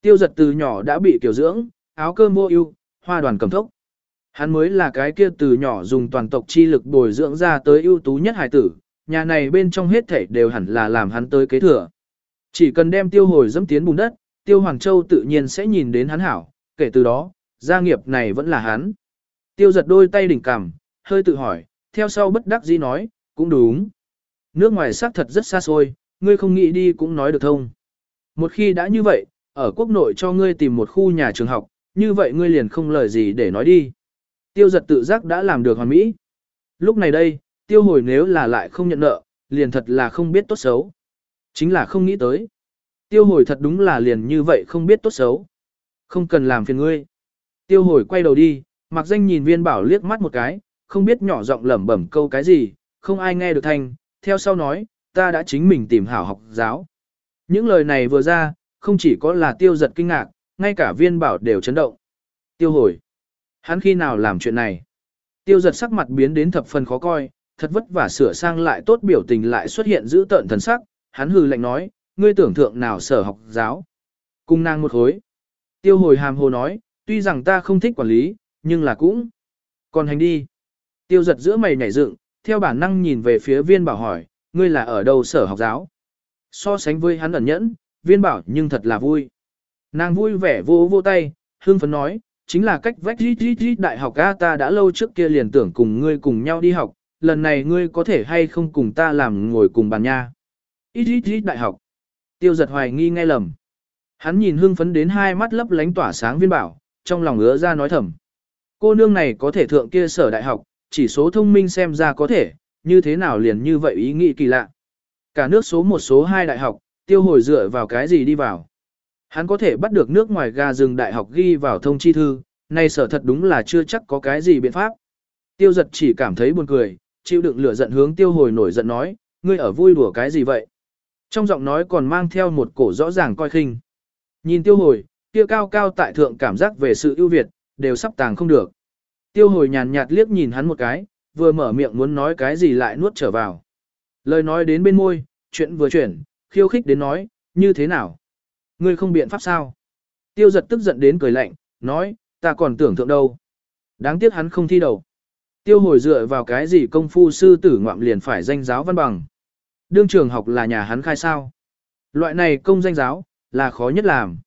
Tiêu giật từ nhỏ đã bị kiểu dưỡng, áo cơm mua ưu, hoa đoàn cầm thốc. Hắn mới là cái kia từ nhỏ dùng toàn tộc chi lực bồi dưỡng ra tới ưu tú nhất hải tử, nhà này bên trong hết thảy đều hẳn là làm hắn tới kế thừa. Chỉ cần đem tiêu hồi dẫm tiến bùn đất, tiêu Hoàng Châu tự nhiên sẽ nhìn đến hắn hảo, kể từ đó, gia nghiệp này vẫn là hắn. Tiêu giật đôi tay đỉnh cằm, hơi tự hỏi, theo sau bất đắc dĩ nói, cũng đúng. Nước ngoài xác thật rất xa xôi, ngươi không nghĩ đi cũng nói được thông. Một khi đã như vậy, ở quốc nội cho ngươi tìm một khu nhà trường học, như vậy ngươi liền không lời gì để nói đi. Tiêu giật tự giác đã làm được hoàn mỹ. Lúc này đây, tiêu hồi nếu là lại không nhận nợ, liền thật là không biết tốt xấu. Chính là không nghĩ tới. Tiêu hồi thật đúng là liền như vậy không biết tốt xấu. Không cần làm phiền ngươi. Tiêu hồi quay đầu đi, mặc danh nhìn viên bảo liếc mắt một cái, không biết nhỏ giọng lẩm bẩm câu cái gì, không ai nghe được thanh, theo sau nói, ta đã chính mình tìm hảo học giáo. Những lời này vừa ra, không chỉ có là tiêu giật kinh ngạc, ngay cả viên bảo đều chấn động. Tiêu hồi. Hắn khi nào làm chuyện này? Tiêu giật sắc mặt biến đến thập phần khó coi, thật vất vả sửa sang lại tốt biểu tình lại xuất hiện giữ tợn thần sắc, hắn hừ lạnh nói, ngươi tưởng thượng nào sở học giáo. Cung nàng một khối. Tiêu hồi hàm hồ nói, tuy rằng ta không thích quản lý, nhưng là cũng. Còn hành đi. Tiêu giật giữa mày nhảy dựng, theo bản năng nhìn về phía viên bảo hỏi, ngươi là ở đâu sở học giáo? So sánh với hắn ẩn nhẫn, viên bảo nhưng thật là vui. Nàng vui vẻ vô vô tay, hương phấn nói, chính là cách vách rít rít rít đại học A ta đã lâu trước kia liền tưởng cùng ngươi cùng nhau đi học, lần này ngươi có thể hay không cùng ta làm ngồi cùng bàn nha. Ít ít ít đại học. Tiêu giật hoài nghi ngay lầm. Hắn nhìn hương phấn đến hai mắt lấp lánh tỏa sáng viên bảo, trong lòng ứa ra nói thầm. Cô nương này có thể thượng kia sở đại học, chỉ số thông minh xem ra có thể, như thế nào liền như vậy ý nghĩ kỳ lạ. Cả nước số một số hai đại học, tiêu hồi dựa vào cái gì đi vào. Hắn có thể bắt được nước ngoài ga rừng đại học ghi vào thông chi thư, nay sở thật đúng là chưa chắc có cái gì biện pháp. Tiêu giật chỉ cảm thấy buồn cười, chịu đựng lửa giận hướng tiêu hồi nổi giận nói, ngươi ở vui đùa cái gì vậy? Trong giọng nói còn mang theo một cổ rõ ràng coi khinh. Nhìn tiêu hồi, kia cao cao tại thượng cảm giác về sự ưu việt, đều sắp tàng không được. Tiêu hồi nhàn nhạt liếc nhìn hắn một cái, vừa mở miệng muốn nói cái gì lại nuốt trở vào. Lời nói đến bên môi, chuyện vừa chuyển, khiêu khích đến nói, như thế nào? Ngươi không biện pháp sao? Tiêu giật tức giận đến cười lạnh, nói, ta còn tưởng tượng đâu. Đáng tiếc hắn không thi đầu. Tiêu hồi dựa vào cái gì công phu sư tử ngoạm liền phải danh giáo văn bằng. Đương trường học là nhà hắn khai sao. Loại này công danh giáo, là khó nhất làm.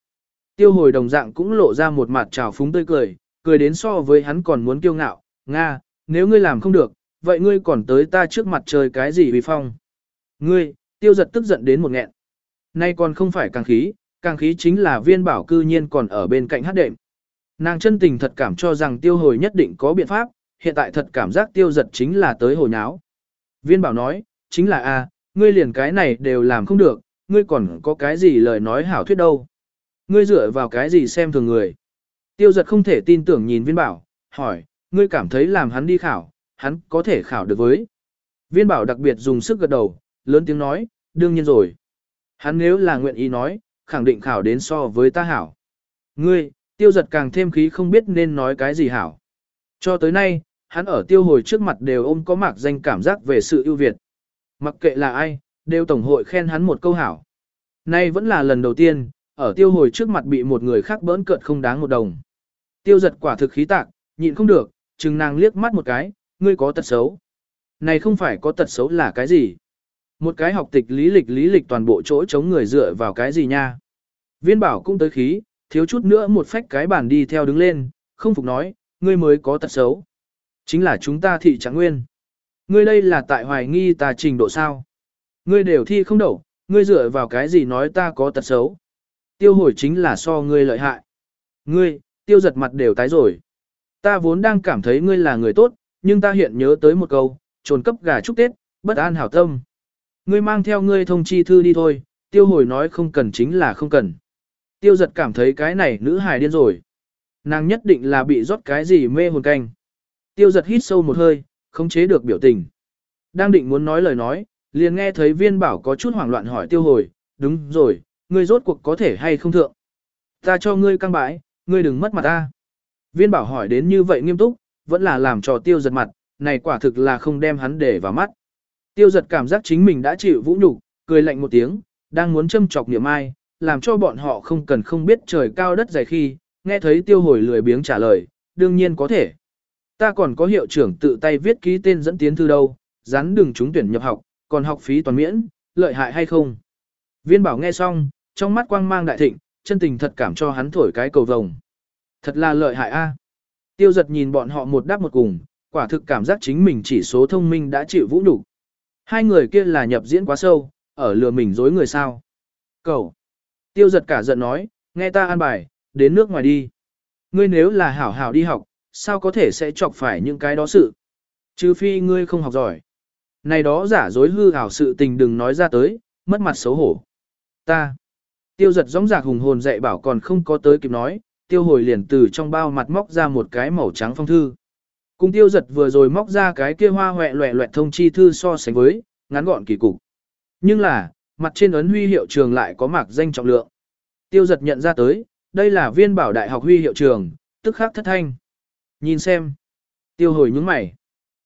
Tiêu hồi đồng dạng cũng lộ ra một mặt trào phúng tươi cười, cười đến so với hắn còn muốn kiêu ngạo, Nga, nếu ngươi làm không được, vậy ngươi còn tới ta trước mặt trời cái gì vì phong. Ngươi, tiêu giật tức giận đến một nghẹn. Nay còn không phải càng khí, càng khí chính là viên bảo cư nhiên còn ở bên cạnh hát đệm. Nàng chân tình thật cảm cho rằng tiêu hồi nhất định có biện pháp, hiện tại thật cảm giác tiêu giật chính là tới hồi nháo. Viên bảo nói, chính là a, ngươi liền cái này đều làm không được, ngươi còn có cái gì lời nói hảo thuyết đâu. Ngươi dựa vào cái gì xem thường người. Tiêu giật không thể tin tưởng nhìn viên bảo, hỏi, ngươi cảm thấy làm hắn đi khảo, hắn có thể khảo được với. Viên bảo đặc biệt dùng sức gật đầu, lớn tiếng nói, đương nhiên rồi. Hắn nếu là nguyện ý nói, khẳng định khảo đến so với ta hảo. Ngươi, tiêu giật càng thêm khí không biết nên nói cái gì hảo. Cho tới nay, hắn ở tiêu hồi trước mặt đều ôm có mạc danh cảm giác về sự ưu việt. Mặc kệ là ai, đều tổng hội khen hắn một câu hảo. Nay vẫn là lần đầu tiên, ở tiêu hồi trước mặt bị một người khác bỡn cợt không đáng một đồng. Tiêu giật quả thực khí tạc, nhịn không được, chừng nàng liếc mắt một cái, ngươi có tật xấu. Này không phải có tật xấu là cái gì? Một cái học tịch lý lịch lý lịch toàn bộ chỗ chống người dựa vào cái gì nha? Viên bảo cũng tới khí, thiếu chút nữa một phách cái bàn đi theo đứng lên, không phục nói, ngươi mới có tật xấu. Chính là chúng ta thị trạng nguyên. Ngươi đây là tại hoài nghi ta trình độ sao? Ngươi đều thi không đậu, ngươi dựa vào cái gì nói ta có tật xấu? Tiêu hồi chính là so ngươi lợi hại. Ngươi, tiêu giật mặt đều tái rồi. Ta vốn đang cảm thấy ngươi là người tốt, nhưng ta hiện nhớ tới một câu, trồn cấp gà chúc Tết, bất an hảo tâm. Ngươi mang theo ngươi thông chi thư đi thôi, tiêu hồi nói không cần chính là không cần. Tiêu giật cảm thấy cái này nữ hài điên rồi. Nàng nhất định là bị rót cái gì mê hồn canh. Tiêu giật hít sâu một hơi, không chế được biểu tình. Đang định muốn nói lời nói, liền nghe thấy viên bảo có chút hoảng loạn hỏi tiêu hồi, đúng rồi, ngươi rốt cuộc có thể hay không thượng. Ta cho ngươi căng bãi, ngươi đừng mất mặt ta. Viên bảo hỏi đến như vậy nghiêm túc, vẫn là làm trò tiêu giật mặt, này quả thực là không đem hắn để vào mắt. Tiêu giật cảm giác chính mình đã chịu vũ nhục, cười lạnh một tiếng, đang muốn châm chọc niệm ai, làm cho bọn họ không cần không biết trời cao đất dày khi, nghe thấy tiêu hồi lười biếng trả lời, đương nhiên có thể. Ta còn có hiệu trưởng tự tay viết ký tên dẫn tiến thư đâu, rắn đừng trúng tuyển nhập học, còn học phí toàn miễn, lợi hại hay không. Viên bảo nghe xong, trong mắt quang mang đại thịnh, chân tình thật cảm cho hắn thổi cái cầu vồng. Thật là lợi hại a. À. Tiêu giật nhìn bọn họ một đáp một cùng, quả thực cảm giác chính mình chỉ số thông minh đã chịu vũ nhục. Hai người kia là nhập diễn quá sâu, ở lừa mình dối người sao. Cầu. Tiêu giật cả giận nói, nghe ta an bài, đến nước ngoài đi. Ngươi nếu là hảo hảo đi học, sao có thể sẽ chọc phải những cái đó sự. Trừ phi ngươi không học giỏi. Này đó giả dối hư ảo sự tình đừng nói ra tới, mất mặt xấu hổ. Ta. Tiêu giật gióng giạc hùng hồn dạy bảo còn không có tới kịp nói, tiêu hồi liền từ trong bao mặt móc ra một cái màu trắng phong thư. Cùng tiêu giật vừa rồi móc ra cái kia hoa hoẹ loẹ loẹt thông chi thư so sánh với, ngắn gọn kỳ cục. Nhưng là, mặt trên ấn huy hiệu trường lại có mạc danh trọng lượng. Tiêu giật nhận ra tới, đây là viên bảo đại học huy hiệu trường, tức khắc thất thanh. Nhìn xem. Tiêu hồi nhướng mày.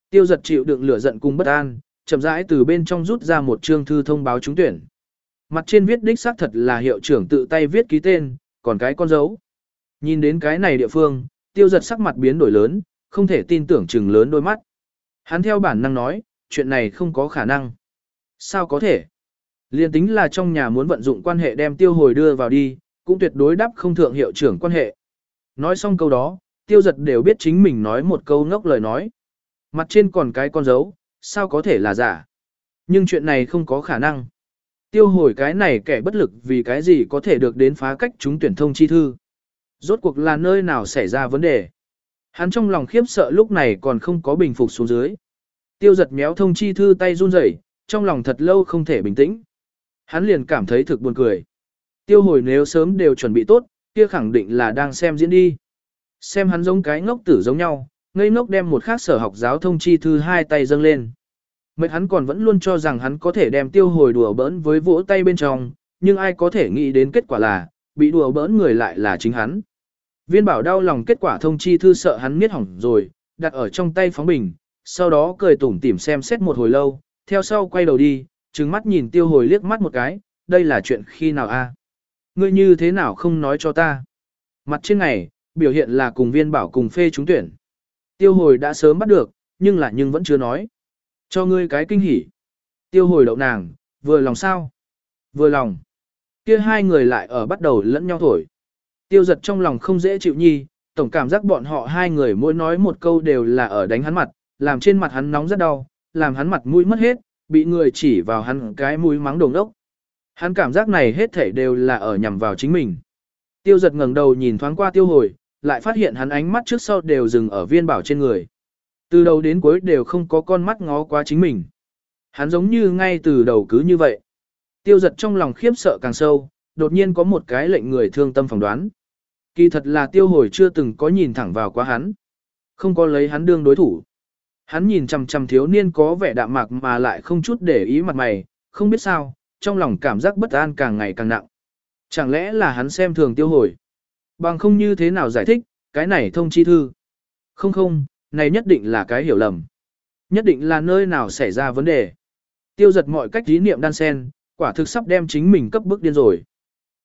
Tiêu giật chịu đựng lửa giận cùng bất an, chậm rãi từ bên trong rút ra một chương thư thông báo trúng tuyển. Mặt trên viết đích xác thật là hiệu trưởng tự tay viết ký tên, còn cái con dấu. Nhìn đến cái này địa phương, tiêu giật sắc mặt biến đổi lớn, không thể tin tưởng chừng lớn đôi mắt. Hắn theo bản năng nói, chuyện này không có khả năng. Sao có thể? Liên tính là trong nhà muốn vận dụng quan hệ đem tiêu hồi đưa vào đi, cũng tuyệt đối đáp không thượng hiệu trưởng quan hệ. Nói xong câu đó, tiêu giật đều biết chính mình nói một câu ngốc lời nói. Mặt trên còn cái con dấu, sao có thể là giả? Nhưng chuyện này không có khả năng. Tiêu hồi cái này kẻ bất lực vì cái gì có thể được đến phá cách chúng tuyển thông chi thư. Rốt cuộc là nơi nào xảy ra vấn đề. Hắn trong lòng khiếp sợ lúc này còn không có bình phục xuống dưới. Tiêu giật méo thông chi thư tay run rẩy, trong lòng thật lâu không thể bình tĩnh. Hắn liền cảm thấy thực buồn cười. Tiêu hồi nếu sớm đều chuẩn bị tốt, kia khẳng định là đang xem diễn đi. Xem hắn giống cái ngốc tử giống nhau, ngây ngốc đem một khác sở học giáo thông chi thư hai tay dâng lên. Mệt hắn còn vẫn luôn cho rằng hắn có thể đem tiêu hồi đùa bỡn với vỗ tay bên trong, nhưng ai có thể nghĩ đến kết quả là, bị đùa bỡn người lại là chính hắn. Viên bảo đau lòng kết quả thông chi thư sợ hắn miết hỏng rồi, đặt ở trong tay phóng bình, sau đó cười tủm tỉm xem xét một hồi lâu, theo sau quay đầu đi, trừng mắt nhìn tiêu hồi liếc mắt một cái, đây là chuyện khi nào a? Ngươi như thế nào không nói cho ta? Mặt trên này, biểu hiện là cùng viên bảo cùng phê trúng tuyển. Tiêu hồi đã sớm bắt được, nhưng là nhưng vẫn chưa nói. Cho ngươi cái kinh hỉ. Tiêu hồi đậu nàng, vừa lòng sao? Vừa lòng. Kia hai người lại ở bắt đầu lẫn nhau thổi. Tiêu giật trong lòng không dễ chịu nhi, tổng cảm giác bọn họ hai người mỗi nói một câu đều là ở đánh hắn mặt, làm trên mặt hắn nóng rất đau, làm hắn mặt mũi mất hết, bị người chỉ vào hắn cái mũi mắng đồng đốc. Hắn cảm giác này hết thể đều là ở nhằm vào chính mình. Tiêu giật ngẩng đầu nhìn thoáng qua tiêu hồi, lại phát hiện hắn ánh mắt trước sau đều dừng ở viên bảo trên người. Từ đầu đến cuối đều không có con mắt ngó qua chính mình. Hắn giống như ngay từ đầu cứ như vậy. Tiêu giật trong lòng khiếp sợ càng sâu, đột nhiên có một cái lệnh người thương tâm phỏng đoán. Kỳ thật là tiêu hồi chưa từng có nhìn thẳng vào quá hắn. Không có lấy hắn đương đối thủ. Hắn nhìn chằm chằm thiếu niên có vẻ đạm mạc mà lại không chút để ý mặt mày, không biết sao, trong lòng cảm giác bất an càng ngày càng nặng. Chẳng lẽ là hắn xem thường tiêu hồi? Bằng không như thế nào giải thích, cái này thông chi thư. Không không, này nhất định là cái hiểu lầm. Nhất định là nơi nào xảy ra vấn đề. Tiêu giật mọi cách ý niệm đan sen, quả thực sắp đem chính mình cấp bức điên rồi.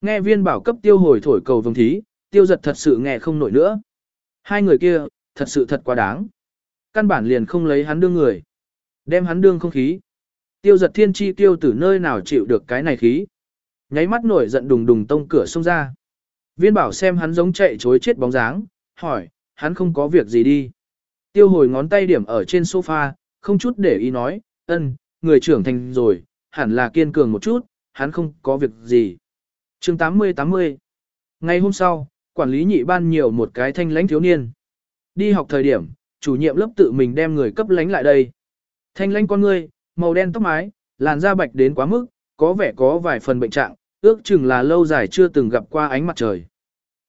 Nghe viên bảo cấp tiêu hồi thổi cầu vồng thí, tiêu giật thật sự nghe không nổi nữa. Hai người kia, thật sự thật quá đáng. Căn bản liền không lấy hắn đương người. Đem hắn đương không khí. Tiêu giật thiên chi tiêu từ nơi nào chịu được cái này khí. Nháy mắt nổi giận đùng đùng tông cửa xông ra. Viên bảo xem hắn giống chạy chối chết bóng dáng, hỏi, hắn không có việc gì đi. Tiêu hồi ngón tay điểm ở trên sofa, không chút để ý nói, ân, người trưởng thành rồi, hẳn là kiên cường một chút, hắn không có việc gì. chương 80-80 Ngày hôm sau, quản lý nhị ban nhiều một cái thanh lãnh thiếu niên. Đi học thời điểm, chủ nhiệm lớp tự mình đem người cấp lãnh lại đây. Thanh lãnh con ngươi, màu đen tóc mái, làn da bạch đến quá mức, có vẻ có vài phần bệnh trạng, ước chừng là lâu dài chưa từng gặp qua ánh mặt trời.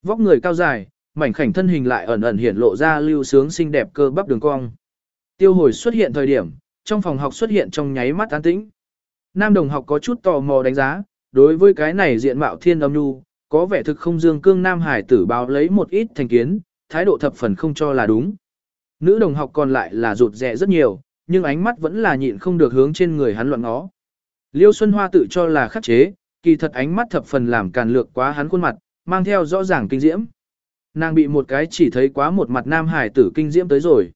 Vóc người cao dài, mảnh khảnh thân hình lại ẩn ẩn hiện lộ ra lưu sướng xinh đẹp cơ bắp đường cong. Tiêu hồi xuất hiện thời điểm, trong phòng học xuất hiện trong nháy mắt an tĩnh. Nam đồng học có chút tò mò đánh giá, đối với cái này diện mạo thiên âm nhu, có vẻ thực không dương cương Nam Hải tử báo lấy một ít thành kiến, thái độ thập phần không cho là đúng. Nữ đồng học còn lại là rụt rẻ rất nhiều, nhưng ánh mắt vẫn là nhịn không được hướng trên người hắn luận ngó. Liêu Xuân Hoa tự cho là khắc chế, kỳ thật ánh mắt thập phần làm càn lược quá hắn khuôn mặt, mang theo rõ ràng kinh diễm. Nàng bị một cái chỉ thấy quá một mặt nam hải tử kinh diễm tới rồi.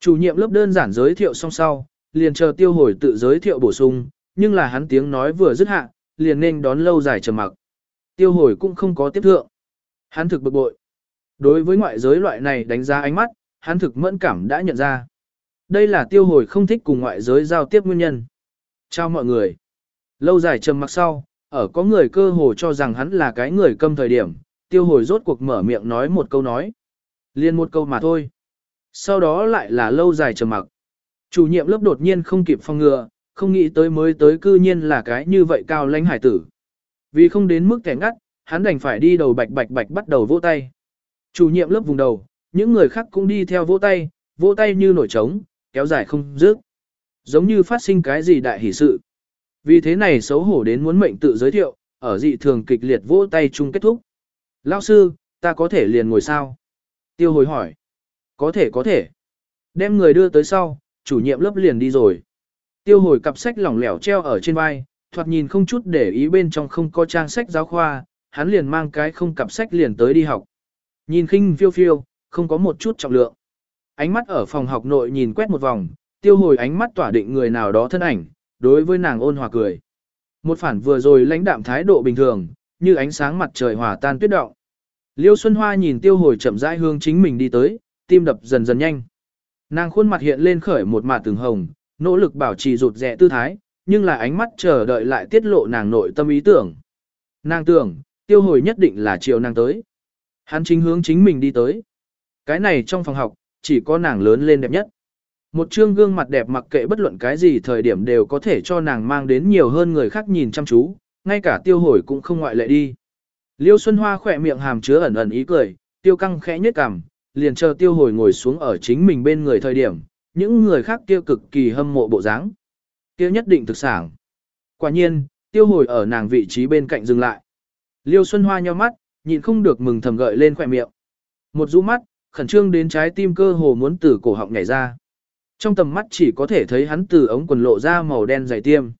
Chủ nhiệm lớp đơn giản giới thiệu xong sau, liền chờ tiêu hồi tự giới thiệu bổ sung, nhưng là hắn tiếng nói vừa dứt hạ, liền nên đón lâu dài trầm mặc. Tiêu hồi cũng không có tiếp thượng. Hắn thực bực bội. Đối với ngoại giới loại này đánh giá ánh mắt, hắn thực mẫn cảm đã nhận ra. Đây là tiêu hồi không thích cùng ngoại giới giao tiếp nguyên nhân. Chào mọi người. Lâu dài trầm mặc sau, ở có người cơ hồ cho rằng hắn là cái người câm thời điểm, tiêu hồi rốt cuộc mở miệng nói một câu nói. Liên một câu mà thôi. Sau đó lại là lâu dài trầm mặc. Chủ nhiệm lớp đột nhiên không kịp phòng ngừa, không nghĩ tới mới tới cư nhiên là cái như vậy cao lãnh hải tử. Vì không đến mức kẻ ngắt, hắn đành phải đi đầu bạch bạch bạch bắt đầu vỗ tay. Chủ nhiệm lớp vùng đầu, những người khác cũng đi theo vỗ tay, vỗ tay như nổi trống, kéo dài không dứt. Giống như phát sinh cái gì đại hỷ sự. Vì thế này xấu hổ đến muốn mệnh tự giới thiệu, ở dị thường kịch liệt vỗ tay chung kết thúc. Lão sư, ta có thể liền ngồi sao? Tiêu hồi hỏi. Có thể có thể. Đem người đưa tới sau, chủ nhiệm lớp liền đi rồi. Tiêu hồi cặp sách lỏng lẻo treo ở trên vai, thoạt nhìn không chút để ý bên trong không có trang sách giáo khoa, hắn liền mang cái không cặp sách liền tới đi học. Nhìn khinh phiêu phiêu, không có một chút trọng lượng. Ánh mắt ở phòng học nội nhìn quét một vòng, tiêu hồi ánh mắt tỏa định người nào đó thân ảnh, đối với nàng ôn hòa cười. Một phản vừa rồi lãnh đạm thái độ bình thường, như ánh sáng mặt trời hòa tan tuyết động. Liêu Xuân Hoa nhìn tiêu hồi chậm rãi hương chính mình đi tới, tim đập dần dần nhanh. Nàng khuôn mặt hiện lên khởi một mạt từng hồng, nỗ lực bảo trì rụt rẻ tư thái, nhưng là ánh mắt chờ đợi lại tiết lộ nàng nội tâm ý tưởng. Nàng tưởng, tiêu hồi nhất định là chiều nàng tới. Hắn chính hướng chính mình đi tới. Cái này trong phòng học, chỉ có nàng lớn lên đẹp nhất. Một trương gương mặt đẹp mặc kệ bất luận cái gì thời điểm đều có thể cho nàng mang đến nhiều hơn người khác nhìn chăm chú, ngay cả tiêu hồi cũng không ngoại lệ đi. Liêu Xuân Hoa khỏe miệng hàm chứa ẩn ẩn ý cười, tiêu căng khẽ nhếch cằm, liền chờ tiêu hồi ngồi xuống ở chính mình bên người thời điểm, những người khác kia cực kỳ hâm mộ bộ dáng. Tiêu nhất định thực sản. Quả nhiên, tiêu hồi ở nàng vị trí bên cạnh dừng lại. Liêu Xuân Hoa nheo mắt, nhịn không được mừng thầm gợi lên khỏe miệng. Một rũ mắt, khẩn trương đến trái tim cơ hồ muốn từ cổ họng nhảy ra. Trong tầm mắt chỉ có thể thấy hắn từ ống quần lộ ra màu đen dày tiêm.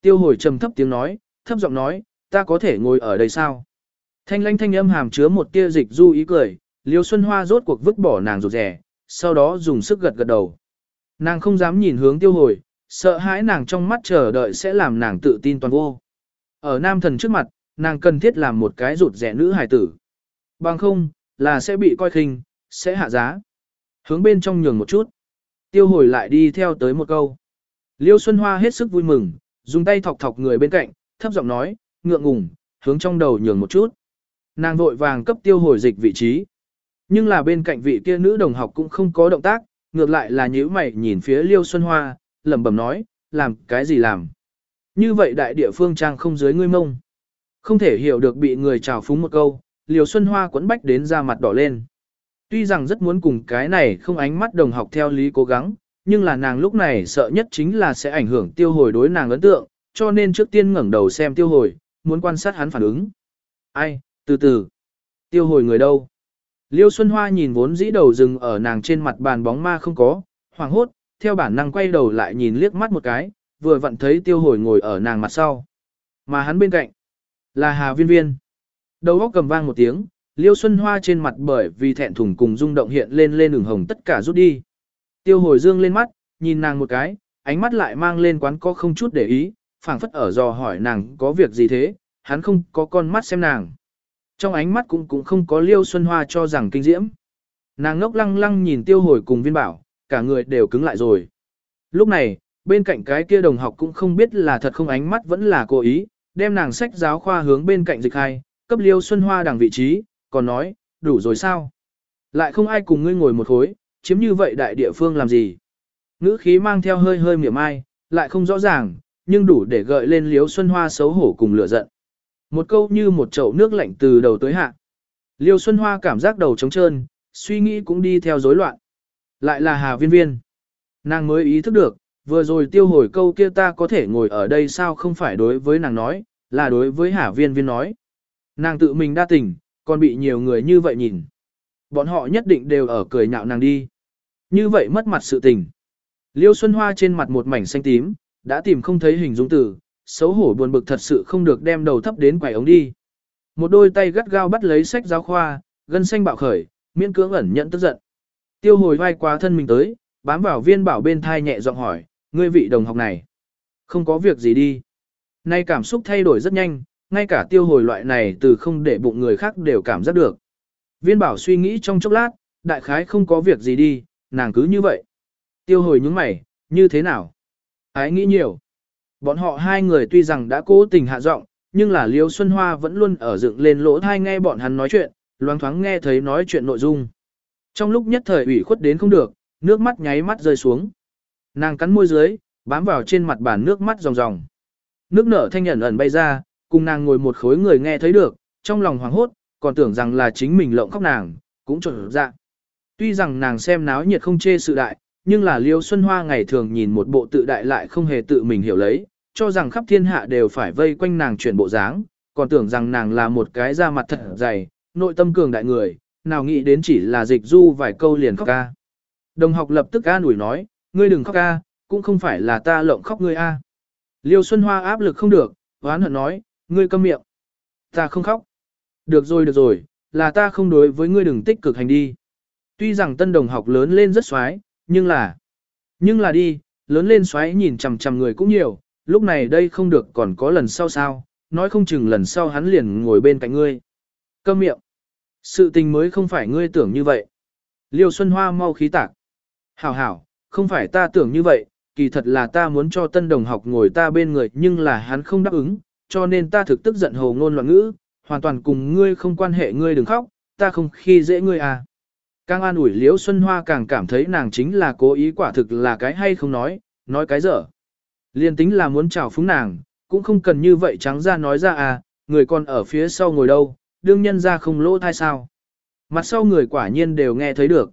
Tiêu hồi trầm thấp tiếng nói, thấp giọng nói, ta có thể ngồi ở đây sao? Thanh lanh thanh âm hàm chứa một tia dịch du ý cười, Liêu Xuân Hoa rốt cuộc vứt bỏ nàng rụt rẻ, sau đó dùng sức gật gật đầu. Nàng không dám nhìn hướng tiêu hồi, sợ hãi nàng trong mắt chờ đợi sẽ làm nàng tự tin toàn vô. Ở nam thần trước mặt, nàng cần thiết làm một cái rụt rẻ nữ hài tử. Bằng không, là sẽ bị coi khinh, sẽ hạ giá. Hướng bên trong nhường một chút. Tiêu hồi lại đi theo tới một câu. Liêu Xuân Hoa hết sức vui mừng, dùng tay thọc thọc người bên cạnh, thấp giọng nói, ngượng ngùng, hướng trong đầu nhường một chút. Nàng vội vàng cấp tiêu hồi dịch vị trí. Nhưng là bên cạnh vị kia nữ đồng học cũng không có động tác, ngược lại là nhíu mày nhìn phía Liêu Xuân Hoa, lẩm bẩm nói, làm cái gì làm. Như vậy đại địa phương trang không dưới ngươi mông. Không thể hiểu được bị người chào phúng một câu, Liêu Xuân Hoa quấn bách đến ra mặt đỏ lên. Tuy rằng rất muốn cùng cái này không ánh mắt đồng học theo lý cố gắng, nhưng là nàng lúc này sợ nhất chính là sẽ ảnh hưởng tiêu hồi đối nàng ấn tượng, cho nên trước tiên ngẩng đầu xem tiêu hồi, muốn quan sát hắn phản ứng. Ai, từ từ. Tiêu hồi người đâu? Liêu Xuân Hoa nhìn vốn dĩ đầu rừng ở nàng trên mặt bàn bóng ma không có, hoảng hốt, theo bản năng quay đầu lại nhìn liếc mắt một cái, vừa vặn thấy tiêu hồi ngồi ở nàng mặt sau. Mà hắn bên cạnh, là Hà Viên Viên. Đầu góc cầm vang một tiếng, Liêu Xuân Hoa trên mặt bởi vì thẹn thùng cùng rung động hiện lên lên ửng hồng tất cả rút đi. Tiêu hồi dương lên mắt, nhìn nàng một cái, ánh mắt lại mang lên quán có không chút để ý, phảng phất ở dò hỏi nàng có việc gì thế, hắn không có con mắt xem nàng. Trong ánh mắt cũng cũng không có Liêu Xuân Hoa cho rằng kinh diễm. Nàng ngốc lăng lăng nhìn tiêu hồi cùng viên bảo, cả người đều cứng lại rồi. Lúc này, bên cạnh cái kia đồng học cũng không biết là thật không ánh mắt vẫn là cố ý, đem nàng sách giáo khoa hướng bên cạnh dịch hai, cấp Liêu Xuân Hoa đằng vị trí, còn nói, đủ rồi sao? Lại không ai cùng ngươi ngồi một khối, chiếm như vậy đại địa phương làm gì? Ngữ khí mang theo hơi hơi miệng ai, lại không rõ ràng, nhưng đủ để gợi lên Liêu Xuân Hoa xấu hổ cùng lửa giận. Một câu như một chậu nước lạnh từ đầu tới hạ. Liêu Xuân Hoa cảm giác đầu trống trơn, suy nghĩ cũng đi theo rối loạn. Lại là Hà Viên Viên. Nàng mới ý thức được, vừa rồi tiêu hồi câu kia ta có thể ngồi ở đây sao không phải đối với nàng nói, là đối với Hà Viên Viên nói. Nàng tự mình đa tình, còn bị nhiều người như vậy nhìn. Bọn họ nhất định đều ở cười nhạo nàng đi. Như vậy mất mặt sự tình. Liêu Xuân Hoa trên mặt một mảnh xanh tím, đã tìm không thấy hình dung từ, xấu hổ buồn bực thật sự không được đem đầu thấp đến quầy ống đi. Một đôi tay gắt gao bắt lấy sách giáo khoa, gân xanh bạo khởi, miễn cưỡng ẩn nhận tức giận. Tiêu hồi vai quá thân mình tới, bám vào viên bảo bên thai nhẹ giọng hỏi, ngươi vị đồng học này. Không có việc gì đi. Nay cảm xúc thay đổi rất nhanh, ngay cả tiêu hồi loại này từ không để bụng người khác đều cảm giác được. Viên bảo suy nghĩ trong chốc lát, đại khái không có việc gì đi, nàng cứ như vậy. Tiêu hồi nhướng mày, như thế nào? Ái nghĩ nhiều. Bọn họ hai người tuy rằng đã cố tình hạ giọng, nhưng là Liêu Xuân Hoa vẫn luôn ở dựng lên lỗ thai nghe bọn hắn nói chuyện, loáng thoáng nghe thấy nói chuyện nội dung. Trong lúc nhất thời ủy khuất đến không được, nước mắt nháy mắt rơi xuống. Nàng cắn môi dưới, bám vào trên mặt bàn nước mắt ròng ròng. Nước nở thanh ẩn ẩn bay ra, cùng nàng ngồi một khối người nghe thấy được, trong lòng hoảng hốt, còn tưởng rằng là chính mình lộng khóc nàng, cũng trộn dạ. Tuy rằng nàng xem náo nhiệt không chê sự đại, nhưng là Liêu Xuân Hoa ngày thường nhìn một bộ tự đại lại không hề tự mình hiểu lấy, cho rằng khắp thiên hạ đều phải vây quanh nàng chuyển bộ dáng, còn tưởng rằng nàng là một cái da mặt thật dày, nội tâm cường đại người, nào nghĩ đến chỉ là dịch du vài câu liền khóc ca. Đồng học lập tức ca nủi nói, ngươi đừng khóc ca, cũng không phải là ta lộng khóc ngươi a. Liêu Xuân Hoa áp lực không được, oán hận nói, ngươi câm miệng. Ta không khóc. Được rồi được rồi, là ta không đối với ngươi đừng tích cực hành đi. Tuy rằng tân đồng học lớn lên rất xoái, nhưng là... Nhưng là đi, lớn lên xoáy nhìn chằm chằm người cũng nhiều, lúc này đây không được còn có lần sau sao, nói không chừng lần sau hắn liền ngồi bên cạnh ngươi. Câm miệng. Sự tình mới không phải ngươi tưởng như vậy. Liêu Xuân Hoa mau khí tạc. Hảo hảo, không phải ta tưởng như vậy, kỳ thật là ta muốn cho tân đồng học ngồi ta bên người nhưng là hắn không đáp ứng, cho nên ta thực tức giận hồ ngôn loạn ngữ, hoàn toàn cùng ngươi không quan hệ ngươi đừng khóc, ta không khi dễ ngươi à. Càng an ủi Liễu Xuân Hoa càng cảm thấy nàng chính là cố ý quả thực là cái hay không nói, nói cái dở. Liên tính là muốn chào phúng nàng, cũng không cần như vậy trắng ra nói ra à, người còn ở phía sau ngồi đâu, đương nhân ra không lỗ thai sao. Mặt sau người quả nhiên đều nghe thấy được.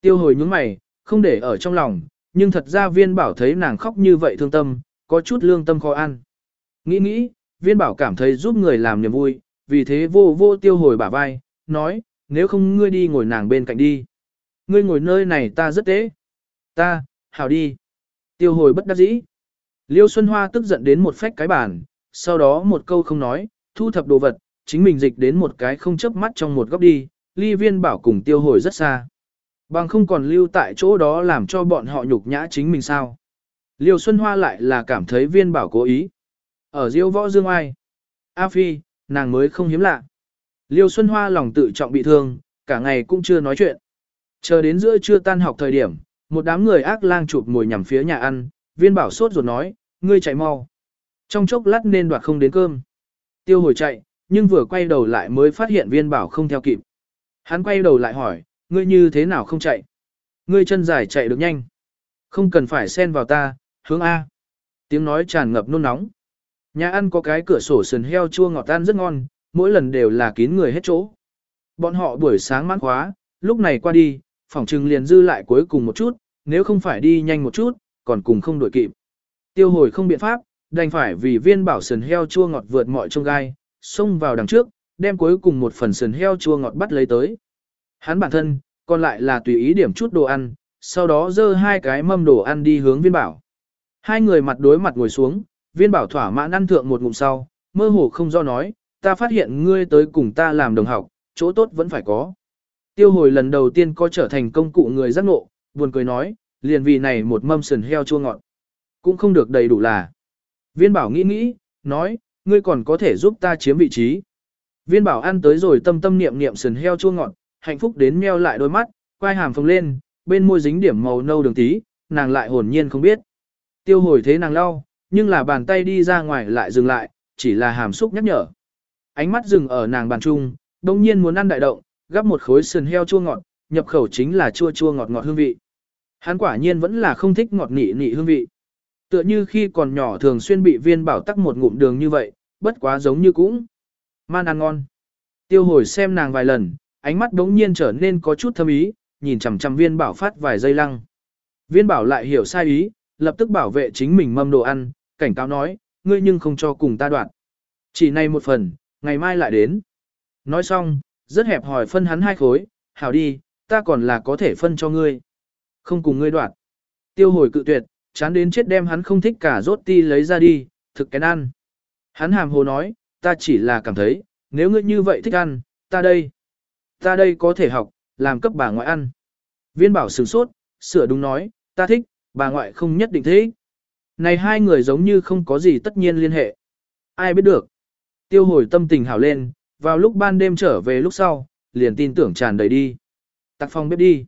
Tiêu hồi những mày, không để ở trong lòng, nhưng thật ra viên bảo thấy nàng khóc như vậy thương tâm, có chút lương tâm khó ăn. Nghĩ nghĩ, viên bảo cảm thấy giúp người làm niềm vui, vì thế vô vô tiêu hồi bả vai, nói, nếu không ngươi đi ngồi nàng bên cạnh đi. Ngươi ngồi nơi này ta rất tế. Ta, hảo đi. Tiêu hồi bất đắc dĩ. Liêu Xuân Hoa tức giận đến một phách cái bàn, sau đó một câu không nói, thu thập đồ vật, chính mình dịch đến một cái không chớp mắt trong một góc đi, ly viên bảo cùng tiêu hồi rất xa. Bằng không còn lưu tại chỗ đó làm cho bọn họ nhục nhã chính mình sao. Liêu Xuân Hoa lại là cảm thấy viên bảo cố ý. Ở diêu võ dương ai. A Phi, nàng mới không hiếm lạ. Liêu Xuân Hoa lòng tự trọng bị thương, cả ngày cũng chưa nói chuyện. Chờ đến giữa trưa tan học thời điểm, một đám người ác lang chụp ngồi nhằm phía nhà ăn, viên bảo sốt ruột nói, ngươi chạy mau. Trong chốc lát nên đoạt không đến cơm. Tiêu hồi chạy, nhưng vừa quay đầu lại mới phát hiện viên bảo không theo kịp. Hắn quay đầu lại hỏi, ngươi như thế nào không chạy? Ngươi chân dài chạy được nhanh. Không cần phải xen vào ta, hướng A. Tiếng nói tràn ngập nôn nóng. Nhà ăn có cái cửa sổ sườn heo chua ngọt tan rất ngon, mỗi lần đều là kín người hết chỗ. Bọn họ buổi sáng mãn khóa, lúc này qua đi, phòng trừng liền dư lại cuối cùng một chút, nếu không phải đi nhanh một chút, còn cùng không đuổi kịp. Tiêu hồi không biện pháp, đành phải vì viên bảo sườn heo chua ngọt vượt mọi trông gai, xông vào đằng trước, đem cuối cùng một phần sườn heo chua ngọt bắt lấy tới. Hắn bản thân, còn lại là tùy ý điểm chút đồ ăn, sau đó dơ hai cái mâm đồ ăn đi hướng viên bảo. Hai người mặt đối mặt ngồi xuống, viên bảo thỏa mãn ăn thượng một ngụm sau, mơ hồ không do nói, ta phát hiện ngươi tới cùng ta làm đồng học, chỗ tốt vẫn phải có. Tiêu hồi lần đầu tiên có trở thành công cụ người giác ngộ, buồn cười nói, liền vì này một mâm sườn heo chua ngọt. Cũng không được đầy đủ là. Viên bảo nghĩ nghĩ, nói, ngươi còn có thể giúp ta chiếm vị trí. Viên bảo ăn tới rồi tâm tâm niệm niệm sườn heo chua ngọt, hạnh phúc đến meo lại đôi mắt, quai hàm phồng lên, bên môi dính điểm màu nâu đường tí, nàng lại hồn nhiên không biết. Tiêu hồi thế nàng lau, nhưng là bàn tay đi ra ngoài lại dừng lại, chỉ là hàm xúc nhắc nhở. Ánh mắt dừng ở nàng bàn trung, đông nhiên muốn ăn đại động, gắp một khối sườn heo chua ngọt, nhập khẩu chính là chua chua ngọt ngọt hương vị. Hắn quả nhiên vẫn là không thích ngọt nị nị hương vị. Tựa như khi còn nhỏ thường xuyên bị viên bảo tắc một ngụm đường như vậy, bất quá giống như cũng. Man ăn ngon. Tiêu hồi xem nàng vài lần, ánh mắt đống nhiên trở nên có chút thâm ý, nhìn chằm chằm viên bảo phát vài giây lăng. Viên bảo lại hiểu sai ý, lập tức bảo vệ chính mình mâm đồ ăn, cảnh cáo nói, ngươi nhưng không cho cùng ta đoạn. Chỉ này một phần, ngày mai lại đến. Nói xong, rất hẹp hỏi phân hắn hai khối, hảo đi, ta còn là có thể phân cho ngươi. Không cùng ngươi đoạn. Tiêu hồi cự tuyệt, chán đến chết đem hắn không thích cả rốt ti lấy ra đi, thực cái ăn. Hắn hàm hồ nói, ta chỉ là cảm thấy, nếu ngươi như vậy thích ăn, ta đây. Ta đây có thể học, làm cấp bà ngoại ăn. Viên bảo sửng sốt, sửa đúng nói, ta thích, bà ngoại không nhất định thế. Này hai người giống như không có gì tất nhiên liên hệ. Ai biết được. Tiêu hồi tâm tình hảo lên, vào lúc ban đêm trở về lúc sau, liền tin tưởng tràn đầy đi. Tặc phòng bếp đi.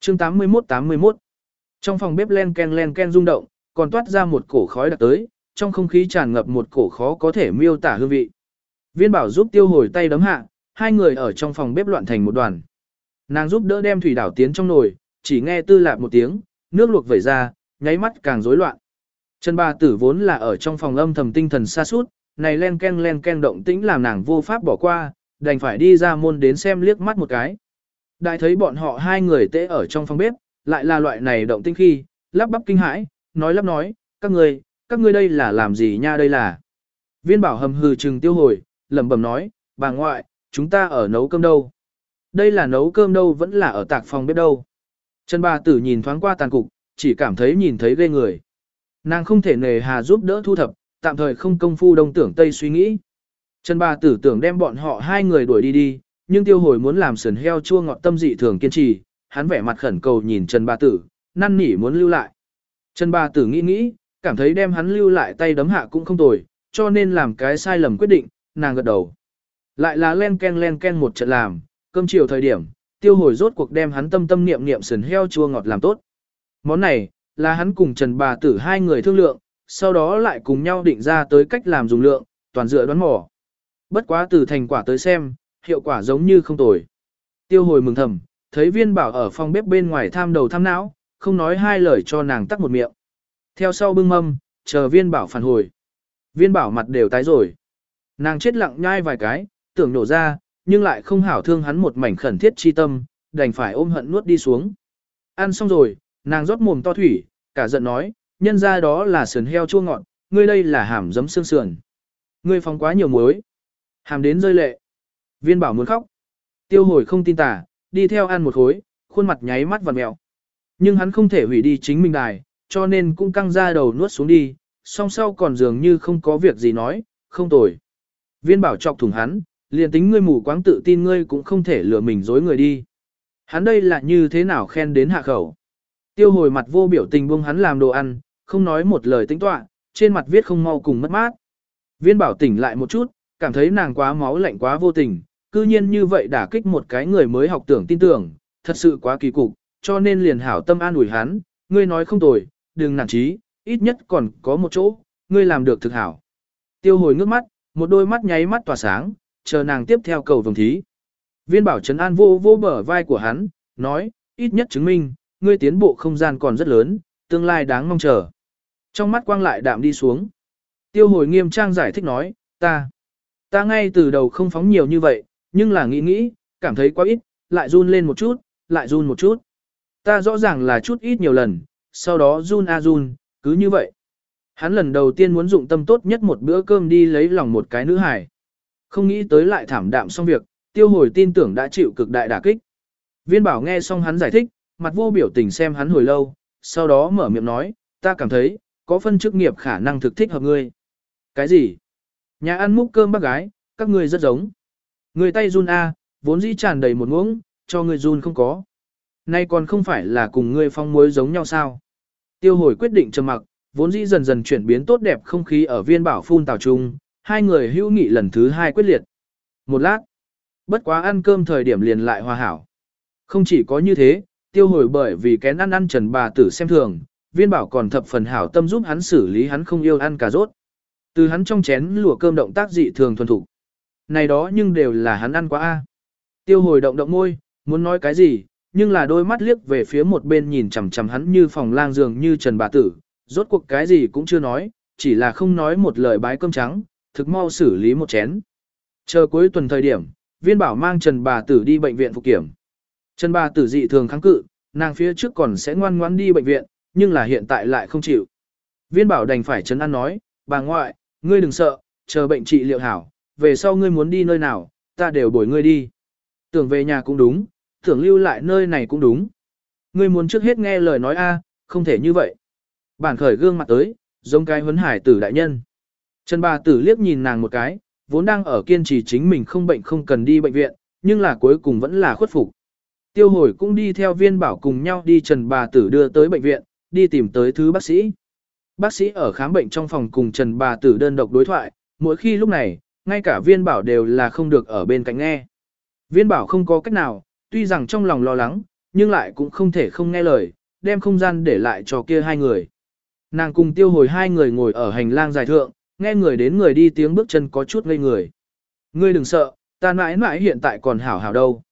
chương 81-81. Trong phòng bếp len ken len ken rung động, còn toát ra một cổ khói đặc tới, trong không khí tràn ngập một cổ khó có thể miêu tả hương vị. Viên bảo giúp tiêu hồi tay đấm hạ, hai người ở trong phòng bếp loạn thành một đoàn. Nàng giúp đỡ đem thủy đảo tiến trong nồi, chỉ nghe tư lạp một tiếng, nước luộc vẩy ra, nháy mắt càng rối loạn. Trần bà tử vốn là ở trong phòng âm thầm tinh thần xa suốt, này len ken len ken động tĩnh làm nàng vô pháp bỏ qua, đành phải đi ra môn đến xem liếc mắt một cái. Đại thấy bọn họ hai người tễ ở trong phòng bếp, lại là loại này động tĩnh khi, lắp bắp kinh hãi, nói lắp nói, các người, các ngươi đây là làm gì nha đây là. Viên bảo hầm hừ trừng tiêu hồi, lẩm bẩm nói, bà ngoại, chúng ta ở nấu cơm đâu. Đây là nấu cơm đâu vẫn là ở tạc phòng bếp đâu. Trần bà tử nhìn thoáng qua tàn cục, chỉ cảm thấy nhìn thấy ghê người. Nàng không thể nề hà giúp đỡ thu thập, tạm thời không công phu đông tưởng tây suy nghĩ. Trần bà tử tưởng đem bọn họ hai người đuổi đi đi, nhưng tiêu hồi muốn làm sườn heo chua ngọt tâm dị thường kiên trì, hắn vẻ mặt khẩn cầu nhìn Trần bà tử, năn nỉ muốn lưu lại. Trần bà tử nghĩ nghĩ, cảm thấy đem hắn lưu lại tay đấm hạ cũng không tồi, cho nên làm cái sai lầm quyết định, nàng gật đầu. Lại là len ken len ken một trận làm, cơm chiều thời điểm, tiêu hồi rốt cuộc đem hắn tâm tâm niệm niệm sườn heo chua ngọt làm tốt. Món này, là hắn cùng Trần bà tử hai người thương lượng, sau đó lại cùng nhau định ra tới cách làm dùng lượng, toàn dựa đoán mò. Bất quá từ thành quả tới xem, hiệu quả giống như không tồi. Tiêu hồi mừng thầm, thấy viên bảo ở phòng bếp bên ngoài tham đầu tham não, không nói hai lời cho nàng tắt một miệng. Theo sau bưng mâm, chờ viên bảo phản hồi. Viên bảo mặt đều tái rồi. Nàng chết lặng nhai vài cái, tưởng nổ ra, nhưng lại không hảo thương hắn một mảnh khẩn thiết chi tâm, đành phải ôm hận nuốt đi xuống. Ăn xong rồi, nàng rót mồm to thủy, cả giận nói, nhân ra đó là sườn heo chua ngọt, ngươi đây là hàm giấm xương sườn. Ngươi phóng quá nhiều muối. Hàm đến rơi lệ. Viên bảo muốn khóc. Tiêu hồi không tin tả, đi theo ăn một khối, khuôn mặt nháy mắt vặn mẹo. Nhưng hắn không thể hủy đi chính mình đài, cho nên cũng căng ra đầu nuốt xuống đi, song sau còn dường như không có việc gì nói, không tồi. Viên bảo chọc thủng hắn, liền tính ngươi mù quáng tự tin ngươi cũng không thể lừa mình dối người đi. Hắn đây là như thế nào khen đến hạ khẩu. Tiêu hồi mặt vô biểu tình buông hắn làm đồ ăn, không nói một lời tính tọa, trên mặt viết không mau cùng mất mát. Viên bảo tỉnh lại một chút, cảm thấy nàng quá máu lạnh quá vô tình, cư nhiên như vậy đả kích một cái người mới học tưởng tin tưởng, thật sự quá kỳ cục, cho nên liền hảo tâm an ủi hắn, ngươi nói không tồi, đừng nản chí, ít nhất còn có một chỗ, ngươi làm được thực hảo. Tiêu hồi ngước mắt, một đôi mắt nháy mắt tỏa sáng, chờ nàng tiếp theo cầu vồng thí. Viên bảo trấn an vô vô bờ vai của hắn, nói, ít nhất chứng minh, ngươi tiến bộ không gian còn rất lớn, tương lai đáng mong chờ. Trong mắt quang lại đạm đi xuống. Tiêu hồi nghiêm trang giải thích nói, ta, ta ngay từ đầu không phóng nhiều như vậy, nhưng là nghĩ nghĩ, cảm thấy quá ít, lại run lên một chút, lại run một chút. Ta rõ ràng là chút ít nhiều lần, sau đó run a run, cứ như vậy. Hắn lần đầu tiên muốn dụng tâm tốt nhất một bữa cơm đi lấy lòng một cái nữ hài. Không nghĩ tới lại thảm đạm xong việc, tiêu hồi tin tưởng đã chịu cực đại đả kích. Viên bảo nghe xong hắn giải thích, mặt vô biểu tình xem hắn hồi lâu, sau đó mở miệng nói, ta cảm thấy, có phân chức nghiệp khả năng thực thích hợp ngươi. Cái gì? Nhà ăn múc cơm bác gái, các ngươi rất giống. Người tay run A, vốn dĩ tràn đầy một ngưỡng cho người run không có. Nay còn không phải là cùng ngươi phong muối giống nhau sao? Tiêu hồi quyết định trầm mặc, vốn dĩ dần dần chuyển biến tốt đẹp không khí ở viên bảo phun tào trung, hai người hữu nghị lần thứ hai quyết liệt. Một lát, bất quá ăn cơm thời điểm liền lại hòa hảo. Không chỉ có như thế, tiêu hồi bởi vì kén ăn ăn trần bà tử xem thường, viên bảo còn thập phần hảo tâm giúp hắn xử lý hắn không yêu ăn cà rốt. Từ hắn trong chén lùa cơm động tác dị thường thuần thủ. Này đó nhưng đều là hắn ăn quá a. Tiêu hồi động động môi, muốn nói cái gì, nhưng là đôi mắt liếc về phía một bên nhìn chằm chằm hắn như phòng lang giường như trần bà tử, rốt cuộc cái gì cũng chưa nói, chỉ là không nói một lời bái cơm trắng, thực mau xử lý một chén. Chờ cuối tuần thời điểm, viên bảo mang Trần bà tử đi bệnh viện phục kiểm. Trần bà tử dị thường kháng cự, nàng phía trước còn sẽ ngoan ngoãn đi bệnh viện, nhưng là hiện tại lại không chịu. Viên bảo đành phải chấn an nói, bà ngoại, ngươi đừng sợ, chờ bệnh trị liệu hảo, về sau ngươi muốn đi nơi nào, ta đều bồi ngươi đi. Tưởng về nhà cũng đúng, tưởng lưu lại nơi này cũng đúng. Ngươi muốn trước hết nghe lời nói a, không thể như vậy. Bản khởi gương mặt tới, giống cái huấn hải tử đại nhân. Trần bà tử liếc nhìn nàng một cái, vốn đang ở kiên trì chính mình không bệnh không cần đi bệnh viện, nhưng là cuối cùng vẫn là khuất phục. Tiêu hồi cũng đi theo viên bảo cùng nhau đi Trần bà tử đưa tới bệnh viện, đi tìm tới thứ bác sĩ. Bác sĩ ở khám bệnh trong phòng cùng Trần bà tử đơn độc đối thoại, mỗi khi lúc này, ngay cả viên bảo đều là không được ở bên cạnh nghe. Viên bảo không có cách nào, tuy rằng trong lòng lo lắng, nhưng lại cũng không thể không nghe lời, đem không gian để lại cho kia hai người. Nàng cùng tiêu hồi hai người ngồi ở hành lang dài thượng, nghe người đến người đi tiếng bước chân có chút ngây người. Ngươi đừng sợ, ta mãi mãi hiện tại còn hảo hảo đâu.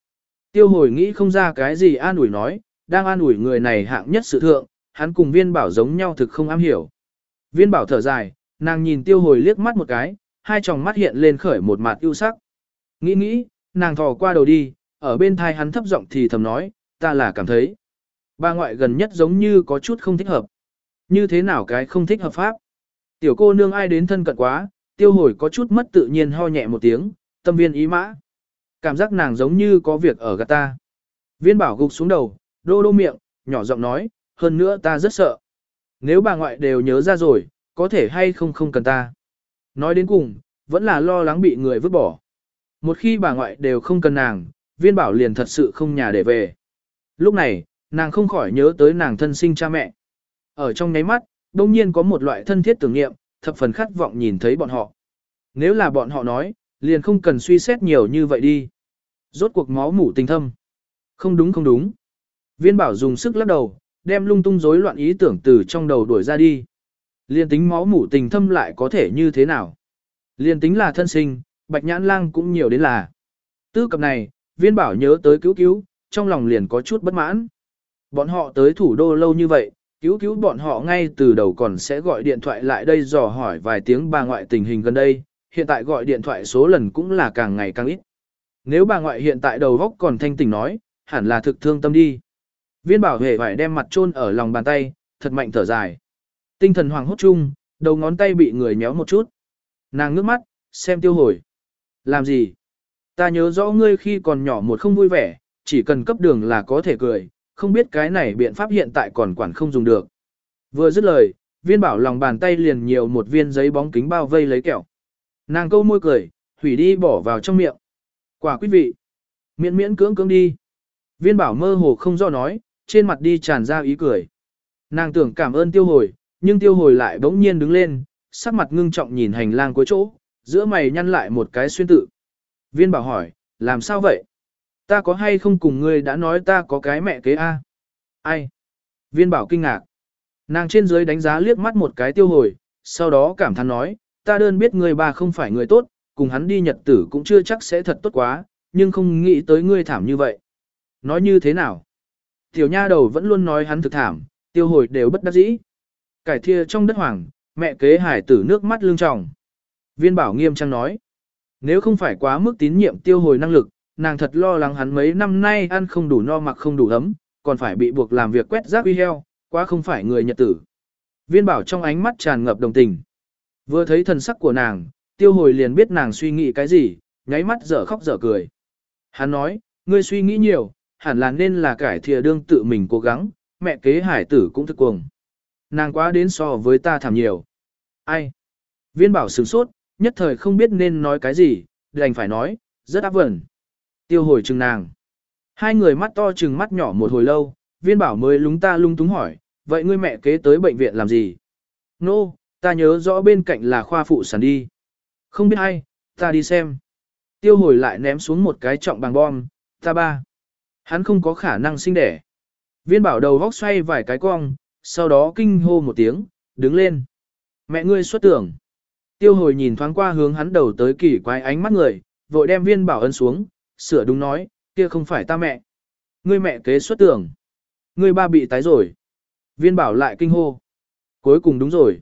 Tiêu hồi nghĩ không ra cái gì an ủi nói, đang an ủi người này hạng nhất sự thượng, hắn cùng viên bảo giống nhau thực không am hiểu. Viên bảo thở dài, nàng nhìn tiêu hồi liếc mắt một cái, hai tròng mắt hiện lên khởi một mặt ưu sắc. Nghĩ nghĩ, nàng thò qua đầu đi, ở bên thai hắn thấp giọng thì thầm nói, ta là cảm thấy. Ba ngoại gần nhất giống như có chút không thích hợp. Như thế nào cái không thích hợp pháp? Tiểu cô nương ai đến thân cận quá, tiêu hồi có chút mất tự nhiên ho nhẹ một tiếng, tâm viên ý mã. Cảm giác nàng giống như có việc ở gạt ta. Viên bảo gục xuống đầu, đô đô miệng, nhỏ giọng nói, hơn nữa ta rất sợ. Nếu bà ngoại đều nhớ ra rồi, có thể hay không không cần ta. Nói đến cùng, vẫn là lo lắng bị người vứt bỏ. Một khi bà ngoại đều không cần nàng, viên bảo liền thật sự không nhà để về. Lúc này, nàng không khỏi nhớ tới nàng thân sinh cha mẹ. Ở trong nháy mắt, đông nhiên có một loại thân thiết tưởng niệm, thập phần khát vọng nhìn thấy bọn họ. Nếu là bọn họ nói, liền không cần suy xét nhiều như vậy đi. Rốt cuộc máu mủ tình thâm. Không đúng không đúng. Viên bảo dùng sức lắc đầu, đem lung tung rối loạn ý tưởng từ trong đầu đuổi ra đi. Liên tính máu mủ tình thâm lại có thể như thế nào? Liên tính là thân sinh, bạch nhãn lang cũng nhiều đến là. Tư cập này, viên bảo nhớ tới cứu cứu, trong lòng liền có chút bất mãn. Bọn họ tới thủ đô lâu như vậy, cứu cứu bọn họ ngay từ đầu còn sẽ gọi điện thoại lại đây dò hỏi vài tiếng bà ngoại tình hình gần đây, hiện tại gọi điện thoại số lần cũng là càng ngày càng ít. Nếu bà ngoại hiện tại đầu góc còn thanh tỉnh nói, hẳn là thực thương tâm đi. Viên bảo hề phải đem mặt chôn ở lòng bàn tay, thật mạnh thở dài. Tinh thần hoàng hốt chung, đầu ngón tay bị người méo một chút. Nàng ngước mắt, xem tiêu hồi. Làm gì? Ta nhớ rõ ngươi khi còn nhỏ một không vui vẻ, chỉ cần cấp đường là có thể cười, không biết cái này biện pháp hiện tại còn quản không dùng được. Vừa dứt lời, viên bảo lòng bàn tay liền nhiều một viên giấy bóng kính bao vây lấy kẹo. Nàng câu môi cười, hủy đi bỏ vào trong miệng. Quả quý vị. Miễn miễn cưỡng cưỡng đi. Viên bảo mơ hồ không do nói, trên mặt đi tràn ra ý cười. Nàng tưởng cảm ơn tiêu hồi, nhưng tiêu hồi lại bỗng nhiên đứng lên, sắc mặt ngưng trọng nhìn hành lang cuối chỗ, giữa mày nhăn lại một cái xuyên tự. Viên bảo hỏi, làm sao vậy? Ta có hay không cùng ngươi đã nói ta có cái mẹ kế A? Ai? Viên bảo kinh ngạc. Nàng trên dưới đánh giá liếc mắt một cái tiêu hồi, sau đó cảm thán nói, ta đơn biết ngươi bà không phải người tốt, cùng hắn đi nhật tử cũng chưa chắc sẽ thật tốt quá, nhưng không nghĩ tới ngươi thảm như vậy. Nói như thế nào? Tiểu nha đầu vẫn luôn nói hắn thực thảm, tiêu hồi đều bất đắc dĩ. Cải thia trong đất hoàng, mẹ kế hải tử nước mắt lưng tròng. Viên bảo nghiêm trang nói, nếu không phải quá mức tín nhiệm tiêu hồi năng lực, nàng thật lo lắng hắn mấy năm nay ăn không đủ no mặc không đủ ấm, còn phải bị buộc làm việc quét rác uy heo, quá không phải người nhật tử. Viên bảo trong ánh mắt tràn ngập đồng tình. Vừa thấy thần sắc của nàng, tiêu hồi liền biết nàng suy nghĩ cái gì, nháy mắt dở khóc dở cười. Hắn nói, ngươi suy nghĩ nhiều, hẳn là nên là cải thìa đương tự mình cố gắng, mẹ kế hải tử cũng thức cuồng. Nàng quá đến so với ta thảm nhiều. Ai? Viên bảo sửng sốt, nhất thời không biết nên nói cái gì, đành phải nói, rất áp vẩn. Tiêu hồi chừng nàng. Hai người mắt to chừng mắt nhỏ một hồi lâu, viên bảo mới lúng ta lung túng hỏi, vậy ngươi mẹ kế tới bệnh viện làm gì? Nô, no, ta nhớ rõ bên cạnh là khoa phụ sản đi. Không biết ai, ta đi xem. Tiêu hồi lại ném xuống một cái trọng bằng bom, ta ba. Hắn không có khả năng sinh đẻ. Viên bảo đầu vóc xoay vài cái cong, sau đó kinh hô một tiếng, đứng lên. Mẹ ngươi xuất tưởng. Tiêu hồi nhìn thoáng qua hướng hắn đầu tới kỳ quái ánh mắt người, vội đem viên bảo ân xuống, sửa đúng nói, kia không phải ta mẹ. Ngươi mẹ kế xuất tưởng. Ngươi ba bị tái rồi. Viên bảo lại kinh hô. Cuối cùng đúng rồi.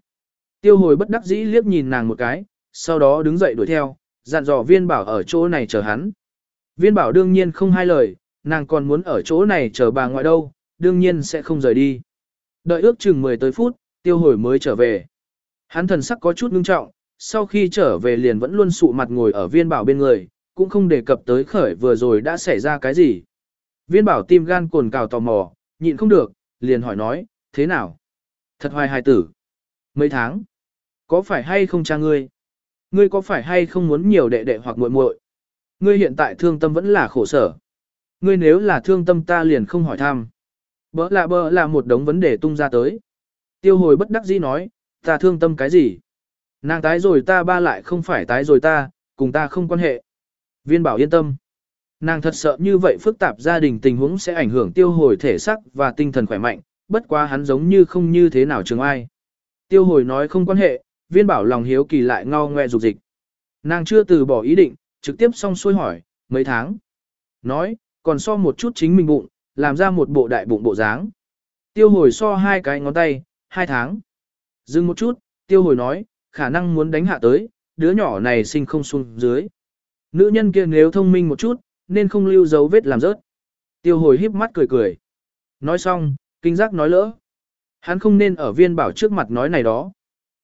Tiêu hồi bất đắc dĩ liếc nhìn nàng một cái, sau đó đứng dậy đuổi theo, dặn dò viên bảo ở chỗ này chờ hắn. Viên bảo đương nhiên không hai lời, nàng còn muốn ở chỗ này chờ bà ngoại đâu, đương nhiên sẽ không rời đi. Đợi ước chừng 10 tới phút, tiêu hồi mới trở về. Hắn thần sắc có chút ngưng trọng, sau khi trở về liền vẫn luôn sụ mặt ngồi ở viên bảo bên người, cũng không đề cập tới khởi vừa rồi đã xảy ra cái gì. Viên bảo tim gan cồn cào tò mò, nhịn không được, liền hỏi nói, thế nào? Thật hoài hài tử. Mấy tháng? Có phải hay không cha ngươi? Ngươi có phải hay không muốn nhiều đệ đệ hoặc muội muội? Ngươi hiện tại thương tâm vẫn là khổ sở. Ngươi nếu là thương tâm ta liền không hỏi thăm. Bỡ là bỡ là một đống vấn đề tung ra tới. Tiêu hồi bất đắc dĩ nói, ta thương tâm cái gì? Nàng tái rồi ta ba lại không phải tái rồi ta, cùng ta không quan hệ. Viên bảo yên tâm. Nàng thật sợ như vậy phức tạp gia đình tình huống sẽ ảnh hưởng tiêu hồi thể sắc và tinh thần khỏe mạnh, bất quá hắn giống như không như thế nào trường ai. Tiêu hồi nói không quan hệ, viên bảo lòng hiếu kỳ lại ngao ngoe dục dịch. Nàng chưa từ bỏ ý định, trực tiếp xong xuôi hỏi, mấy tháng. Nói, còn so một chút chính mình bụng, làm ra một bộ đại bụng bộ dáng. Tiêu hồi so hai cái ngón tay, hai tháng. Dừng một chút, tiêu hồi nói, khả năng muốn đánh hạ tới, đứa nhỏ này sinh không xuống dưới. Nữ nhân kia nếu thông minh một chút, nên không lưu dấu vết làm rớt. Tiêu hồi híp mắt cười cười. Nói xong, kinh giác nói lỡ. Hắn không nên ở viên bảo trước mặt nói này đó.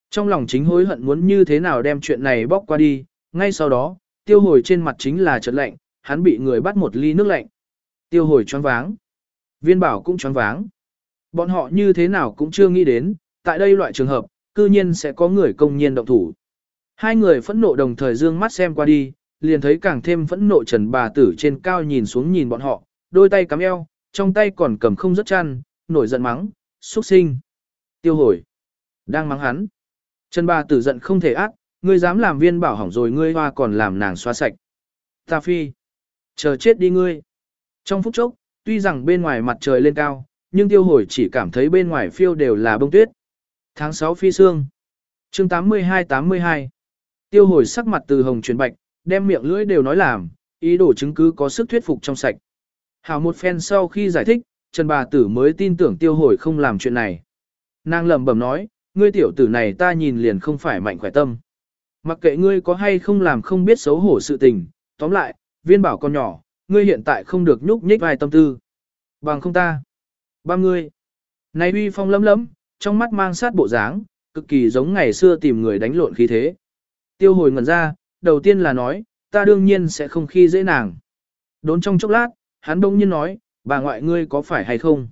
Trong lòng chính hối hận muốn như thế nào đem chuyện này bóc qua đi, ngay sau đó, tiêu hồi trên mặt chính là trật lạnh, hắn bị người bắt một ly nước lạnh. Tiêu hồi choáng váng. Viên bảo cũng choáng váng. Bọn họ như thế nào cũng chưa nghĩ đến, tại đây loại trường hợp, cư nhiên sẽ có người công nhiên động thủ. Hai người phẫn nộ đồng thời dương mắt xem qua đi, liền thấy càng thêm phẫn nộ trần bà tử trên cao nhìn xuống nhìn bọn họ, đôi tay cắm eo, trong tay còn cầm không rất chăn, nổi giận mắng, xuất sinh. Tiêu hồi. Đang mắng hắn. Trần bà tử giận không thể ác, ngươi dám làm viên bảo hỏng rồi ngươi hoa còn làm nàng xoa sạch. Ta phi. Chờ chết đi ngươi. Trong phút chốc, tuy rằng bên ngoài mặt trời lên cao, nhưng tiêu hồi chỉ cảm thấy bên ngoài phiêu đều là bông tuyết. Tháng 6 phi sương. chương 82-82. Tiêu hồi sắc mặt từ hồng chuyển bạch, đem miệng lưỡi đều nói làm, ý đồ chứng cứ có sức thuyết phục trong sạch. Hào một phen sau khi giải thích, Trần bà tử mới tin tưởng tiêu hồi không làm chuyện này. Nàng lẩm bẩm nói, ngươi tiểu tử này ta nhìn liền không phải mạnh khỏe tâm. Mặc kệ ngươi có hay không làm không biết xấu hổ sự tình, tóm lại, viên bảo con nhỏ, ngươi hiện tại không được nhúc nhích vài tâm tư. Bằng không ta. Ba ngươi. Này uy phong lấm lấm, trong mắt mang sát bộ dáng, cực kỳ giống ngày xưa tìm người đánh lộn khí thế. Tiêu hồi ngẩn ra, đầu tiên là nói, ta đương nhiên sẽ không khi dễ nàng. Đốn trong chốc lát, hắn đông nhiên nói, bà ngoại ngươi có phải hay không?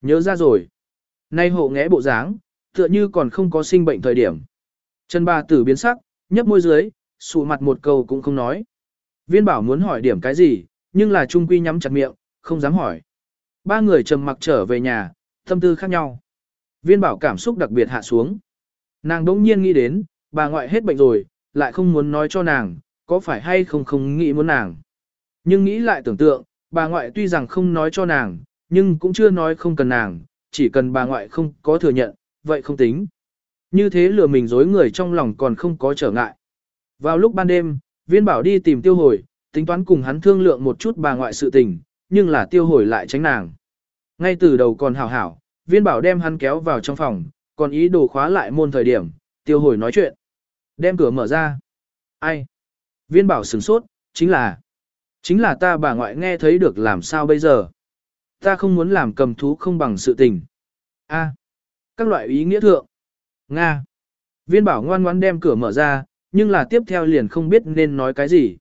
Nhớ ra rồi. Nay hộ nghẽ bộ dáng, tựa như còn không có sinh bệnh thời điểm. Chân bà tử biến sắc, nhấp môi dưới, sụ mặt một câu cũng không nói. Viên bảo muốn hỏi điểm cái gì, nhưng là trung quy nhắm chặt miệng, không dám hỏi. Ba người trầm mặc trở về nhà, tâm tư khác nhau. Viên bảo cảm xúc đặc biệt hạ xuống. Nàng đỗng nhiên nghĩ đến, bà ngoại hết bệnh rồi, lại không muốn nói cho nàng, có phải hay không không nghĩ muốn nàng. Nhưng nghĩ lại tưởng tượng, bà ngoại tuy rằng không nói cho nàng, nhưng cũng chưa nói không cần nàng, chỉ cần bà ngoại không có thừa nhận, vậy không tính. Như thế lừa mình dối người trong lòng còn không có trở ngại. Vào lúc ban đêm, viên bảo đi tìm tiêu hồi, tính toán cùng hắn thương lượng một chút bà ngoại sự tình, nhưng là tiêu hồi lại tránh nàng. Ngay từ đầu còn hảo hảo, viên bảo đem hắn kéo vào trong phòng, còn ý đồ khóa lại môn thời điểm, tiêu hồi nói chuyện. Đem cửa mở ra. Ai? Viên bảo sửng sốt, chính là... Chính là ta bà ngoại nghe thấy được làm sao bây giờ. Ta không muốn làm cầm thú không bằng sự tình. A. các loại ý nghĩa thượng. Nga. Viên bảo ngoan ngoãn đem cửa mở ra, nhưng là tiếp theo liền không biết nên nói cái gì.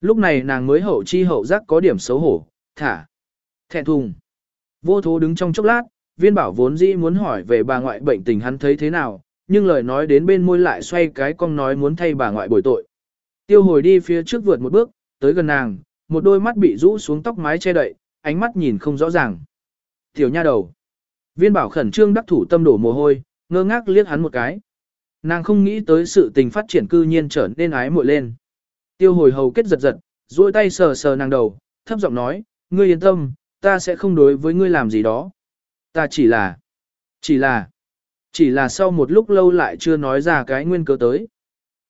Lúc này nàng mới hậu chi hậu giác có điểm xấu hổ, thả. Thẹn thùng. Vô thố đứng trong chốc lát, viên bảo vốn dĩ muốn hỏi về bà ngoại bệnh tình hắn thấy thế nào, nhưng lời nói đến bên môi lại xoay cái con nói muốn thay bà ngoại bồi tội. Tiêu hồi đi phía trước vượt một bước, tới gần nàng, một đôi mắt bị rũ xuống tóc mái che đậy, ánh mắt nhìn không rõ ràng. Tiểu nha đầu. Viên bảo khẩn trương đắc thủ tâm đổ mồ hôi, ngơ ngác liếc hắn một cái. Nàng không nghĩ tới sự tình phát triển cư nhiên trở nên ái muội lên. Tiêu hồi hầu kết giật giật, duỗi tay sờ sờ nàng đầu, thấp giọng nói, ngươi yên tâm, ta sẽ không đối với ngươi làm gì đó. Ta chỉ là, chỉ là, chỉ là sau một lúc lâu lại chưa nói ra cái nguyên cớ tới.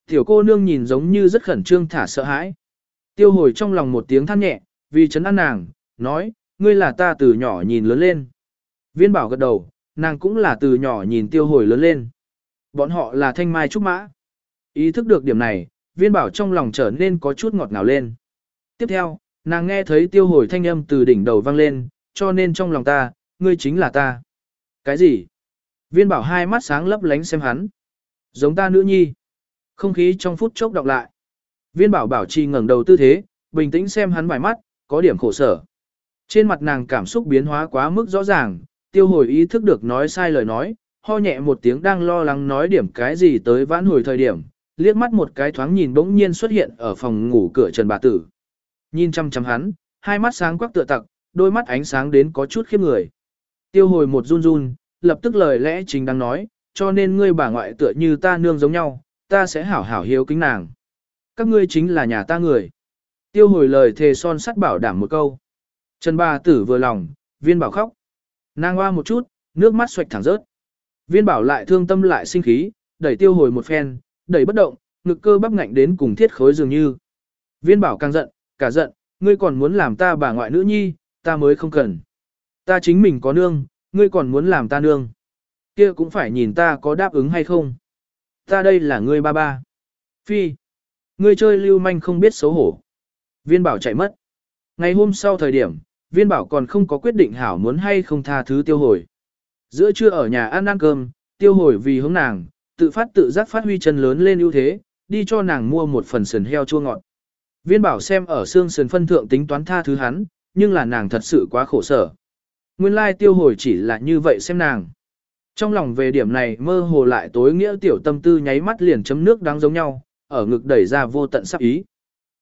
Tiểu cô nương nhìn giống như rất khẩn trương thả sợ hãi. Tiêu hồi trong lòng một tiếng than nhẹ, vì chấn an nàng, nói, ngươi là ta từ nhỏ nhìn lớn lên. Viên bảo gật đầu, nàng cũng là từ nhỏ nhìn tiêu hồi lớn lên. Bọn họ là thanh mai trúc mã. Ý thức được điểm này, viên bảo trong lòng trở nên có chút ngọt ngào lên. Tiếp theo, nàng nghe thấy tiêu hồi thanh âm từ đỉnh đầu vang lên, cho nên trong lòng ta, ngươi chính là ta. Cái gì? Viên bảo hai mắt sáng lấp lánh xem hắn. Giống ta nữ nhi. Không khí trong phút chốc đọc lại. Viên bảo bảo trì ngẩng đầu tư thế, bình tĩnh xem hắn vài mắt, có điểm khổ sở. Trên mặt nàng cảm xúc biến hóa quá mức rõ ràng, tiêu hồi ý thức được nói sai lời nói, ho nhẹ một tiếng đang lo lắng nói điểm cái gì tới vãn hồi thời điểm, liếc mắt một cái thoáng nhìn bỗng nhiên xuất hiện ở phòng ngủ cửa Trần Bà Tử. Nhìn chăm chăm hắn, hai mắt sáng quắc tựa tặc, đôi mắt ánh sáng đến có chút khiếp người. Tiêu hồi một run run, lập tức lời lẽ chính đang nói, cho nên ngươi bà ngoại tựa như ta nương giống nhau, ta sẽ hảo hảo hiếu kính nàng. Các ngươi chính là nhà ta người. Tiêu hồi lời thề son sắt bảo đảm một câu. Trần bà tử vừa lòng, viên bảo khóc. Nàng hoa một chút, nước mắt xoạch thẳng rớt. Viên bảo lại thương tâm lại sinh khí, đẩy tiêu hồi một phen, đẩy bất động, ngực cơ bắp ngạnh đến cùng thiết khối dường như. Viên bảo càng giận, cả giận, ngươi còn muốn làm ta bà ngoại nữ nhi, ta mới không cần. Ta chính mình có nương, ngươi còn muốn làm ta nương. Kia cũng phải nhìn ta có đáp ứng hay không. Ta đây là ngươi ba ba. Phi. Ngươi chơi lưu manh không biết xấu hổ. Viên bảo chạy mất. Ngày hôm sau thời điểm, viên bảo còn không có quyết định hảo muốn hay không tha thứ tiêu hồi. Giữa trưa ở nhà ăn ăn cơm, tiêu hồi vì hướng nàng, tự phát tự giác phát huy chân lớn lên ưu thế, đi cho nàng mua một phần sườn heo chua ngọt. Viên bảo xem ở xương sườn phân thượng tính toán tha thứ hắn, nhưng là nàng thật sự quá khổ sở. Nguyên lai tiêu hồi chỉ là như vậy xem nàng. Trong lòng về điểm này mơ hồ lại tối nghĩa tiểu tâm tư nháy mắt liền chấm nước đáng giống nhau, ở ngực đẩy ra vô tận sắc ý.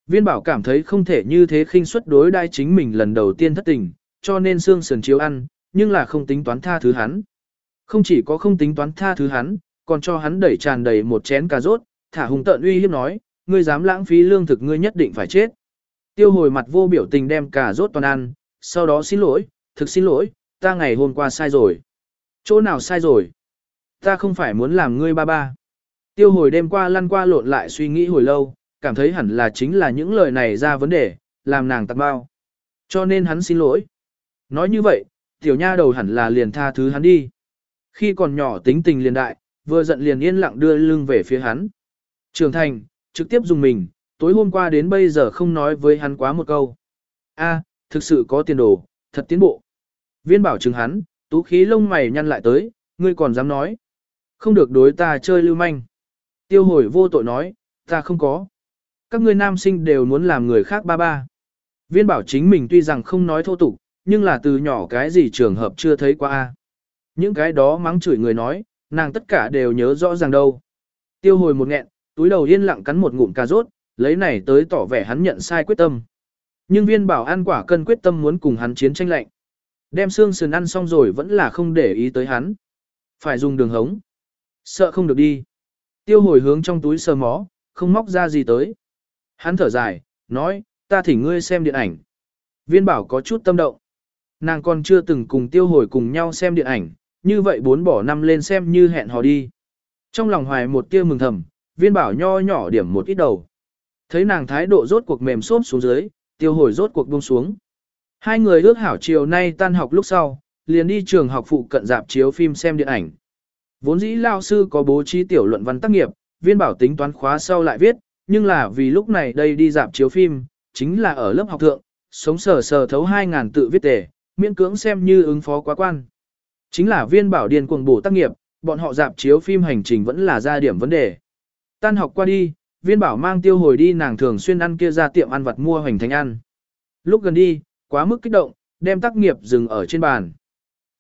Viên bảo cảm thấy không thể như thế khinh suất đối đai chính mình lần đầu tiên thất tình, cho nên xương sườn chiếu ăn, nhưng là không tính toán tha thứ hắn. Không chỉ có không tính toán tha thứ hắn, còn cho hắn đẩy tràn đầy một chén cà rốt, thả hùng tợn uy hiếp nói, ngươi dám lãng phí lương thực ngươi nhất định phải chết. Tiêu hồi mặt vô biểu tình đem cà rốt toàn ăn, sau đó xin lỗi, thực xin lỗi, ta ngày hôm qua sai rồi. Chỗ nào sai rồi? Ta không phải muốn làm ngươi ba ba. Tiêu hồi đêm qua lăn qua lộn lại suy nghĩ hồi lâu, cảm thấy hẳn là chính là những lời này ra vấn đề, làm nàng tạc bao. Cho nên hắn xin lỗi. Nói như vậy, tiểu nha đầu hẳn là liền tha thứ hắn đi. Khi còn nhỏ tính tình liền đại, vừa giận liền yên lặng đưa lưng về phía hắn. Trường thành, trực tiếp dùng mình, tối hôm qua đến bây giờ không nói với hắn quá một câu. A, thực sự có tiền đồ, thật tiến bộ. Viên bảo chứng hắn, tú khí lông mày nhăn lại tới, ngươi còn dám nói. Không được đối ta chơi lưu manh. Tiêu hồi vô tội nói, ta không có. Các ngươi nam sinh đều muốn làm người khác ba ba. Viên bảo chính mình tuy rằng không nói thô tục, nhưng là từ nhỏ cái gì trường hợp chưa thấy qua a. Những cái đó mắng chửi người nói, nàng tất cả đều nhớ rõ ràng đâu. Tiêu hồi một nghẹn, túi đầu yên lặng cắn một ngụm cà rốt, lấy này tới tỏ vẻ hắn nhận sai quyết tâm. Nhưng viên bảo ăn quả cân quyết tâm muốn cùng hắn chiến tranh lạnh. Đem xương sườn ăn xong rồi vẫn là không để ý tới hắn. Phải dùng đường hống. Sợ không được đi. Tiêu hồi hướng trong túi sờ mó, không móc ra gì tới. Hắn thở dài, nói, ta thỉnh ngươi xem điện ảnh. Viên bảo có chút tâm động. Nàng còn chưa từng cùng tiêu hồi cùng nhau xem điện ảnh, như vậy bốn bỏ năm lên xem như hẹn hò đi. Trong lòng hoài một tia mừng thầm, viên bảo nho nhỏ điểm một ít đầu. Thấy nàng thái độ rốt cuộc mềm xốp xuống dưới, tiêu hồi rốt cuộc buông xuống. Hai người ước hảo chiều nay tan học lúc sau, liền đi trường học phụ cận dạp chiếu phim xem điện ảnh. Vốn dĩ lao sư có bố trí tiểu luận văn tác nghiệp, viên bảo tính toán khóa sau lại viết, nhưng là vì lúc này đây đi dạp chiếu phim, chính là ở lớp học thượng, sống sờ sờ thấu 2.000 tự viết tề, miễn cưỡng xem như ứng phó quá quan. Chính là viên bảo điền cuồng bổ tác nghiệp, bọn họ dạp chiếu phim hành trình vẫn là ra điểm vấn đề. Tan học qua đi, viên bảo mang tiêu hồi đi nàng thường xuyên ăn kia ra tiệm ăn vặt mua hoành thánh ăn. Lúc gần đi, quá mức kích động, đem tác nghiệp dừng ở trên bàn.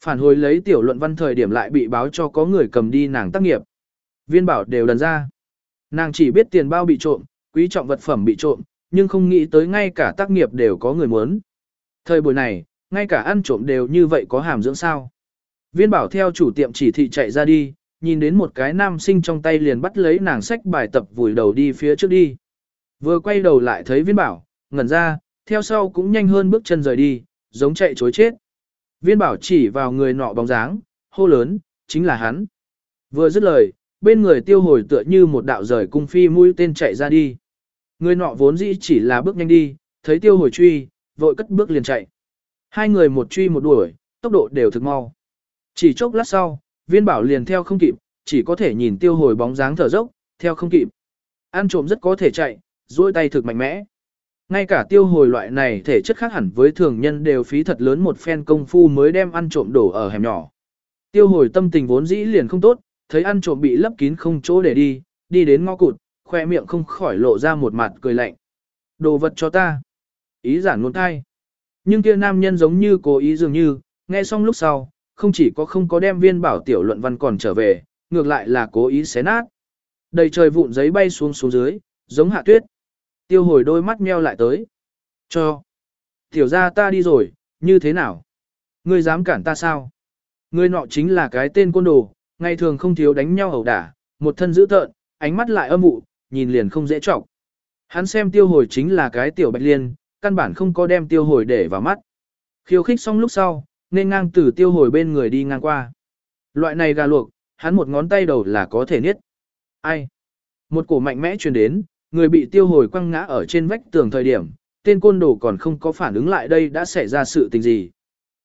Phản hồi lấy tiểu luận văn thời điểm lại bị báo cho có người cầm đi nàng tác nghiệp. Viên bảo đều đần ra. Nàng chỉ biết tiền bao bị trộm, quý trọng vật phẩm bị trộm, nhưng không nghĩ tới ngay cả tác nghiệp đều có người muốn. Thời buổi này, ngay cả ăn trộm đều như vậy có hàm dưỡng sao. Viên bảo theo chủ tiệm chỉ thị chạy ra đi, nhìn đến một cái nam sinh trong tay liền bắt lấy nàng sách bài tập vùi đầu đi phía trước đi. Vừa quay đầu lại thấy viên bảo, ngẩn ra, theo sau cũng nhanh hơn bước chân rời đi, giống chạy chối chết. Viên bảo chỉ vào người nọ bóng dáng, hô lớn, chính là hắn. Vừa dứt lời, bên người tiêu hồi tựa như một đạo rời cung phi mũi tên chạy ra đi. Người nọ vốn dĩ chỉ là bước nhanh đi, thấy tiêu hồi truy, vội cất bước liền chạy. Hai người một truy một đuổi, tốc độ đều thực mau. Chỉ chốc lát sau, viên bảo liền theo không kịp, chỉ có thể nhìn tiêu hồi bóng dáng thở dốc, theo không kịp. Ăn trộm rất có thể chạy, duỗi tay thực mạnh mẽ. Ngay cả tiêu hồi loại này thể chất khác hẳn với thường nhân đều phí thật lớn một phen công phu mới đem ăn trộm đổ ở hẻm nhỏ. Tiêu hồi tâm tình vốn dĩ liền không tốt, thấy ăn trộm bị lấp kín không chỗ để đi, đi đến ngõ cụt, khoe miệng không khỏi lộ ra một mặt cười lạnh. Đồ vật cho ta. Ý giản luôn thai. Nhưng kia nam nhân giống như cố ý dường như, nghe xong lúc sau, không chỉ có không có đem viên bảo tiểu luận văn còn trở về, ngược lại là cố ý xé nát. Đầy trời vụn giấy bay xuống xuống dưới, giống hạ tuyết. Tiêu hồi đôi mắt meo lại tới. Cho. Tiểu ra ta đi rồi, như thế nào? Ngươi dám cản ta sao? Ngươi nọ chính là cái tên côn đồ, ngày thường không thiếu đánh nhau ẩu đả, một thân dữ tợn, ánh mắt lại âm mụ, nhìn liền không dễ trọng. Hắn xem tiêu hồi chính là cái tiểu bạch liên, căn bản không có đem tiêu hồi để vào mắt. Khiêu khích xong lúc sau, nên ngang từ tiêu hồi bên người đi ngang qua. Loại này gà luộc, hắn một ngón tay đầu là có thể niết. Ai? Một cổ mạnh mẽ truyền đến, người bị tiêu hồi quăng ngã ở trên vách tường thời điểm, tên côn đồ còn không có phản ứng lại đây đã xảy ra sự tình gì.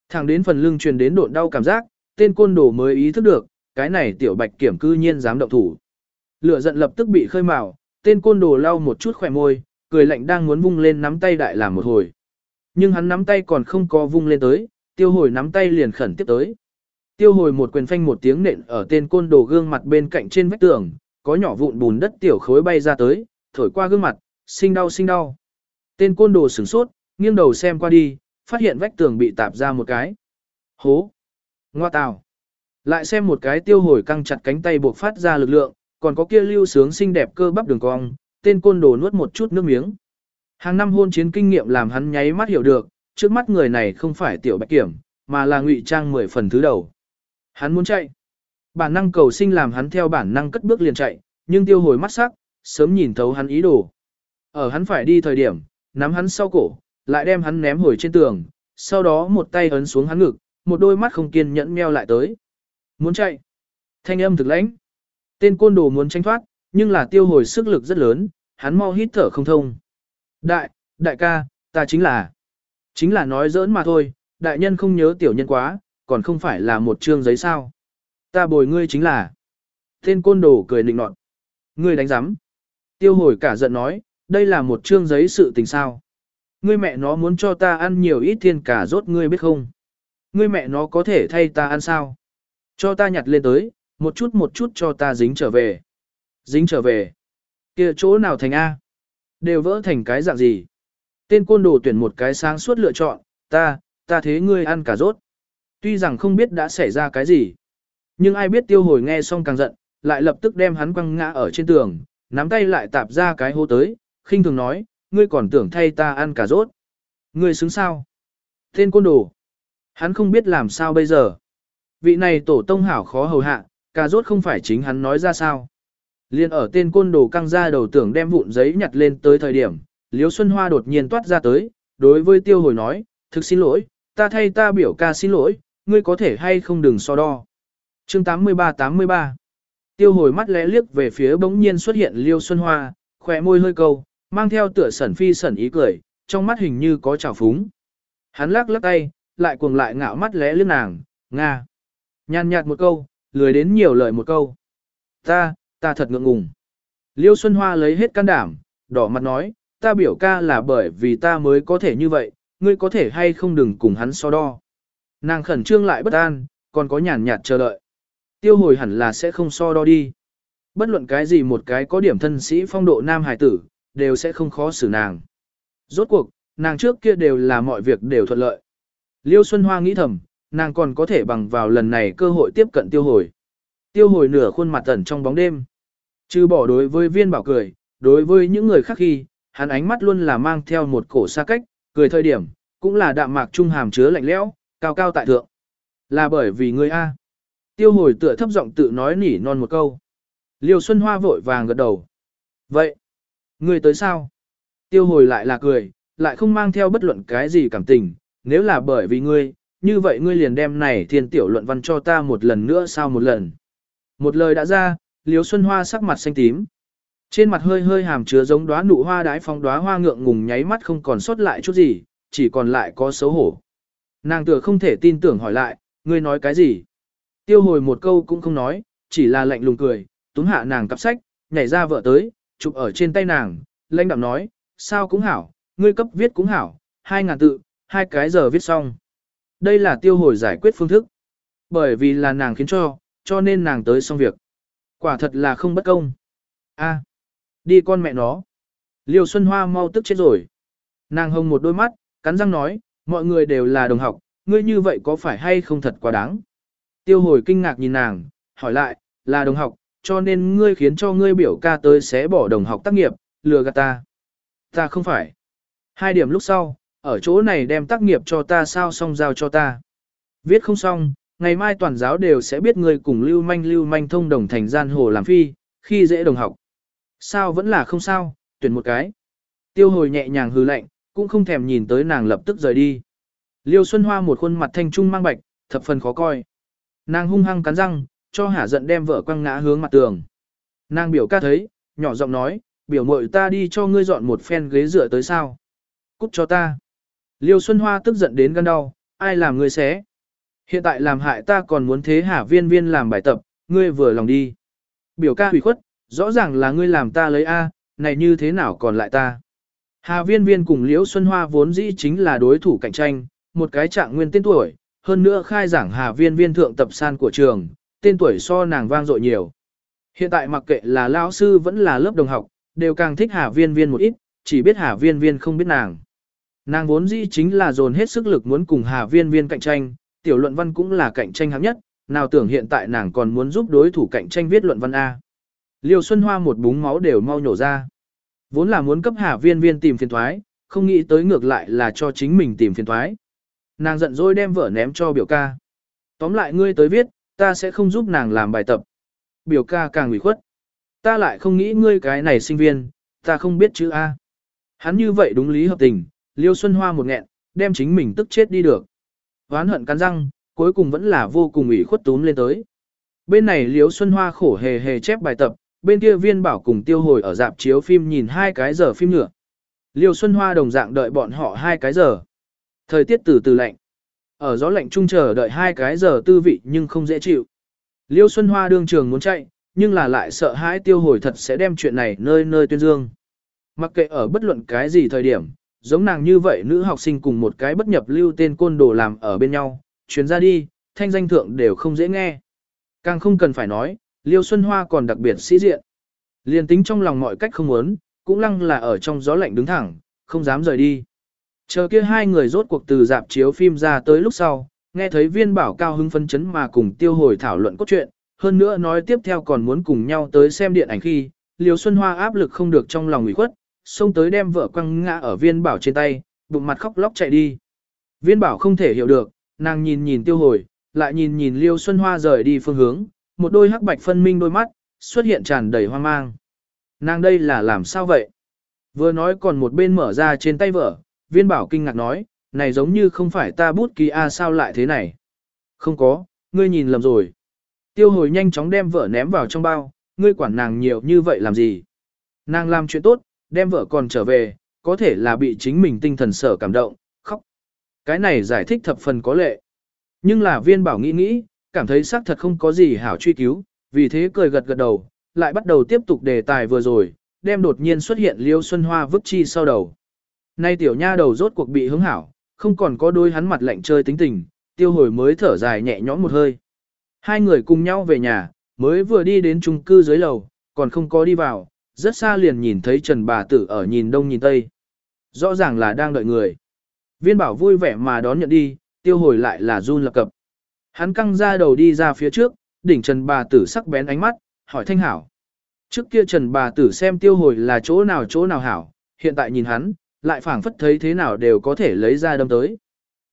Thẳng đến phần lưng truyền đến độn đau cảm giác, tên côn đồ mới ý thức được, cái này tiểu bạch kiểm cư nhiên dám động thủ. Lửa giận lập tức bị khơi mào, tên côn đồ lau một chút khỏe môi, cười lạnh đang muốn vung lên nắm tay đại làm một hồi. Nhưng hắn nắm tay còn không có vung lên tới, tiêu hồi nắm tay liền khẩn tiếp tới. Tiêu hồi một quyền phanh một tiếng nện ở tên côn đồ gương mặt bên cạnh trên vách tường, có nhỏ vụn bùn đất tiểu khối bay ra tới, thổi qua gương mặt, sinh đau sinh đau. Tên côn đồ sửng sốt, nghiêng đầu xem qua đi, phát hiện vách tường bị tạp ra một cái. Hố! Ngoa tào! Lại xem một cái tiêu hồi căng chặt cánh tay buộc phát ra lực lượng, còn có kia lưu sướng xinh đẹp cơ bắp đường cong, tên côn đồ nuốt một chút nước miếng. Hàng năm hôn chiến kinh nghiệm làm hắn nháy mắt hiểu được, trước mắt người này không phải tiểu bạch kiểm, mà là ngụy trang mười phần thứ đầu. Hắn muốn chạy. Bản năng cầu sinh làm hắn theo bản năng cất bước liền chạy, nhưng tiêu hồi mắt sắc, sớm nhìn thấu hắn ý đồ. Ở hắn phải đi thời điểm, nắm hắn sau cổ, lại đem hắn ném hồi trên tường, sau đó một tay ấn xuống hắn ngực, một đôi mắt không kiên nhẫn meo lại tới. Muốn chạy. Thanh âm thực lãnh. Tên côn đồ muốn tranh thoát, nhưng là tiêu hồi sức lực rất lớn, hắn mau hít thở không thông. Đại, đại ca, ta chính là. Chính là nói giỡn mà thôi, đại nhân không nhớ tiểu nhân quá, còn không phải là một chương giấy sao. Ta bồi ngươi chính là. Tên côn đồ cười nịnh nọt. Ngươi đánh giám. Tiêu hồi cả giận nói, đây là một chương giấy sự tình sao. Ngươi mẹ nó muốn cho ta ăn nhiều ít thiên cả rốt ngươi biết không. Ngươi mẹ nó có thể thay ta ăn sao. Cho ta nhặt lên tới, một chút một chút cho ta dính trở về. Dính trở về. kia chỗ nào thành A? Đều vỡ thành cái dạng gì? Tên côn đồ tuyển một cái sáng suốt lựa chọn, ta, ta thế ngươi ăn cả rốt. Tuy rằng không biết đã xảy ra cái gì. Nhưng ai biết tiêu hồi nghe xong càng giận, lại lập tức đem hắn quăng ngã ở trên tường, nắm tay lại tạp ra cái hô tới, khinh thường nói, ngươi còn tưởng thay ta ăn cả rốt. Ngươi xứng sao? Tên côn đồ. Hắn không biết làm sao bây giờ. Vị này tổ tông hảo khó hầu hạ, cà rốt không phải chính hắn nói ra sao. Liên ở tên côn đồ căng ra đầu tưởng đem vụn giấy nhặt lên tới thời điểm, Liễu Xuân Hoa đột nhiên toát ra tới, đối với tiêu hồi nói, thực xin lỗi, ta thay ta biểu ca xin lỗi, ngươi có thể hay không đừng so đo. Chương 83-83 Tiêu hồi mắt lẽ liếc về phía bỗng nhiên xuất hiện Liêu Xuân Hoa, khỏe môi hơi câu, mang theo tựa sẩn phi sẩn ý cười, trong mắt hình như có trào phúng. Hắn lắc lắc tay, lại cuồng lại ngạo mắt lẽ liếc nàng, Nga. Nhàn nhạt một câu, lười đến nhiều lời một câu. Ta, ta thật ngượng ngùng. Liêu Xuân Hoa lấy hết can đảm, đỏ mặt nói, ta biểu ca là bởi vì ta mới có thể như vậy, ngươi có thể hay không đừng cùng hắn so đo. Nàng khẩn trương lại bất an, còn có nhàn nhạt chờ đợi. Tiêu hồi hẳn là sẽ không so đo đi. Bất luận cái gì một cái có điểm thân sĩ phong độ nam hải tử, đều sẽ không khó xử nàng. Rốt cuộc, nàng trước kia đều là mọi việc đều thuận lợi. Liêu Xuân Hoa nghĩ thầm, nàng còn có thể bằng vào lần này cơ hội tiếp cận tiêu hồi. Tiêu hồi nửa khuôn mặt ẩn trong bóng đêm. Chứ bỏ đối với viên bảo cười, đối với những người khác khi, hắn ánh mắt luôn là mang theo một cổ xa cách, cười thời điểm, cũng là đạm mạc trung hàm chứa lạnh lẽo, cao cao tại thượng. Là bởi vì ngươi A. Tiêu hồi tựa thấp giọng tự nói nỉ non một câu. Liêu Xuân Hoa vội vàng gật đầu. Vậy, ngươi tới sao? Tiêu hồi lại là cười, lại không mang theo bất luận cái gì cảm tình, nếu là bởi vì ngươi, như vậy ngươi liền đem này thiên tiểu luận văn cho ta một lần nữa sao một lần. Một lời đã ra, Liêu Xuân Hoa sắc mặt xanh tím. Trên mặt hơi hơi hàm chứa giống đóa nụ hoa đái phong đóa hoa ngượng ngùng nháy mắt không còn sót lại chút gì, chỉ còn lại có xấu hổ. Nàng tựa không thể tin tưởng hỏi lại, ngươi nói cái gì? Tiêu hồi một câu cũng không nói, chỉ là lạnh lùng cười, túm hạ nàng cặp sách, nhảy ra vợ tới, chụp ở trên tay nàng, lãnh đạm nói, sao cũng hảo, ngươi cấp viết cũng hảo, hai ngàn tự, hai cái giờ viết xong. Đây là tiêu hồi giải quyết phương thức. Bởi vì là nàng khiến cho, cho nên nàng tới xong việc. Quả thật là không bất công. A, đi con mẹ nó. Liêu Xuân Hoa mau tức chết rồi. Nàng hồng một đôi mắt, cắn răng nói, mọi người đều là đồng học, ngươi như vậy có phải hay không thật quá đáng. Tiêu hồi kinh ngạc nhìn nàng, hỏi lại, là đồng học, cho nên ngươi khiến cho ngươi biểu ca tới xé bỏ đồng học tác nghiệp, lừa gạt ta. Ta không phải. Hai điểm lúc sau, ở chỗ này đem tác nghiệp cho ta sao xong giao cho ta. Viết không xong, ngày mai toàn giáo đều sẽ biết ngươi cùng lưu manh lưu manh thông đồng thành gian hồ làm phi, khi dễ đồng học. Sao vẫn là không sao, tuyển một cái. Tiêu hồi nhẹ nhàng hư lạnh, cũng không thèm nhìn tới nàng lập tức rời đi. Liêu Xuân Hoa một khuôn mặt thanh trung mang bạch, thập phần khó coi. Nàng hung hăng cắn răng, cho hả giận đem vợ quăng ngã hướng mặt tường. Nàng biểu ca thấy, nhỏ giọng nói, biểu mội ta đi cho ngươi dọn một phen ghế dựa tới sao. Cút cho ta. Liêu Xuân Hoa tức giận đến gan đau, ai làm ngươi xé. Hiện tại làm hại ta còn muốn thế hả viên viên làm bài tập, ngươi vừa lòng đi. Biểu ca hủy khuất, rõ ràng là ngươi làm ta lấy A, này như thế nào còn lại ta. Hà viên viên cùng Liễu Xuân Hoa vốn dĩ chính là đối thủ cạnh tranh, một cái trạng nguyên tên tuổi, hơn nữa khai giảng Hà viên viên thượng tập san của trường, tên tuổi so nàng vang dội nhiều. Hiện tại mặc kệ là lão sư vẫn là lớp đồng học, đều càng thích Hà viên viên một ít, chỉ biết Hà viên viên không biết nàng. Nàng vốn dĩ chính là dồn hết sức lực muốn cùng Hà viên viên cạnh tranh, tiểu luận văn cũng là cạnh tranh hạng nhất, nào tưởng hiện tại nàng còn muốn giúp đối thủ cạnh tranh viết luận văn A. Liêu Xuân Hoa một búng máu đều mau nhổ ra. Vốn là muốn cấp Hà viên viên tìm phiền thoái, không nghĩ tới ngược lại là cho chính mình tìm phiền thoái. Nàng giận dỗi đem vở ném cho biểu ca. Tóm lại ngươi tới viết, ta sẽ không giúp nàng làm bài tập. Biểu ca càng ủy khuất. Ta lại không nghĩ ngươi cái này sinh viên, ta không biết chữ A. Hắn như vậy đúng lý hợp tình, Liêu Xuân Hoa một nghẹn, đem chính mình tức chết đi được. Hoán hận cắn răng, cuối cùng vẫn là vô cùng ủy khuất túm lên tới. Bên này Liêu Xuân Hoa khổ hề hề chép bài tập, bên kia viên bảo cùng tiêu hồi ở dạp chiếu phim nhìn hai cái giờ phim nữa. Liêu Xuân Hoa đồng dạng đợi bọn họ hai cái giờ. Thời tiết từ từ lạnh. Ở gió lạnh trung chờ đợi hai cái giờ tư vị nhưng không dễ chịu. Liêu Xuân Hoa đương trường muốn chạy, nhưng là lại sợ hãi tiêu hồi thật sẽ đem chuyện này nơi nơi tuyên dương. Mặc kệ ở bất luận cái gì thời điểm, giống nàng như vậy nữ học sinh cùng một cái bất nhập lưu tên côn đồ làm ở bên nhau, chuyến ra đi, thanh danh thượng đều không dễ nghe. Càng không cần phải nói, Liêu Xuân Hoa còn đặc biệt sĩ diện. Liên tính trong lòng mọi cách không muốn, cũng lăng là ở trong gió lạnh đứng thẳng, không dám rời đi. Chờ kia hai người rốt cuộc từ dạp chiếu phim ra tới lúc sau, nghe thấy viên bảo cao hưng phấn chấn mà cùng tiêu hồi thảo luận cốt truyện, hơn nữa nói tiếp theo còn muốn cùng nhau tới xem điện ảnh khi, Liêu Xuân Hoa áp lực không được trong lòng ủy khuất, xông tới đem vợ quăng ngã ở viên bảo trên tay, bụng mặt khóc lóc chạy đi. Viên bảo không thể hiểu được, nàng nhìn nhìn tiêu hồi, lại nhìn nhìn Liêu Xuân Hoa rời đi phương hướng, một đôi hắc bạch phân minh đôi mắt, xuất hiện tràn đầy hoang mang. Nàng đây là làm sao vậy? Vừa nói còn một bên mở ra trên tay vợ, viên bảo kinh ngạc nói, này giống như không phải ta bút ký A sao lại thế này? Không có, ngươi nhìn lầm rồi. Tiêu hồi nhanh chóng đem vợ ném vào trong bao, ngươi quản nàng nhiều như vậy làm gì? Nàng làm chuyện tốt, đem vợ còn trở về, có thể là bị chính mình tinh thần sở cảm động, khóc. Cái này giải thích thập phần có lệ. Nhưng là viên bảo nghĩ nghĩ, cảm thấy xác thật không có gì hảo truy cứu, vì thế cười gật gật đầu, lại bắt đầu tiếp tục đề tài vừa rồi, đem đột nhiên xuất hiện Liêu Xuân Hoa vứt chi sau đầu. Nay tiểu nha đầu rốt cuộc bị hứng hảo, không còn có đôi hắn mặt lạnh chơi tính tình, tiêu hồi mới thở dài nhẹ nhõm một hơi. Hai người cùng nhau về nhà, mới vừa đi đến chung cư dưới lầu, còn không có đi vào, rất xa liền nhìn thấy Trần bà tử ở nhìn đông nhìn tây. Rõ ràng là đang đợi người. Viên bảo vui vẻ mà đón nhận đi, tiêu hồi lại là run lập cập. Hắn căng ra đầu đi ra phía trước, đỉnh Trần bà tử sắc bén ánh mắt, hỏi thanh hảo. Trước kia Trần bà tử xem tiêu hồi là chỗ nào chỗ nào hảo, hiện tại nhìn hắn, lại phảng phất thấy thế nào đều có thể lấy ra đâm tới.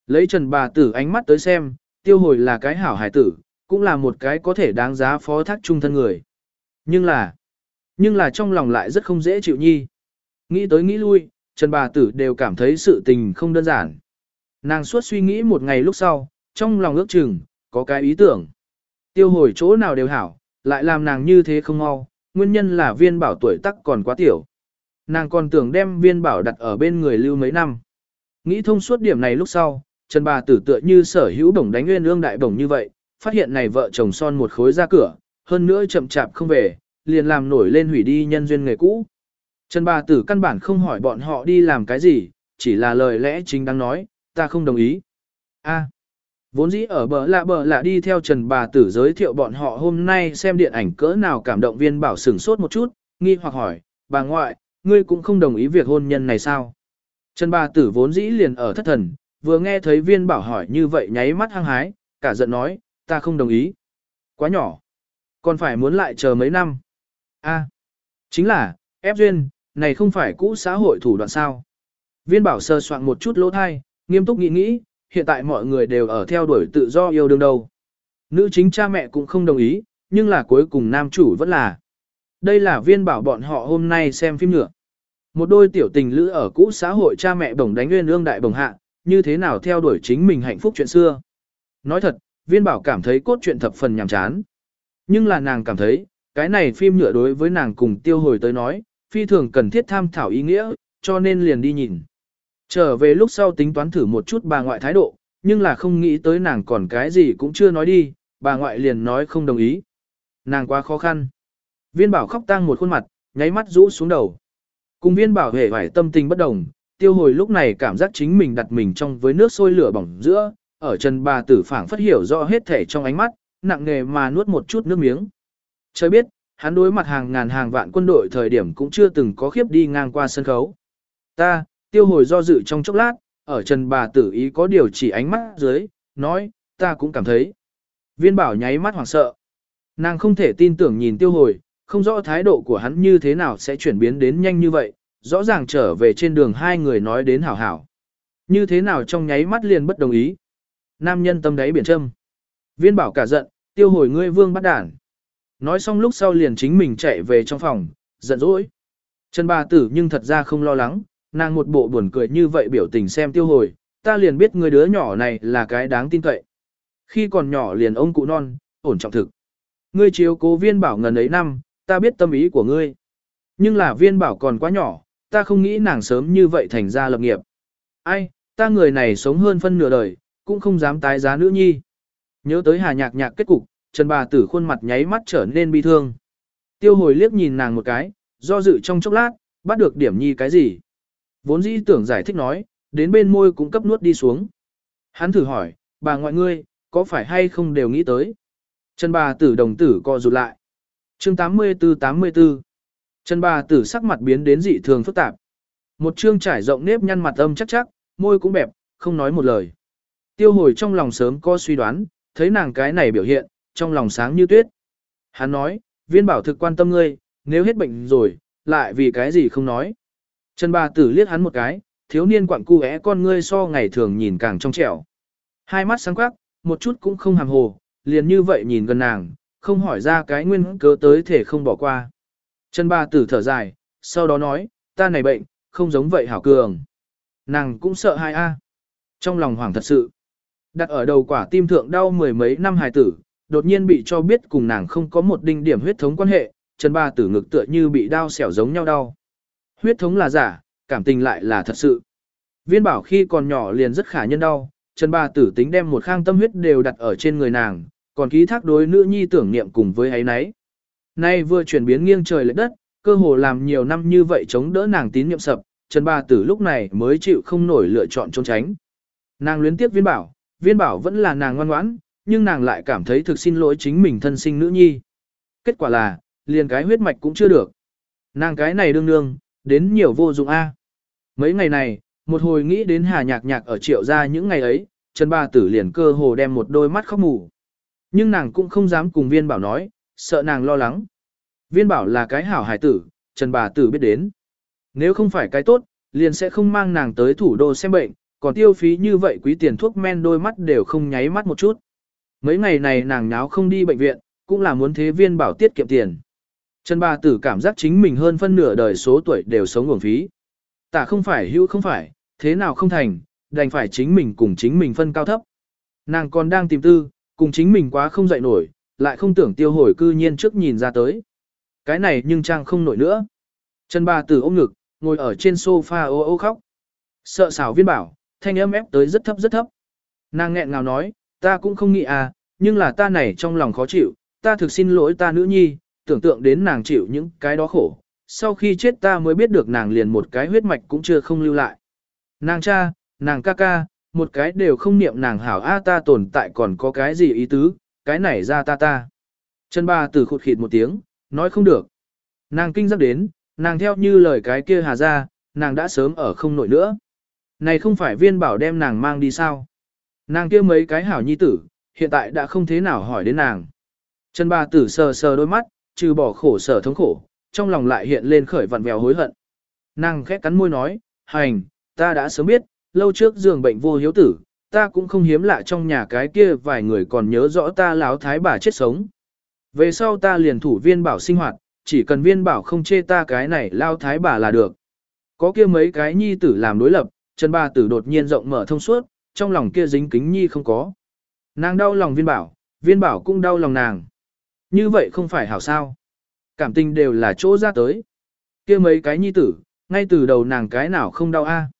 Lấy Trần bà tử ánh mắt tới xem, tiêu hồi là cái hảo hải tử, cũng là một cái có thể đáng giá phó thác trung thân người. Nhưng là, nhưng là trong lòng lại rất không dễ chịu nhi. Nghĩ tới nghĩ lui, Trần bà tử đều cảm thấy sự tình không đơn giản. Nàng suốt suy nghĩ một ngày lúc sau, trong lòng ước chừng, có cái ý tưởng. Tiêu hồi chỗ nào đều hảo, lại làm nàng như thế không mau, nguyên nhân là viên bảo tuổi tắc còn quá tiểu. Nàng còn tưởng đem viên bảo đặt ở bên người lưu mấy năm. Nghĩ thông suốt điểm này lúc sau, Trần bà tử tựa như sở hữu bổng đánh nguyên ương đại bổng như vậy, phát hiện này vợ chồng son một khối ra cửa, hơn nữa chậm chạp không về, liền làm nổi lên hủy đi nhân duyên nghề cũ. Trần bà tử căn bản không hỏi bọn họ đi làm cái gì, chỉ là lời lẽ chính đang nói, ta không đồng ý. A vốn dĩ ở bờ lạ bờ lạ đi theo Trần bà tử giới thiệu bọn họ hôm nay xem điện ảnh cỡ nào cảm động viên bảo sửng sốt một chút, nghi hoặc hỏi, bà ngoại, ngươi cũng không đồng ý việc hôn nhân này sao? Trần bà tử vốn dĩ liền ở thất thần, vừa nghe thấy viên bảo hỏi như vậy nháy mắt hăng hái, cả giận nói, ta không đồng ý. Quá nhỏ. Còn phải muốn lại chờ mấy năm. A, chính là, ép duyên, này không phải cũ xã hội thủ đoạn sao. Viên bảo sơ soạn một chút lỗ thai, nghiêm túc nghĩ nghĩ, hiện tại mọi người đều ở theo đuổi tự do yêu đương đâu. Nữ chính cha mẹ cũng không đồng ý, nhưng là cuối cùng nam chủ vẫn là. Đây là viên bảo bọn họ hôm nay xem phim nhựa. Một đôi tiểu tình lữ ở cũ xã hội cha mẹ bổng đánh nguyên ương đại bổng hạ, như thế nào theo đuổi chính mình hạnh phúc chuyện xưa. Nói thật, viên bảo cảm thấy cốt truyện thập phần nhàm chán. Nhưng là nàng cảm thấy, cái này phim nhựa đối với nàng cùng tiêu hồi tới nói, phi thường cần thiết tham thảo ý nghĩa, cho nên liền đi nhìn. Trở về lúc sau tính toán thử một chút bà ngoại thái độ, nhưng là không nghĩ tới nàng còn cái gì cũng chưa nói đi, bà ngoại liền nói không đồng ý. Nàng quá khó khăn. Viên bảo khóc tang một khuôn mặt, nháy mắt rũ xuống đầu. Cùng viên bảo hề hoài tâm tình bất đồng, tiêu hồi lúc này cảm giác chính mình đặt mình trong với nước sôi lửa bỏng giữa, ở chân bà tử phảng phất hiểu rõ hết thể trong ánh mắt, nặng nghề mà nuốt một chút nước miếng. Trời biết, hắn đối mặt hàng ngàn hàng vạn quân đội thời điểm cũng chưa từng có khiếp đi ngang qua sân khấu. Ta, tiêu hồi do dự trong chốc lát, ở chân bà tử ý có điều chỉ ánh mắt dưới, nói, ta cũng cảm thấy. Viên bảo nháy mắt hoảng sợ. Nàng không thể tin tưởng nhìn tiêu hồi, không rõ thái độ của hắn như thế nào sẽ chuyển biến đến nhanh như vậy, rõ ràng trở về trên đường hai người nói đến hảo hảo. Như thế nào trong nháy mắt liền bất đồng ý. Nam nhân tâm đáy biển châm. Viên bảo cả giận, tiêu hồi ngươi vương bắt đản. Nói xong lúc sau liền chính mình chạy về trong phòng, giận dỗi. Trần bà tử nhưng thật ra không lo lắng, nàng một bộ buồn cười như vậy biểu tình xem tiêu hồi, ta liền biết người đứa nhỏ này là cái đáng tin cậy. Khi còn nhỏ liền ông cụ non, ổn trọng thực. Ngươi chiếu cố viên bảo ngần ấy năm, ta biết tâm ý của ngươi. Nhưng là viên bảo còn quá nhỏ, ta không nghĩ nàng sớm như vậy thành ra lập nghiệp. Ai, ta người này sống hơn phân nửa đời, cũng không dám tái giá nữ nhi. Nhớ tới hà nhạc nhạc kết cục, Trần bà tử khuôn mặt nháy mắt trở nên bi thương. Tiêu hồi liếc nhìn nàng một cái, do dự trong chốc lát, bắt được điểm nhi cái gì. Vốn dĩ tưởng giải thích nói, đến bên môi cũng cấp nuốt đi xuống. Hắn thử hỏi, bà ngoại ngươi, có phải hay không đều nghĩ tới. Trần bà tử đồng tử co rụt lại. Chương 84-84 Trần bà tử sắc mặt biến đến dị thường phức tạp. Một chương trải rộng nếp nhăn mặt âm chắc chắc, môi cũng bẹp, không nói một lời. Tiêu hồi trong lòng sớm có suy đoán, thấy nàng cái này biểu hiện, trong lòng sáng như tuyết. Hắn nói, viên bảo thực quan tâm ngươi, nếu hết bệnh rồi, lại vì cái gì không nói. Trần bà tử liếc hắn một cái, thiếu niên quặng cu con ngươi so ngày thường nhìn càng trong trẻo. Hai mắt sáng quắc, một chút cũng không hàm hồ, liền như vậy nhìn gần nàng, không hỏi ra cái nguyên cớ tới thể không bỏ qua. Trần bà tử thở dài, sau đó nói, ta này bệnh, không giống vậy hảo cường. Nàng cũng sợ hai a. Trong lòng hoảng thật sự. Đặt ở đầu quả tim thượng đau mười mấy năm hài tử, đột nhiên bị cho biết cùng nàng không có một đinh điểm huyết thống quan hệ, Trần bà tử ngực tựa như bị đau xẻo giống nhau đau. Huyết thống là giả, cảm tình lại là thật sự. Viên bảo khi còn nhỏ liền rất khả nhân đau, Trần bà tử tính đem một khang tâm huyết đều đặt ở trên người nàng, còn ký thác đối nữ nhi tưởng niệm cùng với ấy nấy. Nay vừa chuyển biến nghiêng trời lệch đất, cơ hồ làm nhiều năm như vậy chống đỡ nàng tín niệm sập, Trần bà tử lúc này mới chịu không nổi lựa chọn trốn tránh. Nàng luyến tiếc viên bảo, viên bảo vẫn là nàng ngoan ngoãn, nhưng nàng lại cảm thấy thực xin lỗi chính mình thân sinh nữ nhi. Kết quả là, liền cái huyết mạch cũng chưa được. Nàng cái này đương đương, đến nhiều vô dụng A. Mấy ngày này, một hồi nghĩ đến hà nhạc nhạc ở triệu gia những ngày ấy, Trần Ba Tử liền cơ hồ đem một đôi mắt khóc mù. Nhưng nàng cũng không dám cùng viên bảo nói, sợ nàng lo lắng. Viên bảo là cái hảo hải tử, Trần Bà Tử biết đến. Nếu không phải cái tốt, liền sẽ không mang nàng tới thủ đô xem bệnh, còn tiêu phí như vậy quý tiền thuốc men đôi mắt đều không nháy mắt một chút. Mấy ngày này nàng nháo không đi bệnh viện, cũng là muốn thế viên bảo tiết kiệm tiền. Trần Bà Tử cảm giác chính mình hơn phân nửa đời số tuổi đều sống nguồn phí. Tả không phải hữu không phải, thế nào không thành, đành phải chính mình cùng chính mình phân cao thấp. Nàng còn đang tìm tư, cùng chính mình quá không dậy nổi, lại không tưởng tiêu hồi cư nhiên trước nhìn ra tới. Cái này nhưng trang không nổi nữa. Trần Bà Tử ôm ngực, ngồi ở trên sofa ô ô khóc. Sợ xảo viên bảo, thanh âm ép tới rất thấp rất thấp. Nàng nghẹn ngào nói, ta cũng không nghĩ à, nhưng là ta này trong lòng khó chịu, ta thực xin lỗi ta nữ nhi, tưởng tượng đến nàng chịu những cái đó khổ. Sau khi chết ta mới biết được nàng liền một cái huyết mạch cũng chưa không lưu lại. Nàng cha, nàng ca ca, một cái đều không niệm nàng hảo a ta tồn tại còn có cái gì ý tứ, cái này ra ta ta. Chân ba tử khụt khịt một tiếng, nói không được. Nàng kinh giác đến, nàng theo như lời cái kia hà ra, nàng đã sớm ở không nổi nữa. Này không phải viên bảo đem nàng mang đi sao? Nàng kia mấy cái hảo nhi tử, hiện tại đã không thế nào hỏi đến nàng. chân ba tử sờ sờ đôi mắt, trừ bỏ khổ sở thống khổ, trong lòng lại hiện lên khởi vặn vẹo hối hận. Nàng khẽ cắn môi nói, hành, ta đã sớm biết, lâu trước giường bệnh vô hiếu tử, ta cũng không hiếm lạ trong nhà cái kia vài người còn nhớ rõ ta láo thái bà chết sống. Về sau ta liền thủ viên bảo sinh hoạt, chỉ cần viên bảo không chê ta cái này lao thái bà là được. Có kia mấy cái nhi tử làm đối lập, chân Ba Tử đột nhiên rộng mở thông suốt, trong lòng kia dính kính nhi không có. Nàng đau lòng viên bảo, viên bảo cũng đau lòng nàng. Như vậy không phải hảo sao. Cảm tình đều là chỗ ra tới. kia mấy cái nhi tử, ngay từ đầu nàng cái nào không đau a.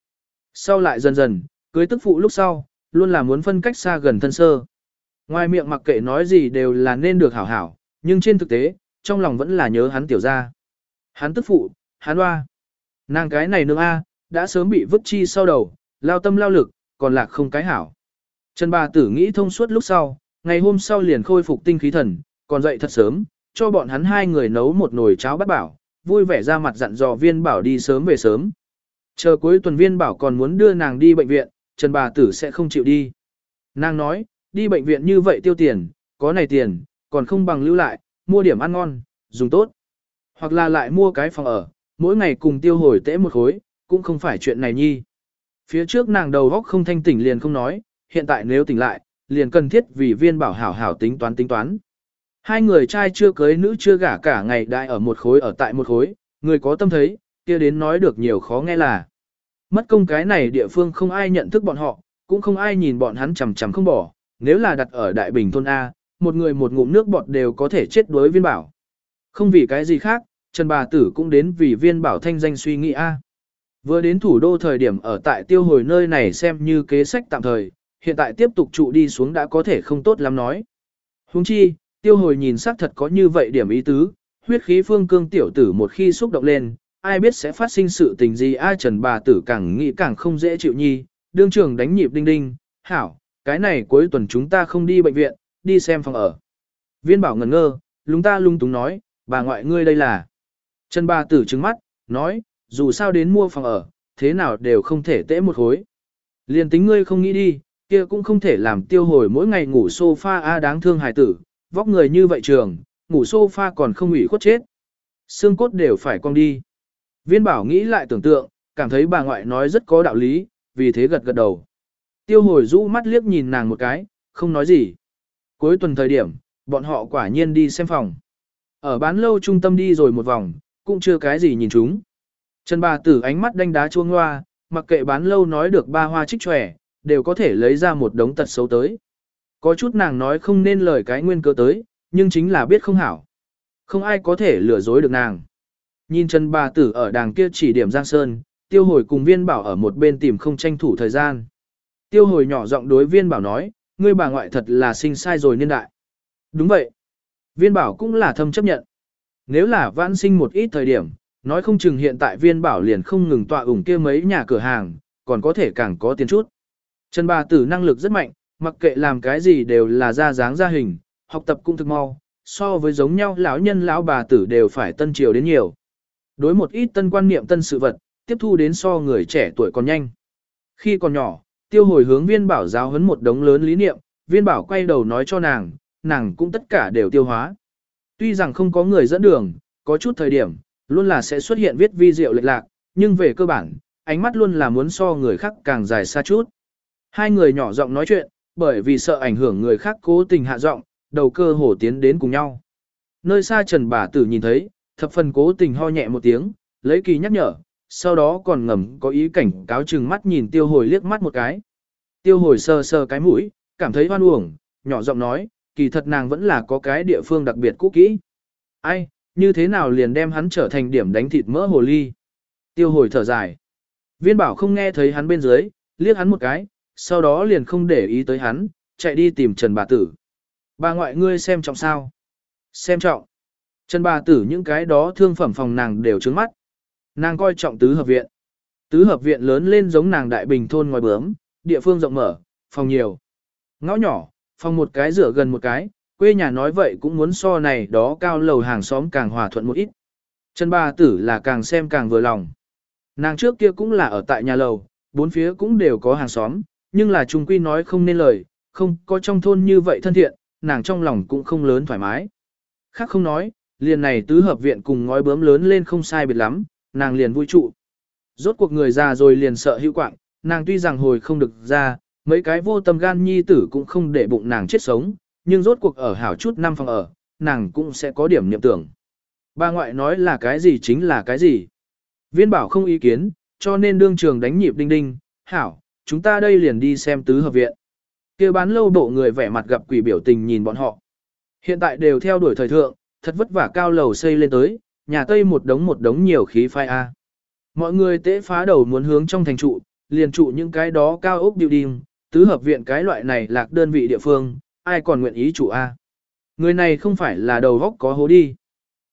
Sau lại dần dần, cưới tức phụ lúc sau, luôn là muốn phân cách xa gần thân sơ. Ngoài miệng mặc kệ nói gì đều là nên được hảo hảo, nhưng trên thực tế, trong lòng vẫn là nhớ hắn tiểu ra. Hắn tức phụ, hắn hoa. Nàng cái này nương A, đã sớm bị vứt chi sau đầu, lao tâm lao lực, còn lạc không cái hảo. Trần bà tử nghĩ thông suốt lúc sau, ngày hôm sau liền khôi phục tinh khí thần, còn dậy thật sớm, cho bọn hắn hai người nấu một nồi cháo bát bảo, vui vẻ ra mặt dặn dò viên bảo đi sớm về sớm. Chờ cuối tuần viên bảo còn muốn đưa nàng đi bệnh viện, Trần bà tử sẽ không chịu đi. Nàng nói, đi bệnh viện như vậy tiêu tiền, có này tiền, còn không bằng lưu lại, mua điểm ăn ngon, dùng tốt. Hoặc là lại mua cái phòng ở, mỗi ngày cùng tiêu hồi tễ một khối, cũng không phải chuyện này nhi. Phía trước nàng đầu góc không thanh tỉnh liền không nói, hiện tại nếu tỉnh lại, liền cần thiết vì viên bảo hảo hảo tính toán tính toán. Hai người trai chưa cưới nữ chưa gả cả ngày đại ở một khối ở tại một khối, người có tâm thấy, kia đến nói được nhiều khó nghe là. Mất công cái này địa phương không ai nhận thức bọn họ, cũng không ai nhìn bọn hắn chằm chằm không bỏ, nếu là đặt ở Đại Bình thôn A, một người một ngụm nước bọt đều có thể chết đối viên bảo. Không vì cái gì khác, Trần Bà Tử cũng đến vì viên bảo thanh danh suy nghĩ A. Vừa đến thủ đô thời điểm ở tại tiêu hồi nơi này xem như kế sách tạm thời, hiện tại tiếp tục trụ đi xuống đã có thể không tốt lắm nói. Huống chi, tiêu hồi nhìn sắc thật có như vậy điểm ý tứ, huyết khí phương cương tiểu tử một khi xúc động lên, ai biết sẽ phát sinh sự tình gì ai trần bà tử càng nghĩ càng không dễ chịu nhi, đương trường đánh nhịp đinh đinh, hảo, cái này cuối tuần chúng ta không đi bệnh viện, đi xem phòng ở. Viên bảo ngẩn ngơ, lúng ta lung túng nói, bà ngoại ngươi đây là. Trần bà tử trứng mắt, nói, dù sao đến mua phòng ở, thế nào đều không thể tễ một hối. Liền tính ngươi không nghĩ đi, kia cũng không thể làm tiêu hồi mỗi ngày ngủ sofa a đáng thương hài tử, vóc người như vậy trường, ngủ sofa còn không ủy khuất chết. Xương cốt đều phải cong đi. Viên bảo nghĩ lại tưởng tượng, cảm thấy bà ngoại nói rất có đạo lý, vì thế gật gật đầu. Tiêu hồi rũ mắt liếc nhìn nàng một cái, không nói gì. Cuối tuần thời điểm, bọn họ quả nhiên đi xem phòng. Ở bán lâu trung tâm đi rồi một vòng, cũng chưa cái gì nhìn chúng. Trần bà tử ánh mắt đanh đá chuông hoa, mặc kệ bán lâu nói được ba hoa trích tròe, đều có thể lấy ra một đống tật xấu tới. Có chút nàng nói không nên lời cái nguyên cơ tới, nhưng chính là biết không hảo. Không ai có thể lừa dối được nàng. Nhìn Trần bà tử ở đàng kia chỉ điểm Giang Sơn, tiêu hồi cùng viên bảo ở một bên tìm không tranh thủ thời gian. Tiêu hồi nhỏ giọng đối viên bảo nói, ngươi bà ngoại thật là sinh sai rồi niên đại. Đúng vậy. Viên bảo cũng là thâm chấp nhận. Nếu là vãn sinh một ít thời điểm, nói không chừng hiện tại viên bảo liền không ngừng tọa ủng kia mấy nhà cửa hàng, còn có thể càng có tiền chút. Trần bà tử năng lực rất mạnh, mặc kệ làm cái gì đều là ra dáng ra hình, học tập cũng thực mau, so với giống nhau lão nhân lão bà tử đều phải tân triều đến nhiều. Đối một ít tân quan niệm tân sự vật, tiếp thu đến so người trẻ tuổi còn nhanh. Khi còn nhỏ, tiêu hồi hướng viên bảo giáo huấn một đống lớn lý niệm, viên bảo quay đầu nói cho nàng, nàng cũng tất cả đều tiêu hóa. Tuy rằng không có người dẫn đường, có chút thời điểm, luôn là sẽ xuất hiện viết vi diệu lệch lạc, nhưng về cơ bản, ánh mắt luôn là muốn so người khác càng dài xa chút. Hai người nhỏ giọng nói chuyện, bởi vì sợ ảnh hưởng người khác cố tình hạ giọng, đầu cơ hổ tiến đến cùng nhau. Nơi xa Trần bà tử nhìn thấy, thập phần cố tình ho nhẹ một tiếng, lấy kỳ nhắc nhở, sau đó còn ngầm có ý cảnh cáo chừng mắt nhìn tiêu hồi liếc mắt một cái. Tiêu hồi sờ sờ cái mũi, cảm thấy hoan uổng, nhỏ giọng nói, kỳ thật nàng vẫn là có cái địa phương đặc biệt cũ kỹ. Ai, như thế nào liền đem hắn trở thành điểm đánh thịt mỡ hồ ly. Tiêu hồi thở dài. Viên bảo không nghe thấy hắn bên dưới, liếc hắn một cái, sau đó liền không để ý tới hắn, chạy đi tìm Trần bà tử. Bà ngoại ngươi xem trọng sao? Xem trọng. Trần bà tử những cái đó thương phẩm phòng nàng đều trướng mắt. Nàng coi trọng tứ hợp viện. Tứ hợp viện lớn lên giống nàng đại bình thôn ngoài bướm, địa phương rộng mở, phòng nhiều. Ngõ nhỏ, phòng một cái rửa gần một cái, quê nhà nói vậy cũng muốn so này đó cao lầu hàng xóm càng hòa thuận một ít. Trần bà tử là càng xem càng vừa lòng. Nàng trước kia cũng là ở tại nhà lầu, bốn phía cũng đều có hàng xóm, nhưng là trung quy nói không nên lời, không có trong thôn như vậy thân thiện, nàng trong lòng cũng không lớn thoải mái. Khác không nói, liền này tứ hợp viện cùng ngói bướm lớn lên không sai biệt lắm, nàng liền vui trụ. Rốt cuộc người già rồi liền sợ hữu quạng, nàng tuy rằng hồi không được ra, mấy cái vô tâm gan nhi tử cũng không để bụng nàng chết sống, nhưng rốt cuộc ở hảo chút năm phòng ở, nàng cũng sẽ có điểm niệm tưởng. Bà ngoại nói là cái gì chính là cái gì. Viên bảo không ý kiến, cho nên đương trường đánh nhịp đinh đinh, hảo, chúng ta đây liền đi xem tứ hợp viện. kia bán lâu bộ người vẻ mặt gặp quỷ biểu tình nhìn bọn họ. Hiện tại đều theo đuổi thời thượng, thật vất vả cao lầu xây lên tới, nhà Tây một đống một đống nhiều khí phai A. Mọi người tế phá đầu muốn hướng trong thành trụ, liền trụ những cái đó cao ốc building, tứ hợp viện cái loại này lạc đơn vị địa phương, ai còn nguyện ý trụ A. Người này không phải là đầu góc có hố đi.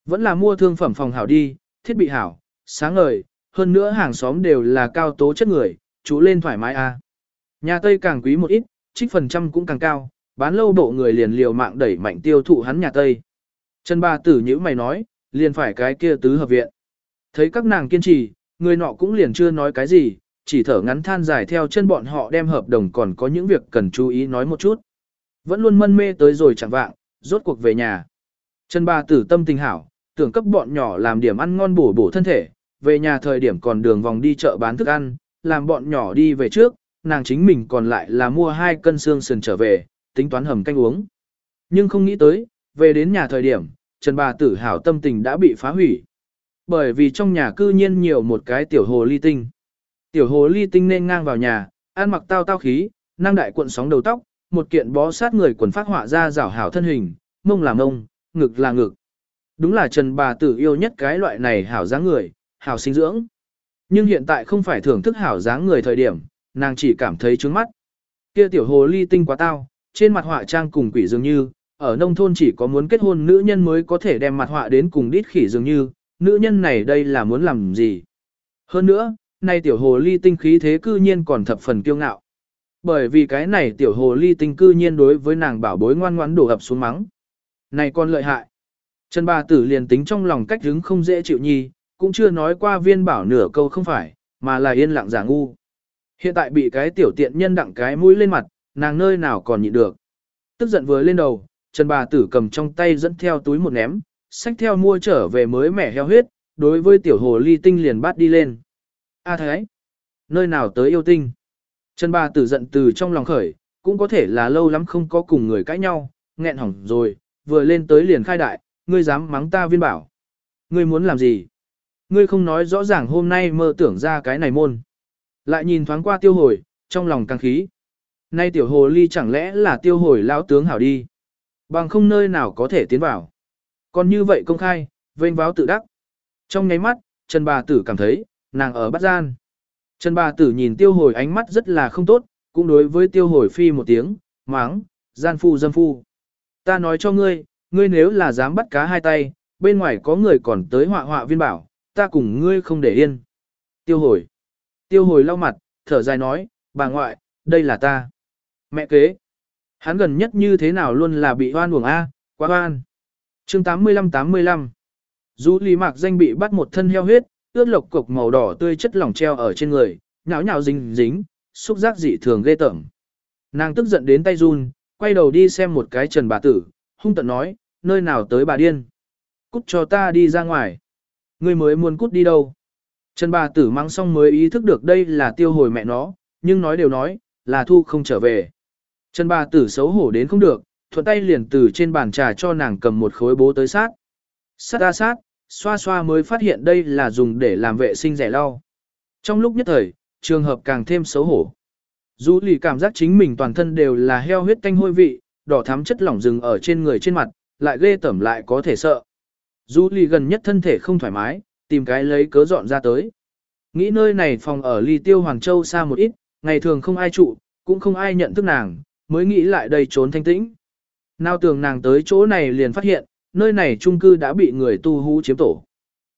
Vẫn là mua thương phẩm phòng hảo đi, thiết bị hảo, sáng ngời, hơn nữa hàng xóm đều là cao tố chất người, chú lên thoải mái A. Nhà Tây càng quý một ít, trích phần trăm cũng càng cao, bán lâu bộ người liền liều mạng đẩy mạnh tiêu thụ hắn nhà Tây. Trần ba tử nhữ mày nói, liền phải cái kia tứ hợp viện. Thấy các nàng kiên trì, người nọ cũng liền chưa nói cái gì, chỉ thở ngắn than dài theo chân bọn họ đem hợp đồng còn có những việc cần chú ý nói một chút. Vẫn luôn mân mê tới rồi chẳng vạng, rốt cuộc về nhà. Trần ba tử tâm tình hảo, tưởng cấp bọn nhỏ làm điểm ăn ngon bổ bổ thân thể, về nhà thời điểm còn đường vòng đi chợ bán thức ăn, làm bọn nhỏ đi về trước, nàng chính mình còn lại là mua hai cân xương sườn trở về, tính toán hầm canh uống. Nhưng không nghĩ tới, về đến nhà thời điểm, Trần bà tử hảo tâm tình đã bị phá hủy. Bởi vì trong nhà cư nhiên nhiều một cái tiểu hồ ly tinh. Tiểu hồ ly tinh nên ngang vào nhà, ăn mặc tao tao khí, năng đại cuộn sóng đầu tóc, một kiện bó sát người quần phát họa ra rảo hảo thân hình, mông là mông, ngực là ngực. Đúng là Trần bà tử yêu nhất cái loại này hảo dáng người, hảo sinh dưỡng. Nhưng hiện tại không phải thưởng thức hảo dáng người thời điểm, nàng chỉ cảm thấy trướng mắt. Kia tiểu hồ ly tinh quá tao, trên mặt họa trang cùng quỷ dường như, ở nông thôn chỉ có muốn kết hôn nữ nhân mới có thể đem mặt họa đến cùng đít khỉ dường như, nữ nhân này đây là muốn làm gì. Hơn nữa, nay tiểu hồ ly tinh khí thế cư nhiên còn thập phần kiêu ngạo. Bởi vì cái này tiểu hồ ly tinh cư nhiên đối với nàng bảo bối ngoan ngoãn đổ ập xuống mắng. Này con lợi hại. Trần bà tử liền tính trong lòng cách hứng không dễ chịu nhi, cũng chưa nói qua viên bảo nửa câu không phải, mà là yên lặng giả ngu. Hiện tại bị cái tiểu tiện nhân đặng cái mũi lên mặt, nàng nơi nào còn nhịn được. Tức giận vừa lên đầu, Trần bà tử cầm trong tay dẫn theo túi một ném, xách theo mua trở về mới mẻ heo huyết, đối với tiểu hồ ly tinh liền bắt đi lên. A thái, nơi nào tới yêu tinh? Trần bà tử giận từ trong lòng khởi, cũng có thể là lâu lắm không có cùng người cãi nhau, nghẹn hỏng rồi, vừa lên tới liền khai đại, ngươi dám mắng ta viên bảo. Ngươi muốn làm gì? Ngươi không nói rõ ràng hôm nay mơ tưởng ra cái này môn. Lại nhìn thoáng qua tiêu hồi, trong lòng càng khí. Nay tiểu hồ ly chẳng lẽ là tiêu hồi lão tướng hảo đi. Bằng không nơi nào có thể tiến vào. Còn như vậy công khai, vênh báo tự đắc. Trong nháy mắt, Trần bà tử cảm thấy, nàng ở bắt gian. Trần bà tử nhìn tiêu hồi ánh mắt rất là không tốt, cũng đối với tiêu hồi phi một tiếng, máng, gian phu dâm phu. Ta nói cho ngươi, ngươi nếu là dám bắt cá hai tay, bên ngoài có người còn tới họa họa viên bảo, ta cùng ngươi không để yên. Tiêu hồi. Tiêu hồi lau mặt, thở dài nói, bà ngoại, đây là ta. Mẹ kế. Hắn gần nhất như thế nào luôn là bị hoan uổng A, quá hoan. chương 85-85. Du lý mạc danh bị bắt một thân heo huyết, ướt lộc cục màu đỏ tươi chất lỏng treo ở trên người, nhão nhão dính dính, xúc giác dị thường ghê tởm. Nàng tức giận đến tay run, quay đầu đi xem một cái trần bà tử, hung tận nói, nơi nào tới bà điên. Cút cho ta đi ra ngoài. Ngươi mới muốn cút đi đâu. Trần bà tử mang xong mới ý thức được đây là tiêu hồi mẹ nó, nhưng nói đều nói, là thu không trở về. Trần bà tử xấu hổ đến không được, thuận tay liền từ trên bàn trà cho nàng cầm một khối bố tới sát. Sát ra sát, xoa xoa mới phát hiện đây là dùng để làm vệ sinh rẻ lau. Trong lúc nhất thời, trường hợp càng thêm xấu hổ. Dù lì cảm giác chính mình toàn thân đều là heo huyết canh hôi vị, đỏ thắm chất lỏng rừng ở trên người trên mặt, lại ghê tẩm lại có thể sợ. Dù lì gần nhất thân thể không thoải mái, tìm cái lấy cớ dọn ra tới. Nghĩ nơi này phòng ở ly tiêu Hoàng Châu xa một ít, ngày thường không ai trụ, cũng không ai nhận thức nàng, mới nghĩ lại đây trốn thanh tĩnh. Nào tưởng nàng tới chỗ này liền phát hiện, nơi này trung cư đã bị người tu hú chiếm tổ.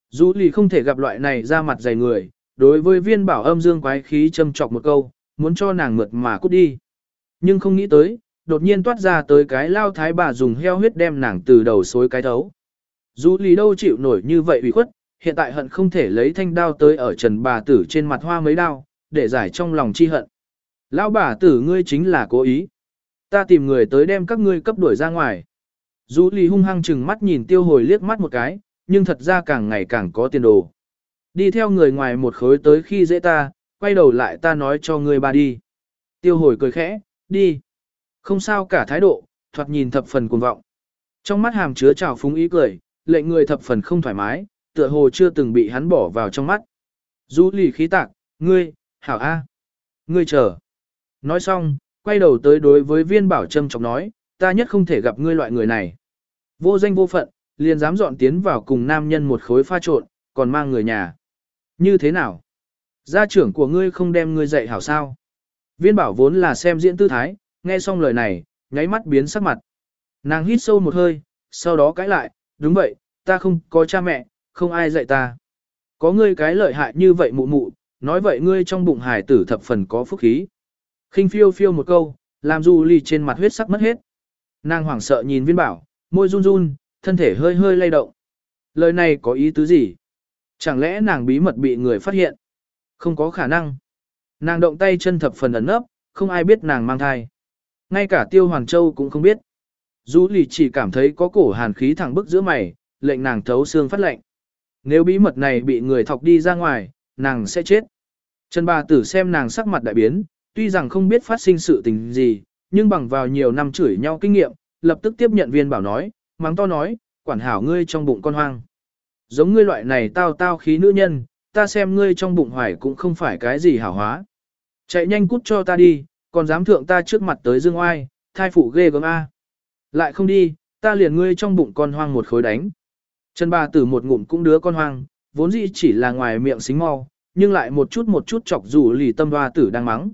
Dù lì không thể gặp loại này ra mặt dày người, đối với viên bảo âm dương quái khí châm chọc một câu, muốn cho nàng mượt mà cút đi. Nhưng không nghĩ tới, đột nhiên toát ra tới cái lao thái bà dùng heo huyết đem nàng từ đầu xối cái thấu. Dù lì đâu chịu nổi như vậy ủy khuất, hiện tại hận không thể lấy thanh đao tới ở trần bà tử trên mặt hoa mấy đao, để giải trong lòng chi hận. Lão bà tử ngươi chính là cố ý. Ta tìm người tới đem các ngươi cấp đuổi ra ngoài. Dù lì hung hăng chừng mắt nhìn tiêu hồi liếc mắt một cái, nhưng thật ra càng ngày càng có tiền đồ. Đi theo người ngoài một khối tới khi dễ ta, quay đầu lại ta nói cho ngươi ba đi. Tiêu hồi cười khẽ, đi. Không sao cả thái độ, thoạt nhìn thập phần cuồng vọng. Trong mắt hàm chứa trào phúng ý cười, lệnh người thập phần không thoải mái, tựa hồ chưa từng bị hắn bỏ vào trong mắt. Du lì khí tạc, ngươi, hảo A. Ngươi chờ. Nói xong, quay đầu tới đối với viên bảo trâm chọc nói, ta nhất không thể gặp ngươi loại người này. Vô danh vô phận, liền dám dọn tiến vào cùng nam nhân một khối pha trộn, còn mang người nhà. Như thế nào? Gia trưởng của ngươi không đem ngươi dạy hảo sao? Viên bảo vốn là xem diễn tư thái, nghe xong lời này, nháy mắt biến sắc mặt. Nàng hít sâu một hơi, sau đó cãi lại, đúng vậy, ta không có cha mẹ, không ai dạy ta. Có ngươi cái lợi hại như vậy mụ mụ, nói vậy ngươi trong bụng hải tử thập phần có phúc khí. khinh phiêu phiêu một câu, làm du ly trên mặt huyết sắc mất hết. Nàng hoảng sợ nhìn viên bảo, môi run run, thân thể hơi hơi lay động. Lời này có ý tứ gì? Chẳng lẽ nàng bí mật bị người phát hiện? Không có khả năng. Nàng động tay chân thập phần ẩn nấp, không ai biết nàng mang thai. Ngay cả tiêu hoàng châu cũng không biết. Dũ lì chỉ cảm thấy có cổ hàn khí thẳng bức giữa mày, lệnh nàng thấu xương phát lệnh. Nếu bí mật này bị người thọc đi ra ngoài, nàng sẽ chết. Trần bà tử xem nàng sắc mặt đại biến, tuy rằng không biết phát sinh sự tình gì, nhưng bằng vào nhiều năm chửi nhau kinh nghiệm, lập tức tiếp nhận viên bảo nói, mắng to nói, quản hảo ngươi trong bụng con hoang. Giống ngươi loại này tao tao khí nữ nhân, ta xem ngươi trong bụng hoài cũng không phải cái gì hảo hóa. Chạy nhanh cút cho ta đi, còn dám thượng ta trước mặt tới dương oai, thai phụ ghê gớm A. Lại không đi, ta liền ngươi trong bụng con hoang một khối đánh. Trần bà tử một ngụm cũng đứa con hoang, vốn dĩ chỉ là ngoài miệng xính mau, nhưng lại một chút một chút chọc rủ lì tâm hoa tử đang mắng.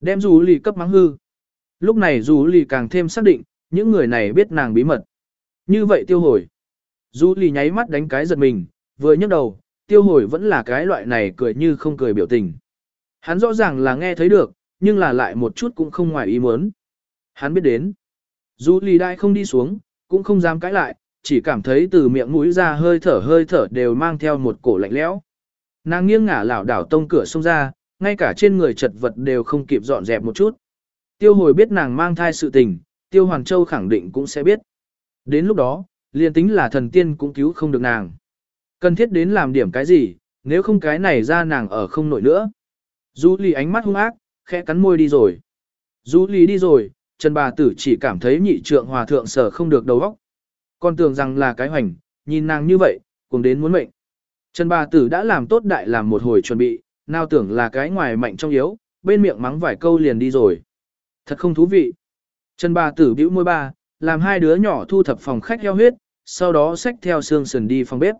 Đem rủ lì cấp mắng hư. Lúc này rủ lì càng thêm xác định, những người này biết nàng bí mật. Như vậy tiêu hồi. Rủ lì nháy mắt đánh cái giật mình, vừa nhấc đầu, tiêu hồi vẫn là cái loại này cười như không cười biểu tình. Hắn rõ ràng là nghe thấy được, nhưng là lại một chút cũng không ngoài ý muốn. Hắn biết đến. Dù lì đại không đi xuống, cũng không dám cãi lại, chỉ cảm thấy từ miệng mũi ra hơi thở hơi thở đều mang theo một cổ lạnh lẽo. Nàng nghiêng ngả lảo đảo tông cửa xông ra, ngay cả trên người chật vật đều không kịp dọn dẹp một chút. Tiêu hồi biết nàng mang thai sự tình, Tiêu Hoàn Châu khẳng định cũng sẽ biết. Đến lúc đó, liền tính là thần tiên cũng cứu không được nàng. Cần thiết đến làm điểm cái gì, nếu không cái này ra nàng ở không nổi nữa. Du lì ánh mắt hung ác, khẽ cắn môi đi rồi. Du lì đi rồi, Trần bà tử chỉ cảm thấy nhị trượng hòa thượng sở không được đầu óc. Còn tưởng rằng là cái hoành, nhìn nàng như vậy, cùng đến muốn mệnh. Trần bà tử đã làm tốt đại làm một hồi chuẩn bị, nào tưởng là cái ngoài mạnh trong yếu, bên miệng mắng vài câu liền đi rồi. Thật không thú vị. Trần bà tử bĩu môi ba, làm hai đứa nhỏ thu thập phòng khách heo huyết, sau đó xách theo xương sườn đi phòng bếp.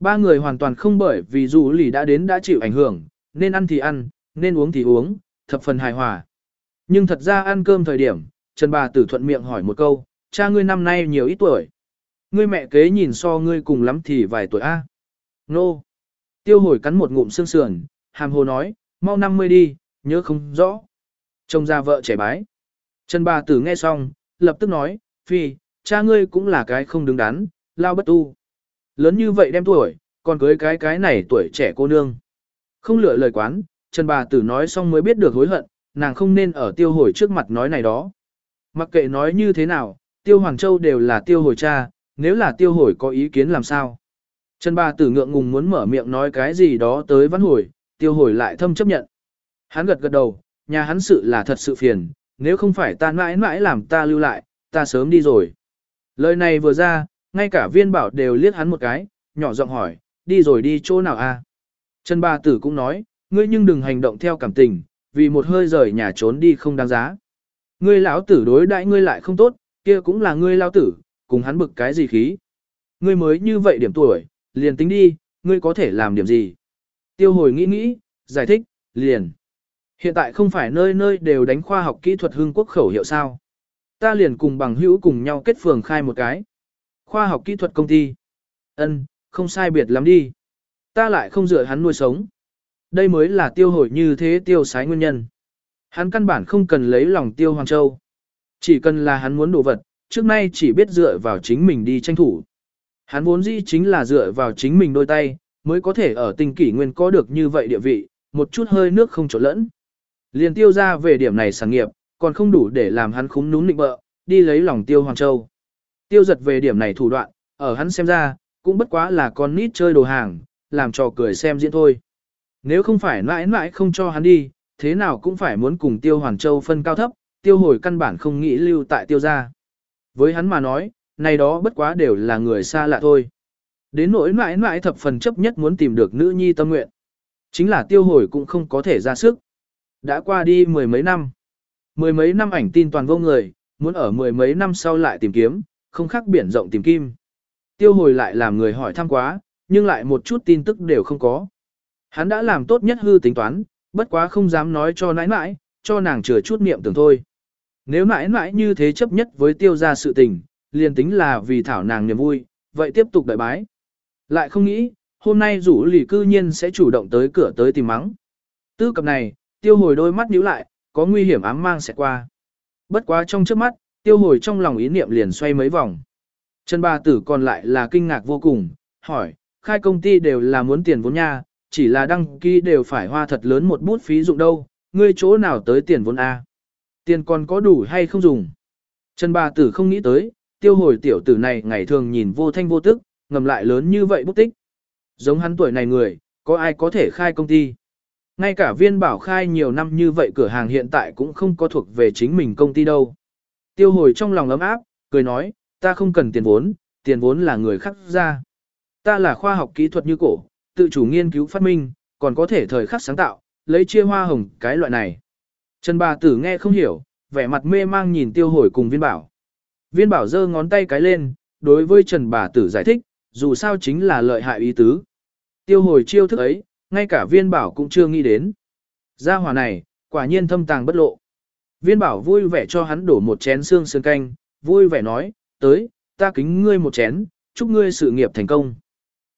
Ba người hoàn toàn không bởi vì dù lì đã đến đã chịu ảnh hưởng, nên ăn thì ăn, nên uống thì uống, thập phần hài hòa. Nhưng thật ra ăn cơm thời điểm, Trần bà tử thuận miệng hỏi một câu, cha ngươi năm nay nhiều ít tuổi. Ngươi mẹ kế nhìn so ngươi cùng lắm thì vài tuổi A. Nô. Tiêu hồi cắn một ngụm xương sườn, hàm hồ nói, mau 50 đi, nhớ không rõ. Trông ra vợ trẻ bái. Trần bà tử nghe xong, lập tức nói, phi, cha ngươi cũng là cái không đứng đắn, lao bất tu. Lớn như vậy đem tuổi, còn cưới cái cái này tuổi trẻ cô nương. Không lựa lời quán, Trần bà tử nói xong mới biết được hối hận, nàng không nên ở tiêu hồi trước mặt nói này đó. Mặc kệ nói như thế nào, tiêu Hoàng Châu đều là tiêu hồi cha, nếu là tiêu hồi có ý kiến làm sao. Trần bà tử ngượng ngùng muốn mở miệng nói cái gì đó tới văn hồi, tiêu hồi lại thâm chấp nhận. Hắn gật gật đầu, nhà hắn sự là thật sự phiền, nếu không phải ta mãi mãi làm ta lưu lại, ta sớm đi rồi. Lời này vừa ra, ngay cả viên bảo đều liếc hắn một cái, nhỏ giọng hỏi, đi rồi đi chỗ nào a? Trần bà tử cũng nói, ngươi nhưng đừng hành động theo cảm tình, vì một hơi rời nhà trốn đi không đáng giá. Ngươi lão tử đối đãi ngươi lại không tốt, kia cũng là ngươi lão tử, cùng hắn bực cái gì khí. Ngươi mới như vậy điểm tuổi, liền tính đi, ngươi có thể làm điểm gì. Tiêu hồi nghĩ nghĩ, giải thích, liền. Hiện tại không phải nơi nơi đều đánh khoa học kỹ thuật hương quốc khẩu hiệu sao. Ta liền cùng bằng hữu cùng nhau kết phường khai một cái. Khoa học kỹ thuật công ty. ân không sai biệt lắm đi. Ta lại không dựa hắn nuôi sống. Đây mới là tiêu hồi như thế tiêu sái nguyên nhân. Hắn căn bản không cần lấy lòng tiêu Hoàng Châu. Chỉ cần là hắn muốn đồ vật, trước nay chỉ biết dựa vào chính mình đi tranh thủ. Hắn vốn dĩ chính là dựa vào chính mình đôi tay, mới có thể ở tinh kỷ nguyên có được như vậy địa vị, một chút hơi nước không trộn lẫn. Liền tiêu ra về điểm này sản nghiệp, còn không đủ để làm hắn khúng núm nịnh bợ, đi lấy lòng tiêu Hoàng Châu. Tiêu giật về điểm này thủ đoạn, ở hắn xem ra, cũng bất quá là con nít chơi đồ hàng, làm trò cười xem diễn thôi. Nếu không phải mãi mãi không cho hắn đi, thế nào cũng phải muốn cùng tiêu Hoàng Châu phân cao thấp, tiêu hồi căn bản không nghĩ lưu tại tiêu gia. Với hắn mà nói, này đó bất quá đều là người xa lạ thôi. Đến nỗi mãi mãi thập phần chấp nhất muốn tìm được nữ nhi tâm nguyện. Chính là tiêu hồi cũng không có thể ra sức. Đã qua đi mười mấy năm. Mười mấy năm ảnh tin toàn vô người, muốn ở mười mấy năm sau lại tìm kiếm, không khác biển rộng tìm kim. Tiêu hồi lại làm người hỏi thăm quá, nhưng lại một chút tin tức đều không có. Hắn đã làm tốt nhất hư tính toán, bất quá không dám nói cho nãi nãi, cho nàng chừa chút niệm tưởng thôi. Nếu nãi nãi như thế chấp nhất với tiêu gia sự tình, liền tính là vì thảo nàng niềm vui, vậy tiếp tục đại bái. Lại không nghĩ, hôm nay rủ lì cư nhiên sẽ chủ động tới cửa tới tìm mắng. Tư cập này, tiêu hồi đôi mắt nhíu lại, có nguy hiểm ám mang sẽ qua. Bất quá trong trước mắt, tiêu hồi trong lòng ý niệm liền xoay mấy vòng. Trần bà tử còn lại là kinh ngạc vô cùng, hỏi, khai công ty đều là muốn tiền vốn nha, chỉ là đăng ký đều phải hoa thật lớn một bút phí dụng đâu, ngươi chỗ nào tới tiền vốn A. Tiền còn có đủ hay không dùng. Trần bà tử không nghĩ tới, tiêu hồi tiểu tử này ngày thường nhìn vô thanh vô tức, ngầm lại lớn như vậy bút tích. Giống hắn tuổi này người, có ai có thể khai công ty. Ngay cả viên bảo khai nhiều năm như vậy cửa hàng hiện tại cũng không có thuộc về chính mình công ty đâu. Tiêu hồi trong lòng ấm áp, cười nói, ta không cần tiền vốn, tiền vốn là người khác ra. Ta là khoa học kỹ thuật như cổ, tự chủ nghiên cứu phát minh, còn có thể thời khắc sáng tạo, lấy chia hoa hồng cái loại này. Trần bà tử nghe không hiểu, vẻ mặt mê mang nhìn tiêu hồi cùng viên bảo. Viên bảo giơ ngón tay cái lên, đối với Trần bà tử giải thích, dù sao chính là lợi hại ý tứ. Tiêu hồi chiêu thức ấy, ngay cả viên bảo cũng chưa nghĩ đến. Gia hỏa này, quả nhiên thâm tàng bất lộ. Viên bảo vui vẻ cho hắn đổ một chén xương xương canh, vui vẻ nói, tới, ta kính ngươi một chén, chúc ngươi sự nghiệp thành công.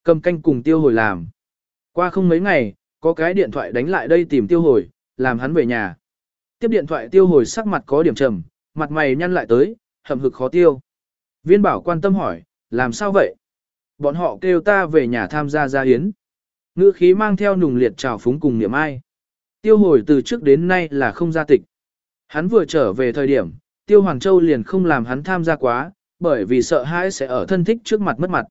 Cầm canh cùng tiêu hồi làm. Qua không mấy ngày, có cái điện thoại đánh lại đây tìm tiêu hồi, làm hắn về nhà. Tiếp điện thoại tiêu hồi sắc mặt có điểm trầm, mặt mày nhăn lại tới, hầm hực khó tiêu. Viên bảo quan tâm hỏi, làm sao vậy? Bọn họ kêu ta về nhà tham gia gia hiến. Ngữ khí mang theo nùng liệt trào phúng cùng niệm ai. Tiêu hồi từ trước đến nay là không gia tịch. Hắn vừa trở về thời điểm, Tiêu Hoàng Châu liền không làm hắn tham gia quá, bởi vì sợ hãi sẽ ở thân thích trước mặt mất mặt.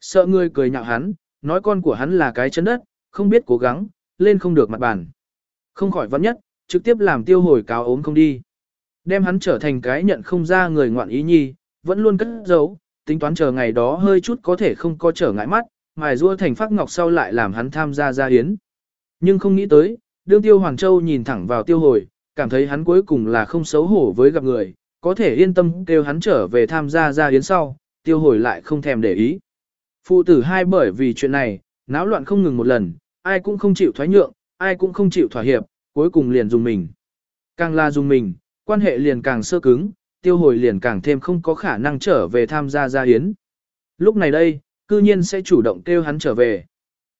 Sợ người cười nhạo hắn, nói con của hắn là cái chân đất, không biết cố gắng, lên không được mặt bàn. Không khỏi vấn nhất, trực tiếp làm tiêu hồi cáo ốm không đi. Đem hắn trở thành cái nhận không ra người ngoạn ý nhi, vẫn luôn cất giấu, tính toán chờ ngày đó hơi chút có thể không có trở ngại mắt, mài rua thành phát ngọc sau lại làm hắn tham gia gia hiến. Nhưng không nghĩ tới, đương tiêu Hoàng Châu nhìn thẳng vào tiêu hồi, cảm thấy hắn cuối cùng là không xấu hổ với gặp người, có thể yên tâm kêu hắn trở về tham gia gia hiến sau, tiêu hồi lại không thèm để ý. Phụ tử hai bởi vì chuyện này, náo loạn không ngừng một lần, ai cũng không chịu thoái nhượng, ai cũng không chịu thỏa hiệp, cuối cùng liền dùng mình. Càng là dùng mình, quan hệ liền càng sơ cứng, tiêu hồi liền càng thêm không có khả năng trở về tham gia gia hiến. Lúc này đây, cư nhiên sẽ chủ động kêu hắn trở về.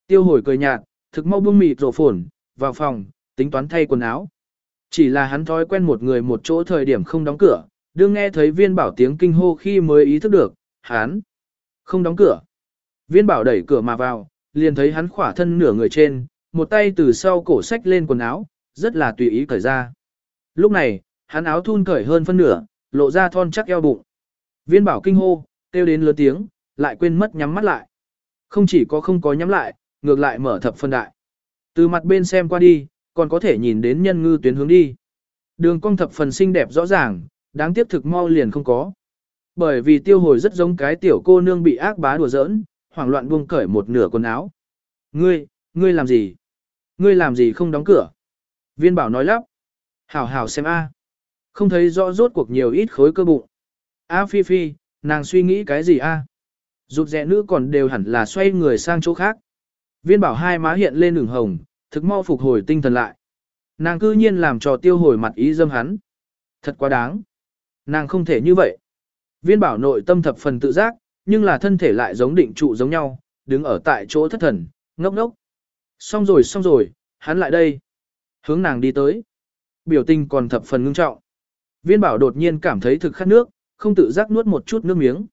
Tiêu hồi cười nhạt, thực mau buông mịt rổ phồn, vào phòng, tính toán thay quần áo. Chỉ là hắn thói quen một người một chỗ thời điểm không đóng cửa, đương nghe thấy viên bảo tiếng kinh hô khi mới ý thức được, hắn không đóng cửa. Viên bảo đẩy cửa mà vào, liền thấy hắn khỏa thân nửa người trên, một tay từ sau cổ sách lên quần áo, rất là tùy ý cởi ra. Lúc này, hắn áo thun cởi hơn phân nửa, lộ ra thon chắc eo bụng. Viên bảo kinh hô, kêu đến lớn tiếng, lại quên mất nhắm mắt lại. Không chỉ có không có nhắm lại, ngược lại mở thập phân đại. Từ mặt bên xem qua đi, còn có thể nhìn đến nhân ngư tuyến hướng đi. Đường cong thập phần xinh đẹp rõ ràng, đáng tiếc thực mau liền không có. Bởi vì tiêu hồi rất giống cái tiểu cô nương bị ác bá đùa giỡn, hoảng loạn buông cởi một nửa quần áo. Ngươi, ngươi làm gì? Ngươi làm gì không đóng cửa? Viên bảo nói lắp. Hảo hảo xem a. Không thấy rõ rốt cuộc nhiều ít khối cơ bụng. A phi phi, nàng suy nghĩ cái gì a? Rụt rẽ nữ còn đều hẳn là xoay người sang chỗ khác. Viên bảo hai má hiện lên ửng hồng, thực mau phục hồi tinh thần lại. Nàng cư nhiên làm trò tiêu hồi mặt ý dâm hắn. Thật quá đáng. Nàng không thể như vậy. Viên bảo nội tâm thập phần tự giác, nhưng là thân thể lại giống định trụ giống nhau, đứng ở tại chỗ thất thần, ngốc ngốc. Xong rồi xong rồi, hắn lại đây. Hướng nàng đi tới. Biểu tình còn thập phần ngưng trọng. Viên bảo đột nhiên cảm thấy thực khát nước, không tự giác nuốt một chút nước miếng.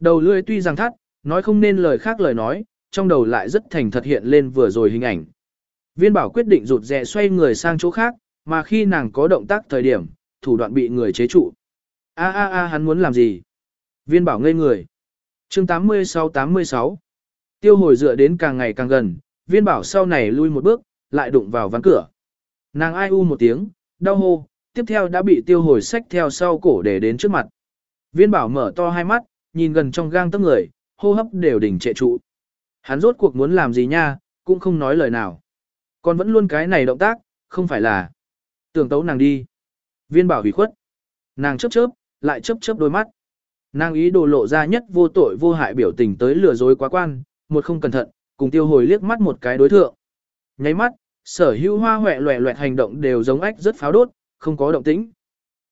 Đầu lưỡi tuy rằng thắt, nói không nên lời khác lời nói, trong đầu lại rất thành thật hiện lên vừa rồi hình ảnh. Viên bảo quyết định rụt rè xoay người sang chỗ khác, mà khi nàng có động tác thời điểm, thủ đoạn bị người chế trụ. A a a hắn muốn làm gì? Viên bảo ngây người. Chương 86-86 Tiêu hồi dựa đến càng ngày càng gần, viên bảo sau này lui một bước, lại đụng vào ván cửa. Nàng ai u một tiếng, đau hô, tiếp theo đã bị tiêu hồi sách theo sau cổ để đến trước mặt. Viên bảo mở to hai mắt, nhìn gần trong gang tấc người, hô hấp đều đỉnh trệ trụ. Hắn rốt cuộc muốn làm gì nha, cũng không nói lời nào. Còn vẫn luôn cái này động tác, không phải là tưởng tấu nàng đi. Viên bảo hủy khuất. Nàng chớp chớp, lại chớp chớp đôi mắt. Nàng ý đồ lộ ra nhất vô tội vô hại biểu tình tới lừa dối quá quan, một không cẩn thận, cùng tiêu hồi liếc mắt một cái đối thượng. Nháy mắt, sở hữu hoa hoẹ loẹ loẹt hành động đều giống ách rất pháo đốt, không có động tĩnh.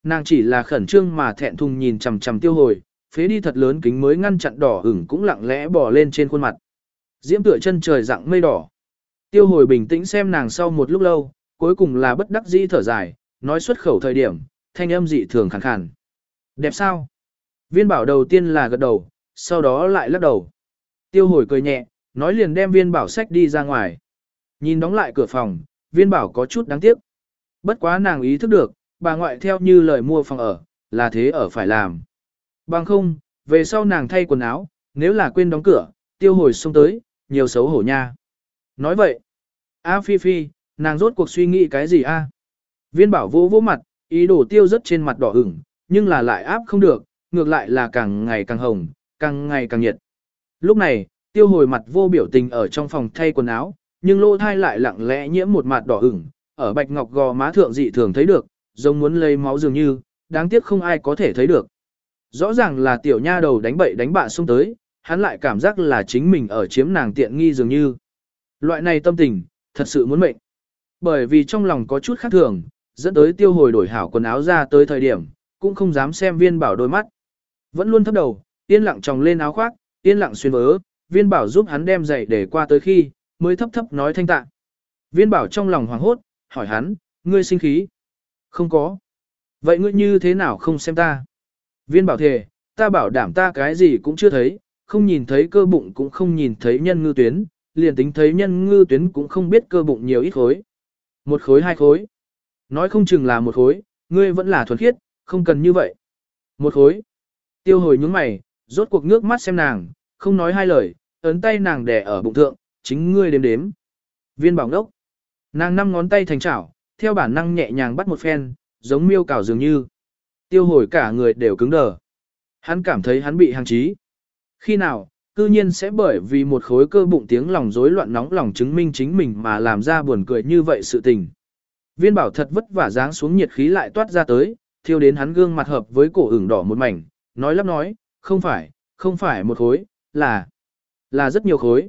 Nàng chỉ là khẩn trương mà thẹn thùng nhìn chằm chằm tiêu hồi, phế đi thật lớn kính mới ngăn chặn đỏ ửng cũng lặng lẽ bò lên trên khuôn mặt. Diễm tựa chân trời dạng mây đỏ. Tiêu hồi bình tĩnh xem nàng sau một lúc lâu, cuối cùng là bất đắc dĩ thở dài, nói xuất khẩu thời điểm, thanh âm dị thường khàn khàn. Đẹp sao? Viên bảo đầu tiên là gật đầu, sau đó lại lắc đầu. Tiêu hồi cười nhẹ, nói liền đem viên bảo sách đi ra ngoài. Nhìn đóng lại cửa phòng, viên bảo có chút đáng tiếc. Bất quá nàng ý thức được, bà ngoại theo như lời mua phòng ở, là thế ở phải làm. Bằng không, về sau nàng thay quần áo, nếu là quên đóng cửa, tiêu hồi xông tới, nhiều xấu hổ nha. Nói vậy, A Phi Phi, nàng rốt cuộc suy nghĩ cái gì a? Viên bảo vô vô mặt, ý đồ tiêu rất trên mặt đỏ ửng, nhưng là lại áp không được, ngược lại là càng ngày càng hồng, càng ngày càng nhiệt. Lúc này, tiêu hồi mặt vô biểu tình ở trong phòng thay quần áo, nhưng lô thai lại lặng lẽ nhiễm một mặt đỏ ửng, ở bạch ngọc gò má thượng dị thường thấy được, giống muốn lấy máu dường như, đáng tiếc không ai có thể thấy được. Rõ ràng là tiểu nha đầu đánh bậy đánh bạ xung tới, hắn lại cảm giác là chính mình ở chiếm nàng tiện nghi dường như. Loại này tâm tình, thật sự muốn mệnh. Bởi vì trong lòng có chút khác thường, dẫn tới tiêu hồi đổi hảo quần áo ra tới thời điểm, cũng không dám xem viên bảo đôi mắt. Vẫn luôn thấp đầu, yên lặng tròng lên áo khoác, yên lặng xuyên vớ, viên bảo giúp hắn đem giày để qua tới khi, mới thấp thấp nói thanh tạ. Viên bảo trong lòng hoảng hốt, hỏi hắn, ngươi sinh khí. Không có. Vậy ngươi như thế nào không xem ta? Viên bảo thề, ta bảo đảm ta cái gì cũng chưa thấy, không nhìn thấy cơ bụng cũng không nhìn thấy nhân ngư tuyến, liền tính thấy nhân ngư tuyến cũng không biết cơ bụng nhiều ít khối. Một khối hai khối. Nói không chừng là một khối, ngươi vẫn là thuần khiết, không cần như vậy. Một khối. Tiêu hồi nhướng mày, rốt cuộc nước mắt xem nàng, không nói hai lời, ấn tay nàng đè ở bụng thượng, chính ngươi đếm đếm. Viên bảo ngốc. Nàng năm ngón tay thành chảo, theo bản năng nhẹ nhàng bắt một phen, giống miêu cào dường như. Tiêu hồi cả người đều cứng đờ. Hắn cảm thấy hắn bị hàng trí. Khi nào, cư nhiên sẽ bởi vì một khối cơ bụng tiếng lòng rối loạn nóng lòng chứng minh chính mình mà làm ra buồn cười như vậy sự tình. Viên bảo thật vất vả dáng xuống nhiệt khí lại toát ra tới, thiêu đến hắn gương mặt hợp với cổ ửng đỏ một mảnh, nói lắp nói, không phải, không phải một khối, là, là rất nhiều khối.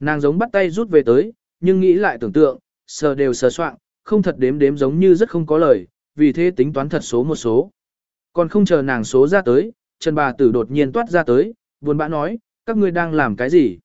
Nàng giống bắt tay rút về tới, nhưng nghĩ lại tưởng tượng, sờ đều sờ soạn, không thật đếm đếm giống như rất không có lời, vì thế tính toán thật số một số. Còn không chờ nàng số ra tới, Trần bà tử đột nhiên toát ra tới, buồn bã nói, các ngươi đang làm cái gì?